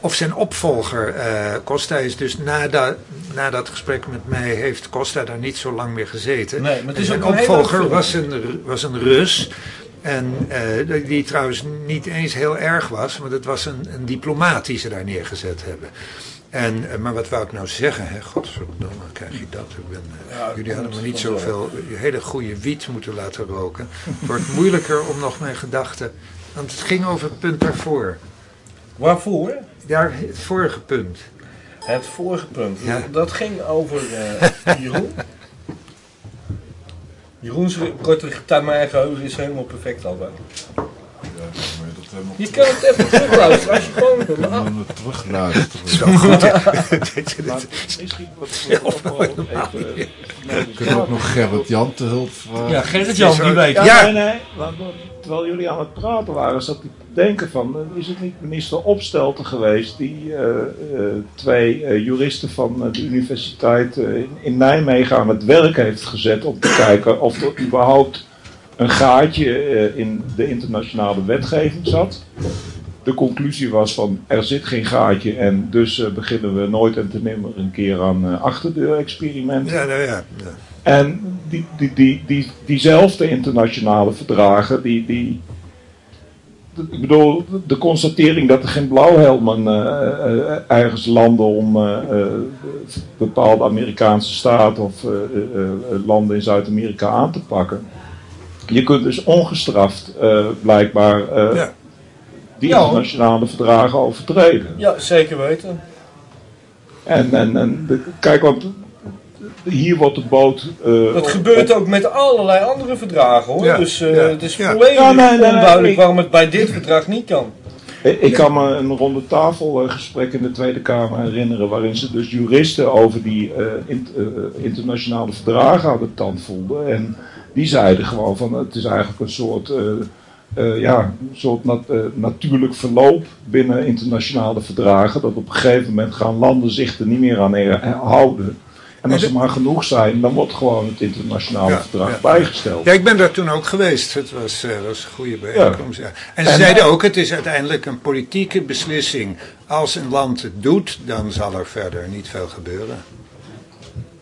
of zijn opvolger, eh, Costa is dus na, dat na dat gesprek met mij, heeft Costa daar niet zo lang meer gezeten. Nee, maar het En is zijn ook een opvolger was een, was een Rus. En eh, die trouwens niet eens heel erg was, want het was een, een diplomaat die ze daar neergezet hebben. En, eh, maar wat wou ik nou zeggen? Hè? Godverdomme, krijg je dat? Ik ben, eh, Ja, jullie hadden me niet zoveel hele goede wiet moeten laten roken. Het wordt moeilijker om nog mijn gedachten. Want het ging over het punt daarvoor. Waarvoor? Daar, het vorige punt. Het vorige punt. Ja. Dat ging over Jeroen. Jeroen's korte termijn geheugen is helemaal perfect al bij. Je kan het even terugluisteren als je gewoon... dan terugluisteren. Het is wel goed. misschien wat we ook nog even We kunnen ook nog Gerrit Jan te hulp vragen. Ja, Gerrit-Jan, die weet Ja, nee, nee. want- terwijl jullie aan het praten waren, zat te denken van, eh, is het niet minister Opstelten geweest die eh, eh, twee juristen van de universiteit in, in Nijmegen aan het werk heeft gezet om te kijken of er überhaupt een gaatje in de internationale wetgeving zat. De conclusie was van er zit geen gaatje en dus beginnen we nooit en te nimmer een keer aan achterdeur-experimenten. Ja, nou ja. ja. En die, die, die, die, diezelfde internationale verdragen, die, die, ik bedoel, de constatering dat er geen blauwhelmen uh, ergens landen om uh, bepaalde Amerikaanse staten of landen in Zuid-Amerika aan te pakken. Je kunt dus ongestraft blijkbaar ja. die internationale verdragen overtreden. Ja, zeker weten. En, en, en kijk, want hier wordt de boot... Uh, dat gebeurt ook met allerlei andere verdragen hoor. dus uh, het is volledig onduidelijk waarom het bij dit verdrag niet kan. Ik kan me een ronde tafelgesprek in de Tweede Kamer herinneren... waarin ze dus juristen over die uh, in, internationale verdragen hadden tandvoelden. En die zeiden gewoon van het is eigenlijk een soort... ja, een soort nat, natuurlijk verloop binnen internationale verdragen. Dat op een gegeven moment gaan landen zich er niet meer aan houden. En als er maar genoeg zijn, dan wordt gewoon het internationale verdrag bijgesteld. Ja, ik ben daar toen ook geweest. Het was, uh, was een goede bijeenkomst. Ja. En ze zeiden ook, het is uiteindelijk een politieke beslissing. Als een land het doet, dan zal er verder niet veel gebeuren.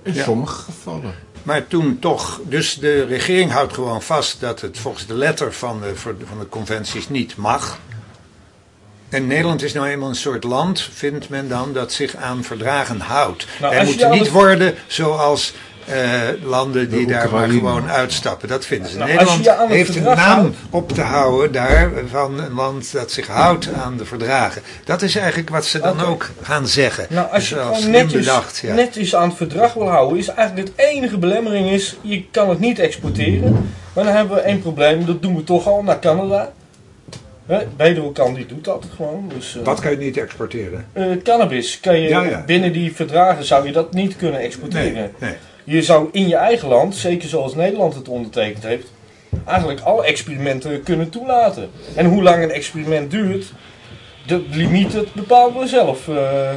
In sommige gevallen. Maar toen toch, dus de regering houdt gewoon vast dat het volgens de letter van de, van de conventies niet mag. En Nederland is nou eenmaal een soort land, vindt men dan, dat zich aan verdragen houdt. Nou, er moet niet worden zoals uh, landen die daar maar gewoon uitstappen. Dat vinden ze. Nou, Nederland heeft een naam op te houden daar van een land dat zich houdt aan de verdragen. Dat is eigenlijk wat ze dan ook gaan zeggen. Nou, als je bedacht, ja. netjes aan het verdrag wil houden, is eigenlijk het enige belemmering is, je kan het niet exporteren. Maar dan hebben we één probleem, dat doen we toch al naar Canada. Bedoelkan die doet dat gewoon. Dus, uh, Wat kan je niet exporteren? Uh, cannabis. Kan je, Binnen die verdragen zou je dat niet kunnen exporteren. Nee, nee. Je zou in je eigen land, zeker zoals Nederland het ondertekend heeft, eigenlijk alle experimenten kunnen toelaten. En hoe lang een experiment duurt, de limiet bepalen we zelf. Uh,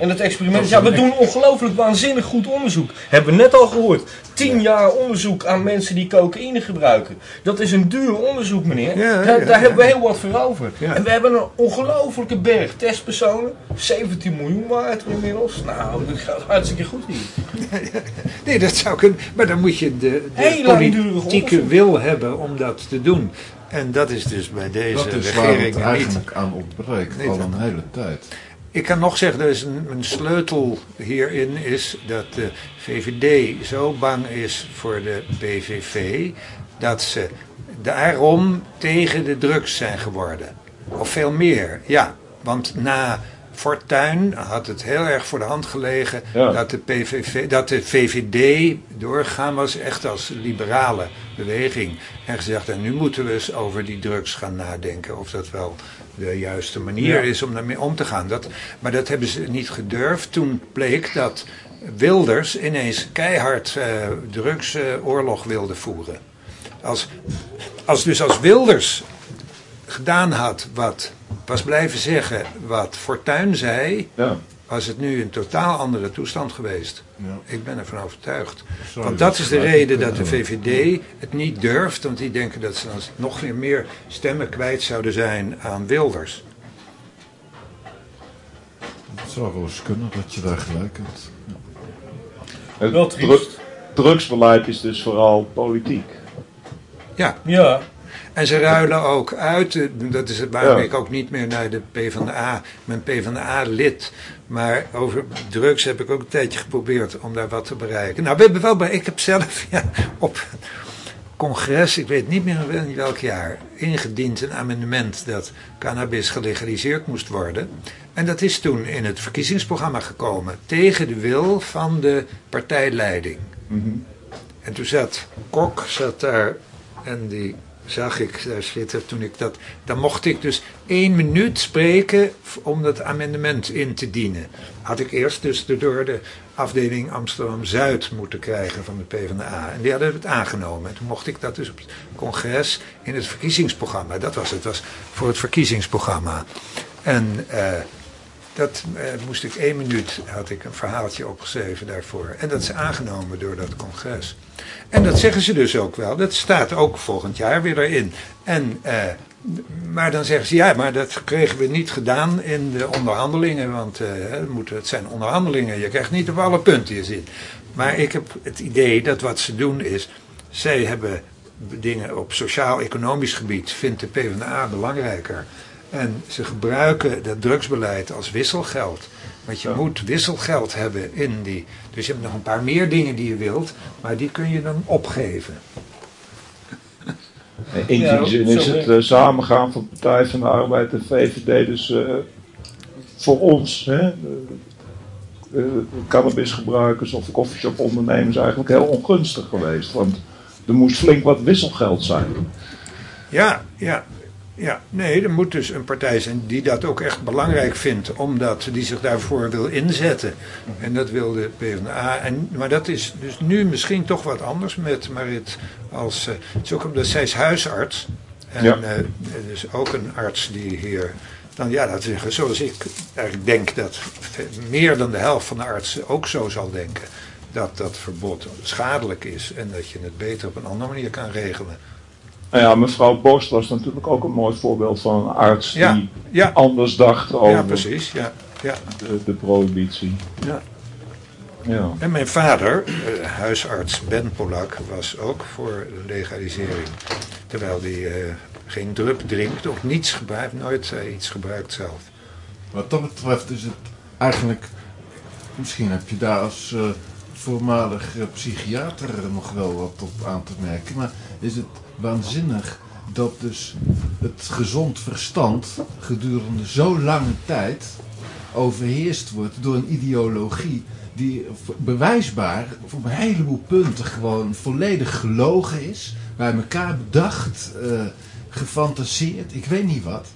en dat experiment, ja, we doen ongelooflijk waanzinnig goed onderzoek. Hebben we net al gehoord. Tien jaar onderzoek aan mensen die cocaïne gebruiken. Dat is een duur onderzoek, meneer. Ja, daar, daar hebben we heel wat voor over. En we hebben een ongelofelijke berg testpersonen. 17 miljoen waard inmiddels. Nou, dat gaat hartstikke goed hier. Nee, dat zou kunnen. Maar dan moet je de, de politieke wil hebben om dat te doen. En dat is dus bij deze dat is regering waar het eigenlijk aan ontbreekt, al een hele tijd. Ik kan nog zeggen, er is een, een, sleutel hierin is dat de VVD zo bang is voor de PVV dat ze daarom tegen de drugs zijn geworden. Of veel meer, ja. Want na Fortuin had het heel erg voor de hand gelegen dat, de PVV, dat de VVD doorgaan was echt als liberale beweging. En gezegd, en nu moeten we eens over die drugs gaan nadenken of dat wel de juiste manier is om daarmee om te gaan. Dat, maar dat hebben ze niet gedurfd. Toen bleek dat Wilders ineens keihard uh, drugsoorlog wilde voeren. Als, als dus als Wilders gedaan had wat, was blijven zeggen wat Fortuyn zei, ja was het nu een totaal andere toestand geweest. Ja. Ik ben ervan overtuigd. want dat is de reden dat de VVD het niet durft, want die denken dat ze dan nog weer meer stemmen kwijt zouden zijn aan Wilders. Het zou wel eens kunnen dat je daar gelijk hebt. Het drugsbeleid is dus vooral politiek. Ja. ja. En ze ruilen ook uit, eh, dat is het waarom ik ook niet meer naar de PvdA, ben PvdA-lid. Maar over drugs heb ik ook een tijdje geprobeerd om daar wat te bereiken. Nou, we hebben wel bij, ik heb zelf ja, op congres, ik weet niet meer in welk jaar, ingediend een amendement dat cannabis gelegaliseerd moest worden. En dat is toen in het verkiezingsprogramma gekomen, tegen de wil van de partijleiding. Mhm. En toen zat Kok, zat daar en die zag ik daar zitten toen ik dat. Dan mocht ik dus één minuut spreken om dat amendement in te dienen. Had ik eerst dus door de afdeling Amsterdam Zuid moeten krijgen van de PvdA. En die hadden het aangenomen. En toen mocht ik dat dus op het congres in het verkiezingsprogramma. Dat was het, was voor het verkiezingsprogramma. En. Dat eh, moest ik één minuut, had ik een verhaaltje opgeschreven daarvoor. En dat is aangenomen door dat congres. En dat zeggen ze dus ook wel. Dat staat ook volgend jaar weer erin. En, eh, maar dan zeggen ze, ja, maar dat kregen we niet gedaan in de onderhandelingen. Want eh, het, zijn onderhandelingen, je krijgt niet op alle punten je zin. Maar ik heb het idee dat wat ze doen is, zij hebben dingen op sociaal-economisch gebied, vindt de PvdA belangrijker. En ze gebruiken dat drugsbeleid als wisselgeld. Want je Ja. moet wisselgeld hebben in die. Dus je hebt nog een paar meer dingen die je wilt, maar die kun je dan opgeven. In Ja, die zin is het eh, samengaan van Partij van de Arbeid en VVD dus eh, voor ons, hè, de, de cannabisgebruikers of koffieshopondernemers eigenlijk heel ongunstig geweest. Want er moest flink wat wisselgeld zijn. Ja, ja. Ja, nee, er moet dus een partij zijn die dat ook echt belangrijk vindt, omdat die zich daarvoor wil inzetten. En dat wil de PvdA. En, maar dat is dus nu misschien toch wat anders met Marit als. eh, het is ook omdat zij is huisarts. En Ja. dus ook een arts die hier. Dan ja, dat zeggen, zoals ik eigenlijk denk dat meer dan de helft van de artsen ook zo zal denken. Dat dat verbod schadelijk is en dat je het beter op een andere manier kan regelen. Nou ja, mevrouw Borst was natuurlijk ook een mooi voorbeeld van een arts Ja, die ja. anders dacht over Ja, precies. Ja, ja, de, de prohibitie. ja. Ja. En mijn vader, eh, huisarts Ben Polak, was ook voor legalisering. Terwijl hij eh, geen drup drinkt of niets gebruikt, nooit eh, iets gebruikt zelf. Wat dat betreft is het eigenlijk, misschien heb je daar als eh, voormalig psychiater nog wel wat op aan te merken, maar is het waanzinnig dat dus het gezond verstand gedurende zo lange tijd overheerst wordt door een ideologie die bewijsbaar op een heleboel punten gewoon volledig gelogen is, bij elkaar bedacht, eh, gefantaseerd, ik weet niet wat.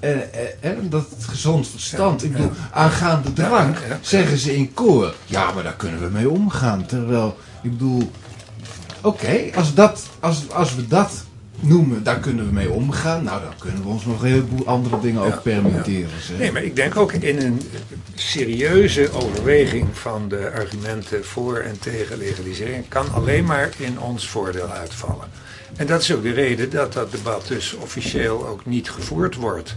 En, en, en dat het gezond verstand, ik bedoel, aangaande drank, zeggen ze in koor. Ja, maar daar kunnen we mee omgaan. Terwijl, ik bedoel, oké, als, dat, als, als we dat noemen, daar kunnen we mee omgaan. Nou, dan kunnen we ons nog een heleboel andere dingen ook permitteren. Nee, maar ik denk ook in een serieuze overweging van de argumenten voor en tegen legalisering kan alleen maar in ons voordeel uitvallen. En dat is ook de reden dat dat debat dus officieel ook niet gevoerd wordt.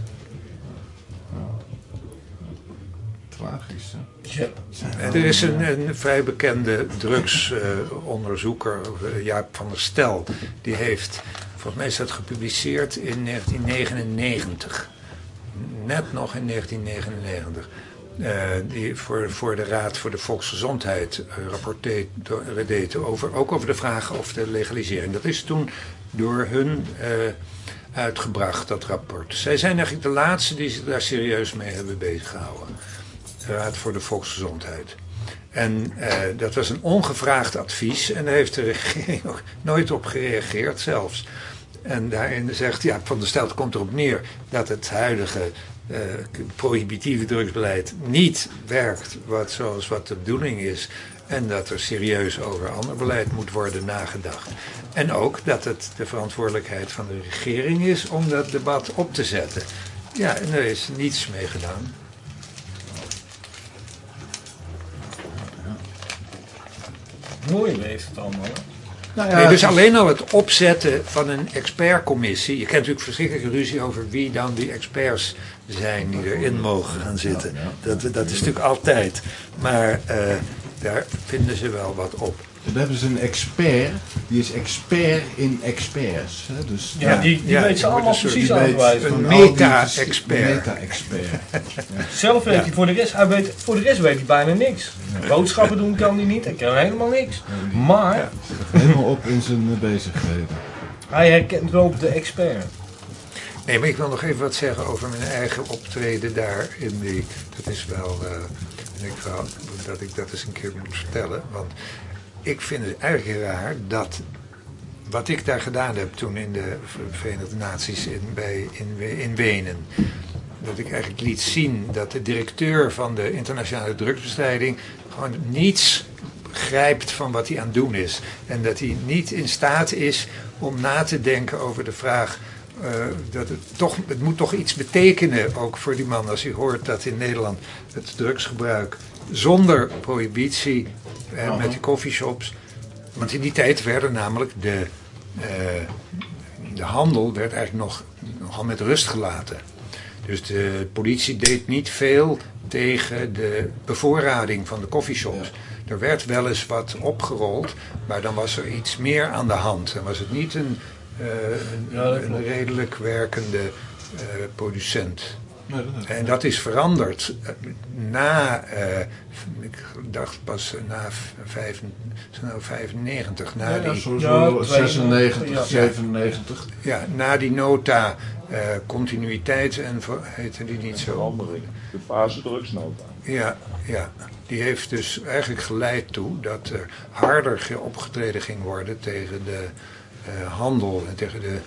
Tragisch, hè? Er is een, een vrij bekende drugsonderzoeker, eh, Jaap van der Stel, die heeft, volgens mij is dat gepubliceerd in 1999. Net nog in 1999. eh, die voor, voor de Raad voor de Volksgezondheid eh, rapporteerde over, ook over de vraag of de legalisering. Dat is toen door hun uitgebracht, dat rapport. Zij zijn eigenlijk de laatste die zich daar serieus mee hebben beziggehouden. De Raad voor de Volksgezondheid. En eh, dat was een ongevraagd advies en daar heeft de regering ook nooit op gereageerd zelfs. En daarin zegt ja, Van der Stelt komt erop neer dat het huidige eh, prohibitieve drugsbeleid niet werkt wat, zoals wat de bedoeling is. En dat er serieus over ander beleid moet worden nagedacht. En ook dat het de verantwoordelijkheid van de regering is om dat debat op te zetten. Ja, en er is niets mee gedaan. Mooi leeft het allemaal. Nou Nee, dus alleen al het opzetten van een expertcommissie. Je kent natuurlijk verschrikkelijke ruzie over wie dan die experts zijn die erin mogen gaan zitten. Dat, dat is natuurlijk altijd. Maar eh, daar vinden ze wel wat op. Dan hebben ze een expert, die is expert in experts. Hè? Dus Ja, die, die ja, weet ze allemaal soort- precies die aan te weet wijzen. van Een meta-expert. Meta-expert. Zelf weet Ja. hij voor de rest, hij weet, voor de rest weet hij bijna niks. Boodschappen doen kan hij niet, hij kan helemaal niks. Maar Helemaal op in zijn bezigheden. hij herkent wel de expert. Nee, maar ik wil nog even wat zeggen over mijn eigen optreden daar in die. Dat is wel. eh, ik wou dat ik dat eens een keer moet vertellen. Want ik vind het eigenlijk raar dat. Wat ik daar gedaan heb toen in de Verenigde Naties in, bij, in, in Wenen. Dat ik eigenlijk liet zien dat de directeur van de internationale drugsbestrijding gewoon niets begrijpt van wat hij aan het doen is. En dat hij niet in staat is om na te denken over de vraag eh, dat het, toch, het moet toch iets betekenen, ook voor die man, als hij hoort dat in Nederland het drugsgebruik zonder prohibitie eh, met die coffeeshops. Want in die tijd werden namelijk de, eh, de handel werd eigenlijk nog, nogal met rust gelaten. Dus de politie deed niet veel tegen de bevoorrading van de coffeeshops. Er werd wel eens wat opgerold, maar dan was er iets meer aan de hand. Dan was het niet een, eh, een, Ja, redelijk werkende producent. En dat is veranderd na, eh, ik dacht pas na vijf, nou 95, na Ja, die, zo, Ja, zo twee- 96, ja. 97. ja, na die nota eh, continuïteit en heette die niet zo. Verandering. De fase drugsnota. Ja, ja, die heeft dus eigenlijk geleid toe dat er harder ge- opgetreden ging worden tegen de eh, handel en tegen de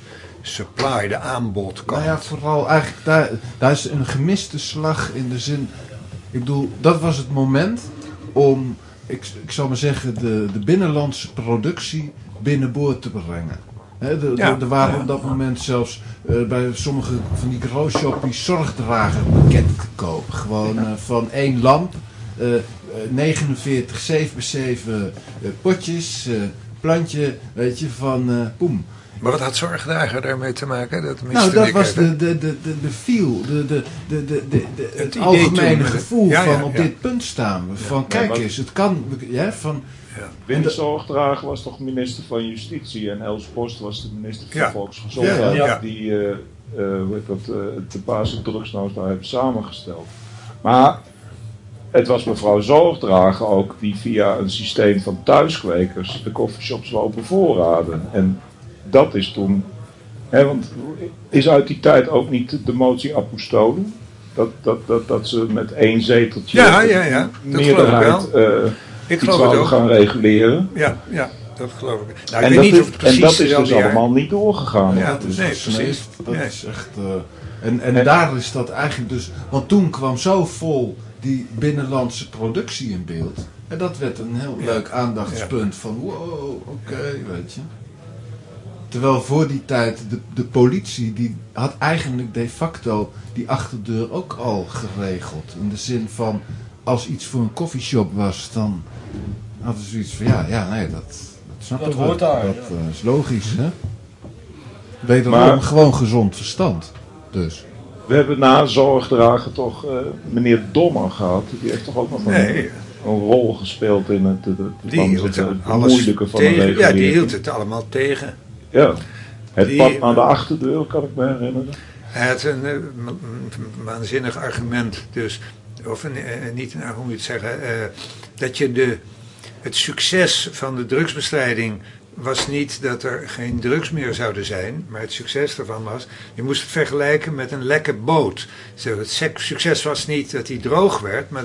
supply, de aanbodkant. Nou ja, vooral eigenlijk, daar, daar is een gemiste slag in de zin. Ik bedoel, dat was het moment om, ik, ik zal maar zeggen, de, de binnenlandse productie binnenboord te brengen. De- Ja. er waren op dat moment zelfs eh, bij sommige van die grooshoppies zorgdragerpakketten te koop. Gewoon eh, van één lamp, eh, 49 7 bij 7 eh, potjes, eh, plantje, weet je, van poem. Maar wat had zorgdrager daarmee te maken? Dat Nou, dat ik was de, de, de, de, de feel, de, de, de, de, de, de- het, algemene gevoel ja, ja, van op ja. dit punt staan we. Van Ja, kijk eens, het kan. Ja, van, Wim Zorgdrager was toch minister van Justitie en Els Post was de minister van Ja. Volksgezondheid. Ja, ja. Die eh, eh, hoe heet dat, eh, de hebben samengesteld. Maar het was mevrouw Zorgdrager ook die via een systeem van thuiskwekers de coffeeshops wou bevoorraden. En dat is toen, hè, want is uit die tijd ook niet de motie apostolen? Dat, dat, dat, dat ze met één zeteltje Ja, ja, ja. Dat meerderheid geloof eh, Ik iets gaan reguleren. Ja, ja, dat geloof ik. Nou, ik En weet dat, niet is, of het precies en dat is dus jaar- allemaal niet doorgegaan. Ja. dat is nee, gesmeed. precies. Dat Nee. is echt. eh, en en daar is dat eigenlijk dus. Want toen kwam zo vol die binnenlandse productie in beeld. En dat werd een heel Ja. leuk aandachtspunt van wow, oké, weet je. Terwijl voor die tijd de, de politie die had eigenlijk de facto die achterdeur ook al geregeld. In de zin van als iets voor een koffieshop was, dan hadden ze zoiets van ja, ja, nee, dat, dat snappen Dat hoort daar, Dat ja. eh, is logisch, hè? Wederom Maar- gewoon gezond verstand. Dus. We hebben na zorgdrager toch eh, meneer Dommer gehad. Die heeft toch ook nog een, Nee, een rol gespeeld in het, het, het, die het, hield het, het het alles moeilijke van de tegen. Ja, die hield het allemaal tegen. Ja. Het Die- pad naar de achterdeur, kan ik me herinneren. Hij had een eh, waanzinnig argument, dus, of een, eh, niet een, hoe moet je het zeggen, eh, dat je de, het succes van de drugsbestrijding was niet dat er geen drugs meer zouden zijn, maar het succes daarvan was, je moest het vergelijken met een lekke boot. Het succes was niet dat hij droog werd, maar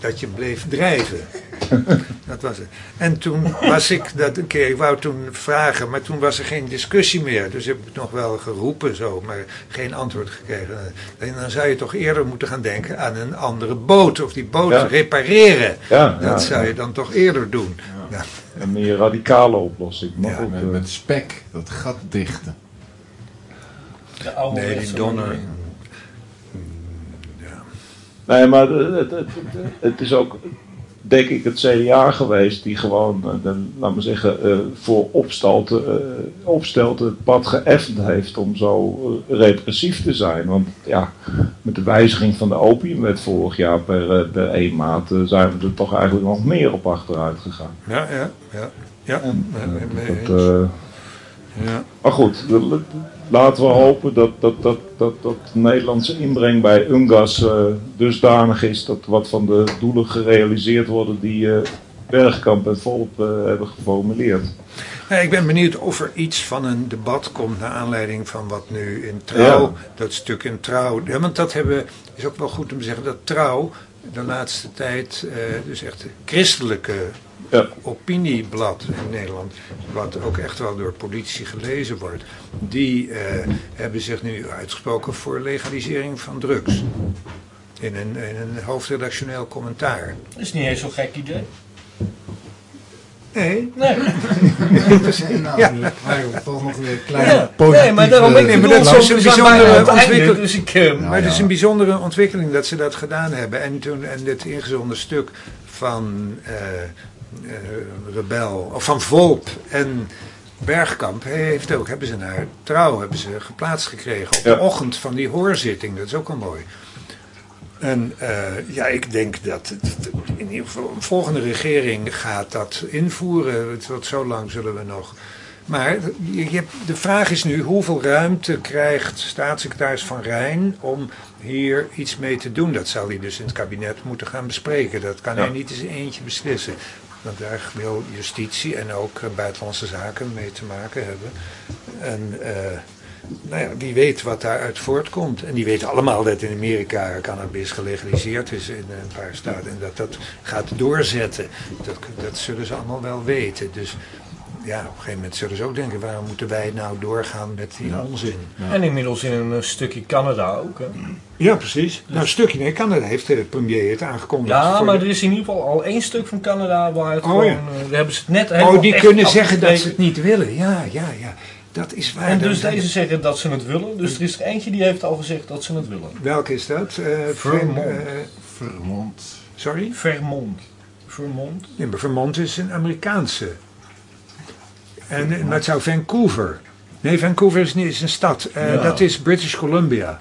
dat je bleef drijven. Dat was het. En toen was ik dat een keer, ik wou toen vragen, maar toen was er geen discussie meer. Dus heb ik nog wel geroepen zo, maar geen antwoord gekregen. En dan zou je toch eerder moeten gaan denken aan een andere boot. Of die boot Ja. repareren. Ja, Dat zou je dan toch eerder doen. Ja. Een meer radicale oplossing. Maar Ja, goed, Met, eh, met spek, dat gat dichten. De oude Nee, die donner. manier. Nee, maar het, het, het, het is ook, denk ik, het CDA geweest die gewoon, eh, de, laat maar zeggen, eh, voor eh, opstelten het pad geëffend heeft om zo repressief te zijn. Want ja, met de wijziging van de opiumwet vorig jaar per, per één maand eh, zijn we er toch eigenlijk nog meer op achteruit gegaan. Ja, ja, ja. Ja, En, dat, ja. maar goed, laten we hopen dat, dat, dat, dat, dat de Nederlandse inbreng bij UNGAS eh, dusdanig is dat wat van de doelen gerealiseerd worden die eh, Bergkamp en Volp eh, hebben geformuleerd. Ik ben benieuwd of er iets van een debat komt naar aanleiding van wat nu in Trouw, Ja. dat stuk in Trouw. Ja, want dat hebben, is ook wel goed om te zeggen, dat Trouw de laatste tijd, dus echt christelijke Ja. opinieblad in Nederland, wat ook echt wel door politici gelezen wordt, die eh, hebben zich nu uitgesproken voor legalisering van drugs. In een, in een hoofdredactioneel commentaar. Dat is niet eens zo'n gek idee. Nee, Nee, Nou, Ja. toch nog weer een kleine ja, nee maar daarom ik Nee, maar bedoel, dat is we een bijzondere bijna aan het einde, ontwikkel- Dus ik, eh, maar het is een bijzondere ontwikkeling dat ze dat gedaan hebben. En toen en dit ingezonden stuk van eh, eh, Rebel, of van Volp en Bergkamp heeft ook, hebben ze naar trouw hebben ze geplaatst gekregen op Ja. de ochtend van die hoorzitting. Dat is ook al mooi. En eh, ja, ik denk dat het, in ieder geval een volgende regering gaat dat invoeren. Want zo lang zullen we nog. Maar je, de vraag is nu, hoeveel ruimte krijgt staatssecretaris Van Rijn om hier iets mee te doen? Dat zal hij dus in het kabinet moeten gaan bespreken. Dat kan hij niet eens eentje beslissen. Want daar wil justitie en ook eh, buitenlandse zaken mee te maken hebben. En eh, nou ja, wie weet wat daaruit voortkomt. En die weten allemaal dat in Amerika cannabis gelegaliseerd is in een paar staten. En dat dat gaat doorzetten. Dat, dat zullen ze allemaal wel weten. Dus ja, op een gegeven moment zullen ze ook denken... waarom moeten wij nou doorgaan met die onzin? En inmiddels in een eh, stukje Canada ook. Hè. Ja, precies. Nou, een stukje. Nee, Canada heeft de premier het aangekondigd. Ja, maar de- er is in ieder geval al één stuk van Canada waar het Oh, gewoon... ja. eh, daar hebben ze het net Oh, helemaal die echt kunnen zeggen dat ze het niet willen. Ja, ja, ja. Dat is waar. En dus Dan- deze zeggen dat ze het willen. Dus er is er eentje die heeft al gezegd dat ze het willen. Welke is dat? Eh, Vermont. eh, Vermont. sorry? Vermont. Vermont? Nee, maar Vermont is een Amerikaanse. En, maar het zou Vancouver. Nee, Vancouver is, niet, is een stad. Eh, Ja. Dat is British Columbia.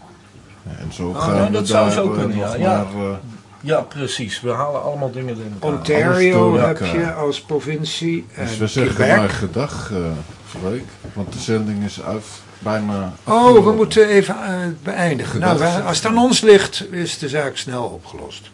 En zo Oh, gaan we dat zou daar zo eh, kunnen, ja, ja. maar, eh, Ja, precies. We halen allemaal dingen in. Ontario heb je als provincie. dus en we zeggen Quebec. maar gedag, eh Freek. Want de zending is uit, bijna Oh, we moeten even beëindigen. Nou, Gedag. als het aan ons ligt, is de zaak snel opgelost.